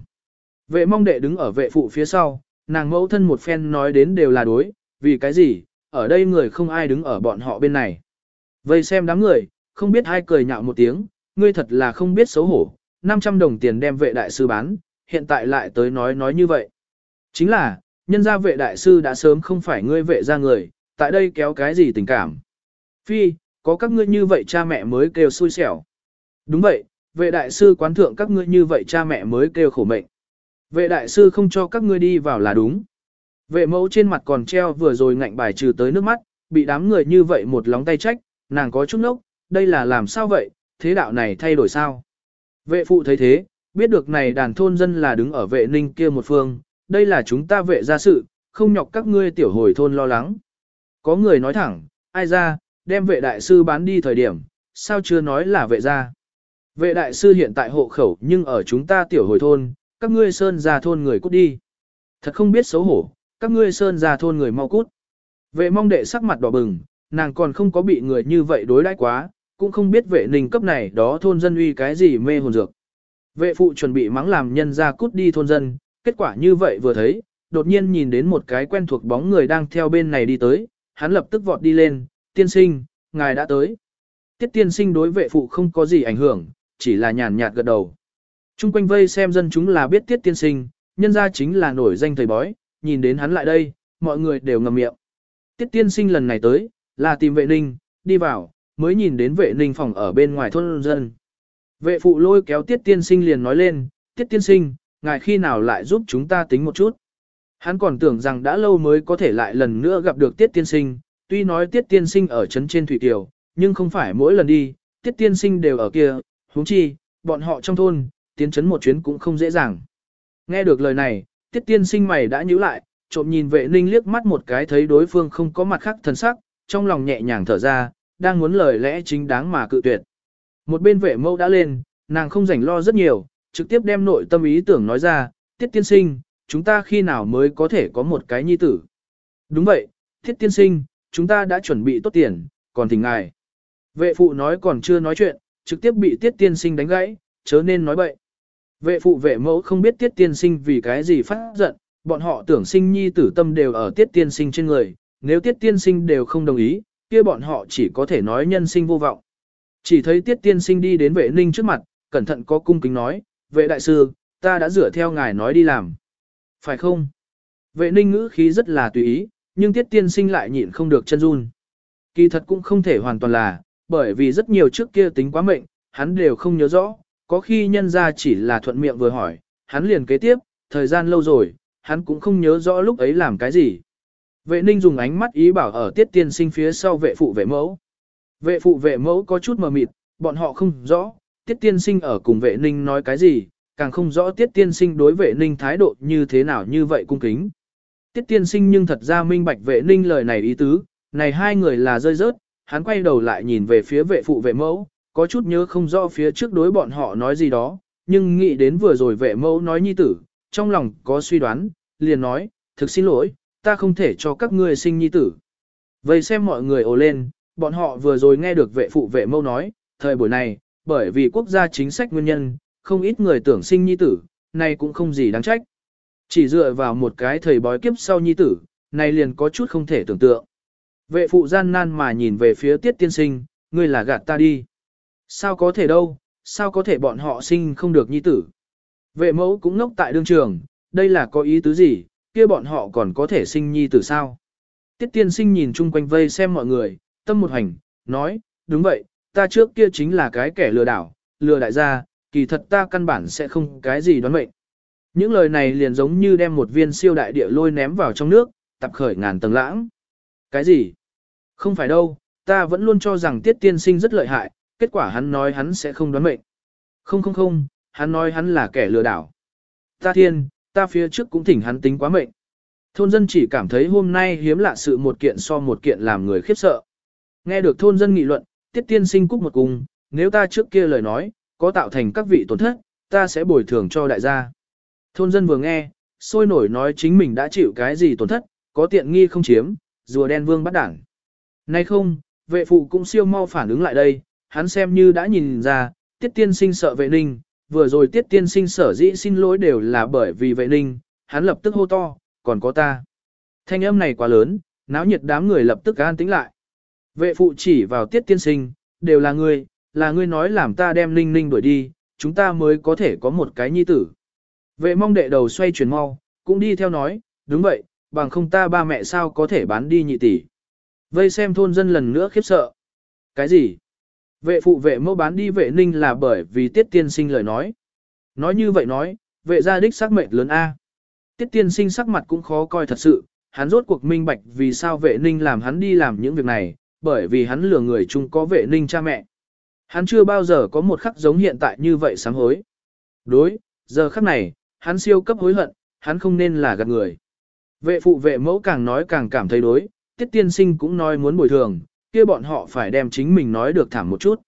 Vệ mong đệ đứng ở vệ phụ phía sau, nàng mẫu thân một phen nói đến đều là đối, vì cái gì, ở đây người không ai đứng ở bọn họ bên này. Vây xem đám người, không biết ai cười nhạo một tiếng, ngươi thật là không biết xấu hổ, 500 đồng tiền đem vệ đại sư bán, hiện tại lại tới nói nói như vậy. Chính là, nhân gia vệ đại sư đã sớm không phải ngươi vệ ra người, tại đây kéo cái gì tình cảm. Phi, có các ngươi như vậy cha mẹ mới kêu xui xẻo. Đúng vậy, vệ đại sư quán thượng các ngươi như vậy cha mẹ mới kêu khổ mệnh. Vệ đại sư không cho các ngươi đi vào là đúng. Vệ mẫu trên mặt còn treo vừa rồi ngạnh bài trừ tới nước mắt, bị đám người như vậy một lóng tay trách, nàng có chút nốc, đây là làm sao vậy, thế đạo này thay đổi sao? Vệ phụ thấy thế, biết được này đàn thôn dân là đứng ở vệ ninh kia một phương, đây là chúng ta vệ gia sự, không nhọc các ngươi tiểu hồi thôn lo lắng. Có người nói thẳng, ai ra, đem vệ đại sư bán đi thời điểm, sao chưa nói là vệ gia? Vệ đại sư hiện tại hộ khẩu nhưng ở chúng ta tiểu hồi thôn, các ngươi sơn ra thôn người cút đi. Thật không biết xấu hổ, các ngươi sơn ra thôn người mau cút. Vệ mong đệ sắc mặt đỏ bừng, nàng còn không có bị người như vậy đối đãi quá, cũng không biết vệ ninh cấp này đó thôn dân uy cái gì mê hồn dược. Vệ phụ chuẩn bị mắng làm nhân ra cút đi thôn dân, kết quả như vậy vừa thấy, đột nhiên nhìn đến một cái quen thuộc bóng người đang theo bên này đi tới, hắn lập tức vọt đi lên, tiên sinh, ngài đã tới. Tiết tiên sinh đối vệ phụ không có gì ảnh hưởng, chỉ là nhàn nhạt gật đầu. Trung quanh vây xem dân chúng là biết tiết tiên sinh, nhân ra chính là nổi danh thầy bói, nhìn đến hắn lại đây, mọi người đều ngầm miệng. Tiết tiên sinh lần này tới, là tìm vệ ninh, đi vào, mới nhìn đến vệ ninh phòng ở bên ngoài thôn dân. Vệ phụ lôi kéo tiết tiên sinh liền nói lên, tiết tiên sinh, ngài khi nào lại giúp chúng ta tính một chút. Hắn còn tưởng rằng đã lâu mới có thể lại lần nữa gặp được tiết tiên sinh, tuy nói tiết tiên sinh ở trấn trên Thủy Kiều, nhưng không phải mỗi lần đi, tiết tiên sinh đều ở kia, huống chi, bọn họ trong thôn, tiến trấn một chuyến cũng không dễ dàng. Nghe được lời này, tiết tiên sinh mày đã nhíu lại, trộm nhìn vệ ninh liếc mắt một cái thấy đối phương không có mặt khác thần sắc, trong lòng nhẹ nhàng thở ra, đang muốn lời lẽ chính đáng mà cự tuyệt. Một bên vệ mâu đã lên, nàng không rảnh lo rất nhiều, trực tiếp đem nội tâm ý tưởng nói ra, tiết tiên sinh, chúng ta khi nào mới có thể có một cái nhi tử. Đúng vậy, thiết tiên sinh, chúng ta đã chuẩn bị tốt tiền, còn thỉnh ngài. Vệ phụ nói còn chưa nói chuyện, trực tiếp bị tiết tiên sinh đánh gãy, chớ nên nói bậy. Vệ phụ vệ mẫu không biết tiết tiên sinh vì cái gì phát giận, bọn họ tưởng sinh nhi tử tâm đều ở tiết tiên sinh trên người, nếu tiết tiên sinh đều không đồng ý, kia bọn họ chỉ có thể nói nhân sinh vô vọng. Chỉ thấy tiết tiên sinh đi đến vệ ninh trước mặt, cẩn thận có cung kính nói, vệ đại sư, ta đã dựa theo ngài nói đi làm. Phải không? Vệ ninh ngữ khí rất là tùy ý, nhưng tiết tiên sinh lại nhịn không được chân run. Kỳ thật cũng không thể hoàn toàn là, bởi vì rất nhiều trước kia tính quá mệnh, hắn đều không nhớ rõ, có khi nhân ra chỉ là thuận miệng vừa hỏi, hắn liền kế tiếp, thời gian lâu rồi, hắn cũng không nhớ rõ lúc ấy làm cái gì. Vệ ninh dùng ánh mắt ý bảo ở tiết tiên sinh phía sau vệ phụ vệ mẫu. Vệ phụ vệ mẫu có chút mờ mịt, bọn họ không rõ, tiết tiên sinh ở cùng vệ ninh nói cái gì, càng không rõ tiết tiên sinh đối vệ ninh thái độ như thế nào như vậy cung kính. Tiết tiên sinh nhưng thật ra minh bạch vệ ninh lời này ý tứ, này hai người là rơi rớt, hắn quay đầu lại nhìn về phía vệ phụ vệ mẫu, có chút nhớ không rõ phía trước đối bọn họ nói gì đó, nhưng nghĩ đến vừa rồi vệ mẫu nói nhi tử, trong lòng có suy đoán, liền nói, thực xin lỗi, ta không thể cho các ngươi sinh nhi tử. Vậy xem mọi người ồ lên, bọn họ vừa rồi nghe được vệ phụ vệ mẫu nói, thời buổi này, bởi vì quốc gia chính sách nguyên nhân, không ít người tưởng sinh nhi tử, này cũng không gì đáng trách. Chỉ dựa vào một cái thời bói kiếp sau nhi tử, này liền có chút không thể tưởng tượng. Vệ phụ gian nan mà nhìn về phía tiết tiên sinh, ngươi là gạt ta đi. Sao có thể đâu, sao có thể bọn họ sinh không được nhi tử. Vệ mẫu cũng ngốc tại đương trường, đây là có ý tứ gì, kia bọn họ còn có thể sinh nhi tử sao. Tiết tiên sinh nhìn chung quanh vây xem mọi người, tâm một hành, nói, đúng vậy, ta trước kia chính là cái kẻ lừa đảo, lừa đại gia, kỳ thật ta căn bản sẽ không cái gì đoán mệnh. Những lời này liền giống như đem một viên siêu đại địa lôi ném vào trong nước, tập khởi ngàn tầng lãng. Cái gì? Không phải đâu, ta vẫn luôn cho rằng tiết tiên sinh rất lợi hại, kết quả hắn nói hắn sẽ không đoán mệnh. Không không không, hắn nói hắn là kẻ lừa đảo. Ta thiên, ta phía trước cũng thỉnh hắn tính quá mệnh. Thôn dân chỉ cảm thấy hôm nay hiếm lạ sự một kiện so một kiện làm người khiếp sợ. Nghe được thôn dân nghị luận, tiết tiên sinh cúc một cùng, nếu ta trước kia lời nói, có tạo thành các vị tổn thất, ta sẽ bồi thường cho đại gia. Thôn dân vừa nghe, sôi nổi nói chính mình đã chịu cái gì tổn thất, có tiện nghi không chiếm, rùa đen vương bắt đảng. Nay không, vệ phụ cũng siêu mau phản ứng lại đây, hắn xem như đã nhìn ra, tiết tiên sinh sợ vệ ninh, vừa rồi tiết tiên sinh sở dĩ xin lỗi đều là bởi vì vệ ninh, hắn lập tức hô to, còn có ta. Thanh âm này quá lớn, náo nhiệt đám người lập tức an tĩnh lại. Vệ phụ chỉ vào tiết tiên sinh, đều là ngươi, là ngươi nói làm ta đem ninh ninh đuổi đi, chúng ta mới có thể có một cái nhi tử. Vệ mong đệ đầu xoay chuyển mau, cũng đi theo nói, đúng vậy, bằng không ta ba mẹ sao có thể bán đi nhị tỷ. Vây xem thôn dân lần nữa khiếp sợ. Cái gì? Vệ phụ vệ mẫu bán đi vệ ninh là bởi vì tiết tiên sinh lời nói. Nói như vậy nói, vệ gia đích sắc mệnh lớn A. Tiết tiên sinh sắc mặt cũng khó coi thật sự, hắn rốt cuộc minh bạch vì sao vệ ninh làm hắn đi làm những việc này, bởi vì hắn lừa người chung có vệ ninh cha mẹ. Hắn chưa bao giờ có một khắc giống hiện tại như vậy sám hối. Đối, giờ khắc này, hắn siêu cấp hối hận, hắn không nên là gạt người. Vệ phụ vệ mẫu càng nói càng cảm thấy đối, tiết tiên sinh cũng nói muốn bồi thường, kia bọn họ phải đem chính mình nói được thảm một chút.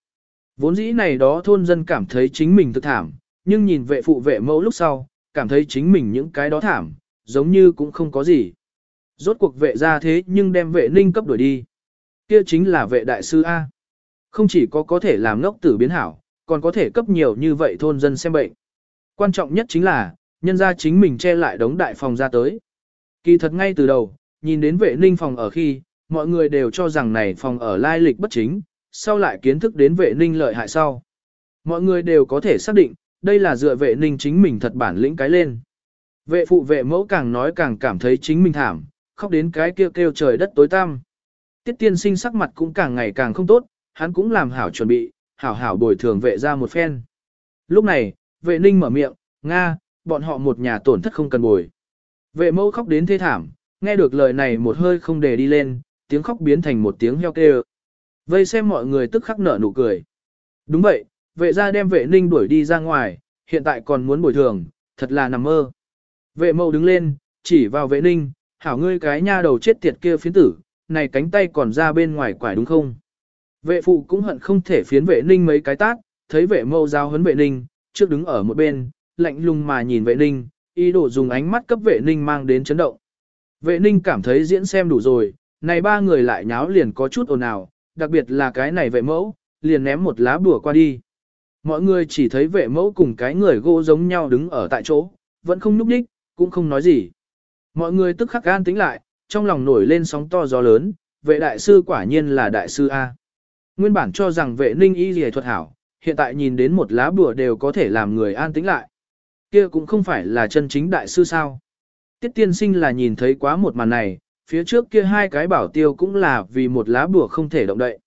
Vốn dĩ này đó thôn dân cảm thấy chính mình thực thảm, nhưng nhìn vệ phụ vệ mẫu lúc sau, cảm thấy chính mình những cái đó thảm, giống như cũng không có gì. Rốt cuộc vệ ra thế nhưng đem vệ ninh cấp đuổi đi. Kia chính là vệ đại sư A. Không chỉ có có thể làm ngốc tử biến hảo, còn có thể cấp nhiều như vậy thôn dân xem bệnh. Quan trọng nhất chính là, nhân ra chính mình che lại đống đại phòng ra tới. Kỳ thật ngay từ đầu, nhìn đến vệ ninh phòng ở khi, mọi người đều cho rằng này phòng ở lai lịch bất chính, sau lại kiến thức đến vệ ninh lợi hại sau. Mọi người đều có thể xác định, đây là dựa vệ ninh chính mình thật bản lĩnh cái lên. Vệ phụ vệ mẫu càng nói càng cảm thấy chính mình thảm, khóc đến cái kêu kêu trời đất tối tăm. Tiết tiên sinh sắc mặt cũng càng ngày càng không tốt, hắn cũng làm hảo chuẩn bị, hảo hảo bồi thường vệ ra một phen. Lúc này, vệ ninh mở miệng, Nga, bọn họ một nhà tổn thất không cần bồi. Vệ mẫu khóc đến thê thảm, nghe được lời này một hơi không để đi lên, tiếng khóc biến thành một tiếng heo kêu. Vây xem mọi người tức khắc nở nụ cười. Đúng vậy, vệ gia đem vệ ninh đuổi đi ra ngoài, hiện tại còn muốn bồi thường, thật là nằm mơ. Vệ mâu đứng lên, chỉ vào vệ ninh, hảo ngươi cái nha đầu chết tiệt kia phiến tử, này cánh tay còn ra bên ngoài quải đúng không? Vệ phụ cũng hận không thể phiến vệ ninh mấy cái tát, thấy vệ mâu giao hấn vệ ninh, trước đứng ở một bên, lạnh lùng mà nhìn vệ ninh, ý đồ dùng ánh mắt cấp vệ ninh mang đến chấn động. Vệ ninh cảm thấy diễn xem đủ rồi, này ba người lại nháo liền có chút ồn ào, đặc biệt là cái này vệ mẫu, liền ném một lá bùa qua đi. Mọi người chỉ thấy vệ mẫu cùng cái người gỗ giống nhau đứng ở tại chỗ, vẫn không núp đích, cũng không nói gì. Mọi người tức khắc gan tính lại, trong lòng nổi lên sóng to gió lớn, vệ đại sư quả nhiên là đại sư A. Nguyên bản cho rằng vệ ninh y gì thuật hảo, hiện tại nhìn đến một lá bùa đều có thể làm người an tĩnh lại. Kia cũng không phải là chân chính đại sư sao. Tiết tiên sinh là nhìn thấy quá một màn này, phía trước kia hai cái bảo tiêu cũng là vì một lá bùa không thể động đậy.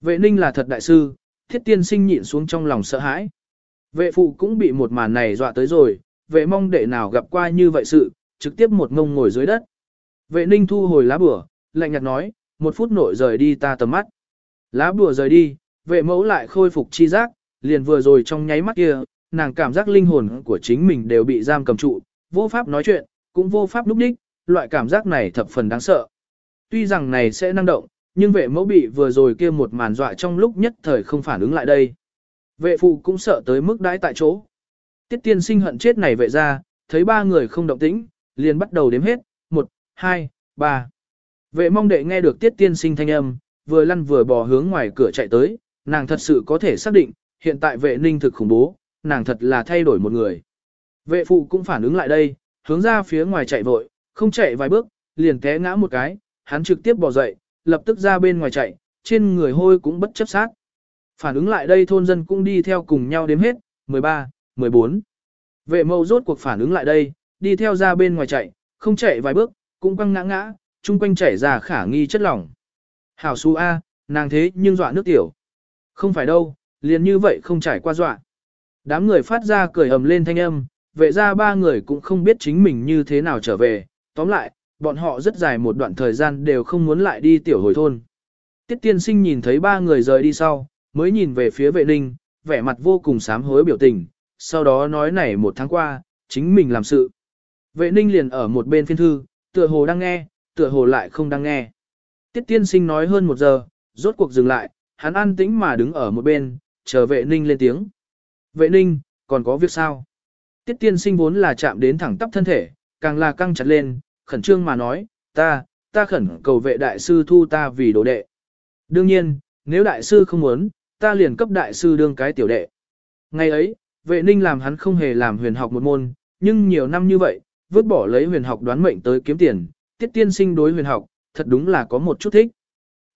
Vệ ninh là thật đại sư, thiết tiên sinh nhịn xuống trong lòng sợ hãi. Vệ phụ cũng bị một màn này dọa tới rồi, vệ mong đệ nào gặp qua như vậy sự, trực tiếp một ngông ngồi dưới đất. Vệ ninh thu hồi lá bùa, lạnh nhạt nói, một phút nội rời đi ta tầm mắt. Lá bùa rời đi, vệ mẫu lại khôi phục chi giác, liền vừa rồi trong nháy mắt kia, nàng cảm giác linh hồn của chính mình đều bị giam cầm trụ, vô pháp nói chuyện, cũng vô pháp lúc đích, loại cảm giác này thập phần đáng sợ. Tuy rằng này sẽ năng động, nhưng vệ mẫu bị vừa rồi kia một màn dọa trong lúc nhất thời không phản ứng lại đây. Vệ phụ cũng sợ tới mức đãi tại chỗ. Tiết tiên sinh hận chết này vệ ra, thấy ba người không động tĩnh, liền bắt đầu đếm hết, một, hai, ba. Vệ mong đệ nghe được tiết tiên sinh thanh âm, vừa lăn vừa bò hướng ngoài cửa chạy tới, nàng thật sự có thể xác định, hiện tại vệ ninh thực khủng bố, nàng thật là thay đổi một người. Vệ phụ cũng phản ứng lại đây, hướng ra phía ngoài chạy vội, không chạy vài bước, liền té ngã một cái, hắn trực tiếp bỏ dậy, lập tức ra bên ngoài chạy, trên người hôi cũng bất chấp sát. Phản ứng lại đây thôn dân cũng đi theo cùng nhau đếm hết, 13, 14. Vệ mâu rốt cuộc phản ứng lại đây, đi theo ra bên ngoài chạy, không chạy vài bước, cũng quăng ngã ngã, chung quanh chảy ra khả nghi chất lỏng. Hảo su A, nàng thế nhưng dọa nước tiểu. Không phải đâu, liền như vậy không trải qua dọa. Đám người phát ra cười ầm lên thanh âm, vệ ra ba người cũng không biết chính mình như thế nào trở về. Tóm lại, bọn họ rất dài một đoạn thời gian đều không muốn lại đi tiểu hồi thôn. Tiết tiên sinh nhìn thấy ba người rời đi sau, mới nhìn về phía vệ ninh, vẻ mặt vô cùng sám hối biểu tình, sau đó nói này một tháng qua, chính mình làm sự. Vệ ninh liền ở một bên phiên thư, tựa hồ đang nghe, tựa hồ lại không đang nghe. Tiết tiên sinh nói hơn một giờ, rốt cuộc dừng lại, hắn an tĩnh mà đứng ở một bên, chờ vệ ninh lên tiếng. Vệ ninh, còn có việc sao? Tiết tiên sinh vốn là chạm đến thẳng tắp thân thể, càng là căng chặt lên, khẩn trương mà nói, ta, ta khẩn cầu vệ đại sư thu ta vì đồ đệ. Đương nhiên, nếu đại sư không muốn, ta liền cấp đại sư đương cái tiểu đệ. Ngày ấy, vệ ninh làm hắn không hề làm huyền học một môn, nhưng nhiều năm như vậy, vứt bỏ lấy huyền học đoán mệnh tới kiếm tiền, tiết tiên sinh đối huyền học, thật đúng là có một chút thích.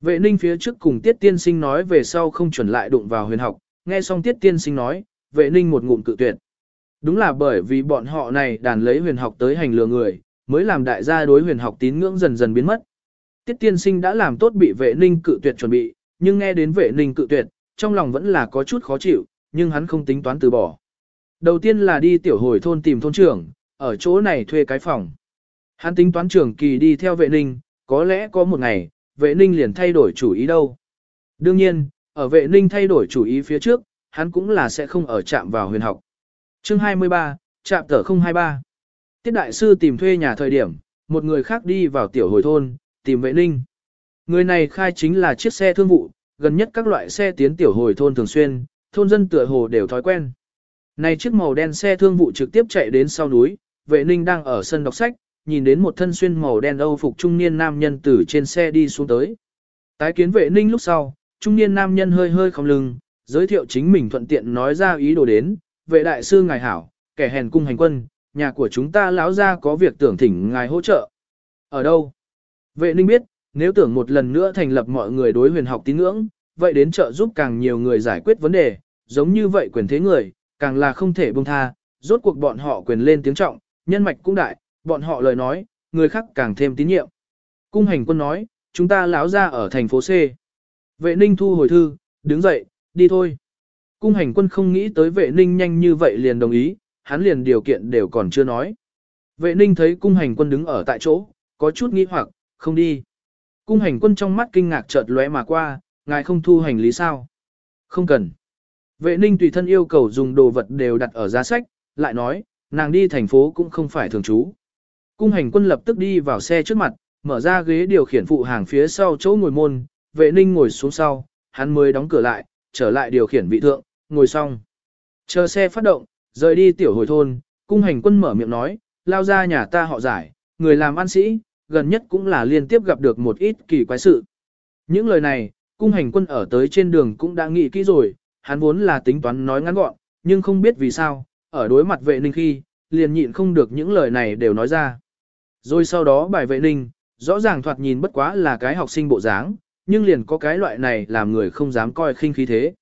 Vệ ninh phía trước cùng tiết tiên sinh nói về sau không chuẩn lại đụng vào huyền học, nghe xong tiết tiên sinh nói, vệ ninh một ngụm cự tuyệt. Đúng là bởi vì bọn họ này đàn lấy huyền học tới hành lừa người, mới làm đại gia đối huyền học tín ngưỡng dần dần biến mất. Tiết tiên sinh đã làm tốt bị vệ ninh cự tuyệt chuẩn bị, nhưng nghe đến vệ ninh cự tuyệt, trong lòng vẫn là có chút khó chịu, nhưng hắn không tính toán từ bỏ. Đầu tiên là đi tiểu hồi thôn tìm thôn trưởng, ở chỗ này thuê cái phòng. Hắn tính toán trưởng kỳ đi theo vệ ninh, có lẽ có một ngày, vệ ninh liền thay đổi chủ ý đâu. Đương nhiên, ở vệ ninh thay đổi chủ ý phía trước, hắn cũng là sẽ không ở chạm vào huyền học. Chương 23, chạm tờ 023. Tiết đại sư tìm thuê nhà thời điểm, một người khác đi vào tiểu hồi thôn, tìm vệ ninh. Người này khai chính là chiếc xe thương vụ, gần nhất các loại xe tiến tiểu hồi thôn thường xuyên, thôn dân tựa hồ đều thói quen. Này chiếc màu đen xe thương vụ trực tiếp chạy đến sau núi, vệ ninh đang ở sân đọc sách, nhìn đến một thân xuyên màu đen âu phục trung niên nam nhân từ trên xe đi xuống tới. Tái kiến vệ ninh lúc sau, trung niên nam nhân hơi hơi không lưng, giới thiệu chính mình thuận tiện nói ra ý đồ đến, vệ đại sư ngài hảo, kẻ hèn cung hành quân, nhà của chúng ta lão ra có việc tưởng thỉnh ngài hỗ trợ. Ở đâu? Vệ ninh biết, nếu tưởng một lần nữa thành lập mọi người đối huyền học tín ngưỡng, vậy đến trợ giúp càng nhiều người giải quyết vấn đề, giống như vậy quyền thế người, càng là không thể buông tha, rốt cuộc bọn họ quyền lên tiếng trọng, nhân mạch cũng đại, bọn họ lời nói, người khác càng thêm tín nhiệm. Cung hành quân nói, chúng ta lão ra ở thành phố C. Vệ ninh thu hồi thư, đứng dậy, đi thôi. Cung hành quân không nghĩ tới vệ ninh nhanh như vậy liền đồng ý, hắn liền điều kiện đều còn chưa nói. Vệ ninh thấy cung hành quân đứng ở tại chỗ, có chút nghi hoặc, không đi. Cung hành quân trong mắt kinh ngạc chợt lóe mà qua, ngài không thu hành lý sao? Không cần. Vệ ninh tùy thân yêu cầu dùng đồ vật đều đặt ở giá sách, lại nói, nàng đi thành phố cũng không phải thường trú. Cung hành quân lập tức đi vào xe trước mặt, mở ra ghế điều khiển phụ hàng phía sau chỗ ngồi môn, vệ ninh ngồi xuống sau, hắn mới đóng cửa lại, trở lại điều khiển vị thượng, ngồi xong. Chờ xe phát động, rời đi tiểu hồi thôn, cung hành quân mở miệng nói, lao ra nhà ta họ giải, người làm ăn sĩ, gần nhất cũng là liên tiếp gặp được một ít kỳ quái sự. Những lời này, cung hành quân ở tới trên đường cũng đã nghĩ kỹ rồi, hắn vốn là tính toán nói ngắn gọn, nhưng không biết vì sao, ở đối mặt vệ ninh khi, liền nhịn không được những lời này đều nói ra. Rồi sau đó bài vệ ninh, rõ ràng thoạt nhìn bất quá là cái học sinh bộ dáng, nhưng liền có cái loại này làm người không dám coi khinh khí thế.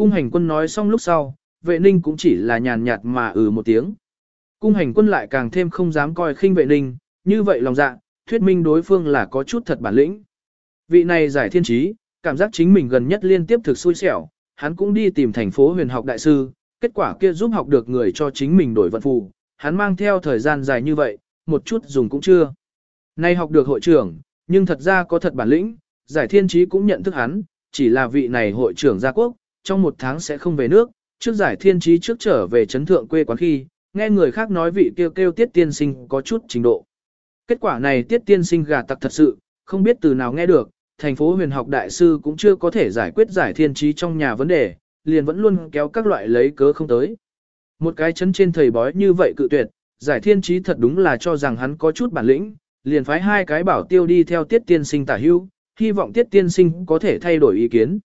Cung hành quân nói xong lúc sau, vệ ninh cũng chỉ là nhàn nhạt mà ừ một tiếng. Cung hành quân lại càng thêm không dám coi khinh vệ ninh, như vậy lòng dạ, thuyết minh đối phương là có chút thật bản lĩnh. Vị này giải thiên trí, cảm giác chính mình gần nhất liên tiếp thực xui xẻo, hắn cũng đi tìm thành phố huyền học đại sư, kết quả kia giúp học được người cho chính mình đổi vận phù, hắn mang theo thời gian dài như vậy, một chút dùng cũng chưa. Nay học được hội trưởng, nhưng thật ra có thật bản lĩnh, giải thiên trí cũng nhận thức hắn, chỉ là vị này hội trưởng gia quốc, trong một tháng sẽ không về nước, trước giải thiên trí trước trở về chấn thượng quê quán khi, nghe người khác nói vị kêu kêu tiết tiên sinh có chút trình độ. Kết quả này tiết tiên sinh gà tặc thật sự, không biết từ nào nghe được, thành phố huyền học đại sư cũng chưa có thể giải quyết giải thiên trí trong nhà vấn đề, liền vẫn luôn kéo các loại lấy cớ không tới. Một cái chấn trên thầy bói như vậy cự tuyệt, giải thiên trí thật đúng là cho rằng hắn có chút bản lĩnh, liền phái hai cái bảo tiêu đi theo tiết tiên sinh tả hưu, hy vọng tiết tiên sinh có thể thay đổi ý kiến.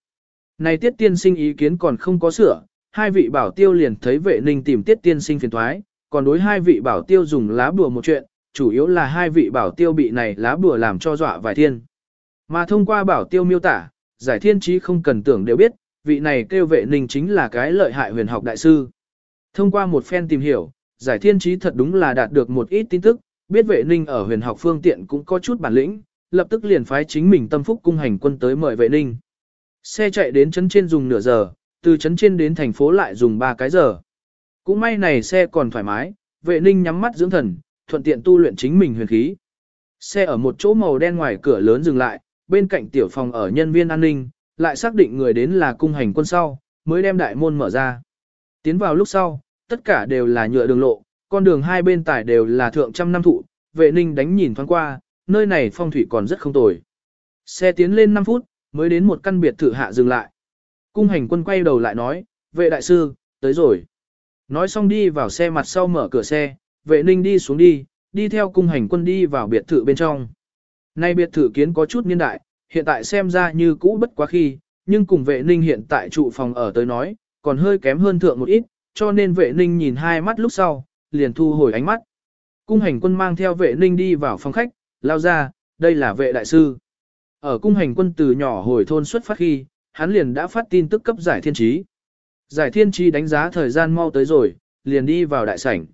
Này tiết tiên sinh ý kiến còn không có sửa, hai vị bảo tiêu liền thấy vệ ninh tìm tiết tiên sinh phiền thoái, còn đối hai vị bảo tiêu dùng lá bùa một chuyện, chủ yếu là hai vị bảo tiêu bị này lá bùa làm cho dọa vài thiên. Mà thông qua bảo tiêu miêu tả, giải thiên trí không cần tưởng đều biết, vị này kêu vệ ninh chính là cái lợi hại huyền học đại sư. Thông qua một phen tìm hiểu, giải thiên trí thật đúng là đạt được một ít tin tức, biết vệ ninh ở huyền học phương tiện cũng có chút bản lĩnh, lập tức liền phái chính mình tâm phúc cung hành quân tới mời vệ ninh. Xe chạy đến chấn trên dùng nửa giờ, từ chấn trên đến thành phố lại dùng ba cái giờ. Cũng may này xe còn thoải mái, vệ ninh nhắm mắt dưỡng thần, thuận tiện tu luyện chính mình huyền khí. Xe ở một chỗ màu đen ngoài cửa lớn dừng lại, bên cạnh tiểu phòng ở nhân viên an ninh, lại xác định người đến là cung hành quân sau, mới đem đại môn mở ra. Tiến vào lúc sau, tất cả đều là nhựa đường lộ, con đường hai bên tải đều là thượng trăm năm thụ, vệ ninh đánh nhìn thoáng qua, nơi này phong thủy còn rất không tồi. Xe tiến lên 5 phút, mới đến một căn biệt thự hạ dừng lại. Cung hành quân quay đầu lại nói, vệ đại sư, tới rồi. Nói xong đi vào xe mặt sau mở cửa xe, vệ ninh đi xuống đi, đi theo cung hành quân đi vào biệt thự bên trong. Nay biệt thự kiến có chút niên đại, hiện tại xem ra như cũ bất quá khi, nhưng cùng vệ ninh hiện tại trụ phòng ở tới nói, còn hơi kém hơn thượng một ít, cho nên vệ ninh nhìn hai mắt lúc sau, liền thu hồi ánh mắt. Cung hành quân mang theo vệ ninh đi vào phòng khách, lao ra, đây là vệ đại sư. Ở cung hành quân từ nhỏ hồi thôn xuất phát khi, hắn liền đã phát tin tức cấp giải thiên trí. Giải thiên trí đánh giá thời gian mau tới rồi, liền đi vào đại sảnh.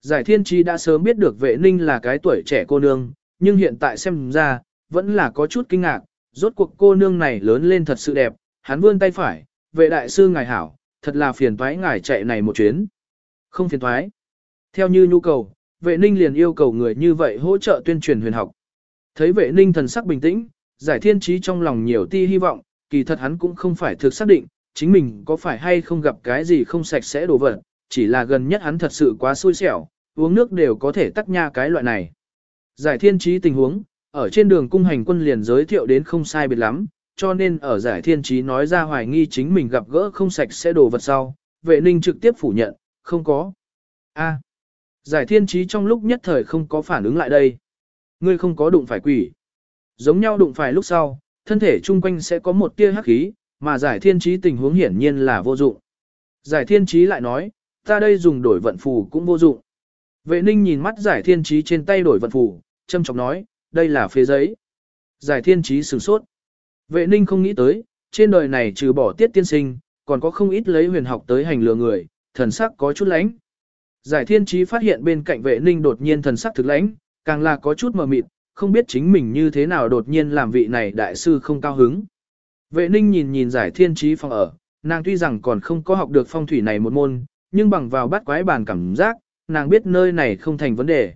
Giải thiên trí đã sớm biết được vệ ninh là cái tuổi trẻ cô nương, nhưng hiện tại xem ra, vẫn là có chút kinh ngạc, rốt cuộc cô nương này lớn lên thật sự đẹp, hắn vươn tay phải, vệ đại sư ngài hảo, thật là phiền toái ngài chạy này một chuyến. Không phiền toái. Theo như nhu cầu, vệ ninh liền yêu cầu người như vậy hỗ trợ tuyên truyền huyền học. Thấy vệ ninh thần sắc bình tĩnh, giải thiên trí trong lòng nhiều ti hy vọng, kỳ thật hắn cũng không phải thực xác định, chính mình có phải hay không gặp cái gì không sạch sẽ đồ vật, chỉ là gần nhất hắn thật sự quá xui xẻo, uống nước đều có thể tắc nha cái loại này. Giải thiên trí tình huống, ở trên đường cung hành quân liền giới thiệu đến không sai biệt lắm, cho nên ở giải thiên trí nói ra hoài nghi chính mình gặp gỡ không sạch sẽ đồ vật sau, vệ ninh trực tiếp phủ nhận, không có. A. giải thiên trí trong lúc nhất thời không có phản ứng lại đây. Ngươi không có đụng phải quỷ. Giống nhau đụng phải lúc sau, thân thể chung quanh sẽ có một tia hắc khí, mà giải thiên trí tình huống hiển nhiên là vô dụng. Giải thiên trí lại nói, ta đây dùng đổi vận phù cũng vô dụng. Vệ ninh nhìn mắt giải thiên trí trên tay đổi vận phù, châm chọc nói, đây là phế giấy. Giải thiên trí sửng sốt. Vệ ninh không nghĩ tới, trên đời này trừ bỏ tiết tiên sinh, còn có không ít lấy huyền học tới hành lừa người, thần sắc có chút lánh. Giải thiên trí phát hiện bên cạnh vệ ninh đột nhiên thần sắc thực lãnh, càng là có chút mờ mịt, không biết chính mình như thế nào đột nhiên làm vị này đại sư không cao hứng. Vệ ninh nhìn nhìn giải thiên trí phòng ở, nàng tuy rằng còn không có học được phong thủy này một môn, nhưng bằng vào bắt quái bàn cảm giác, nàng biết nơi này không thành vấn đề.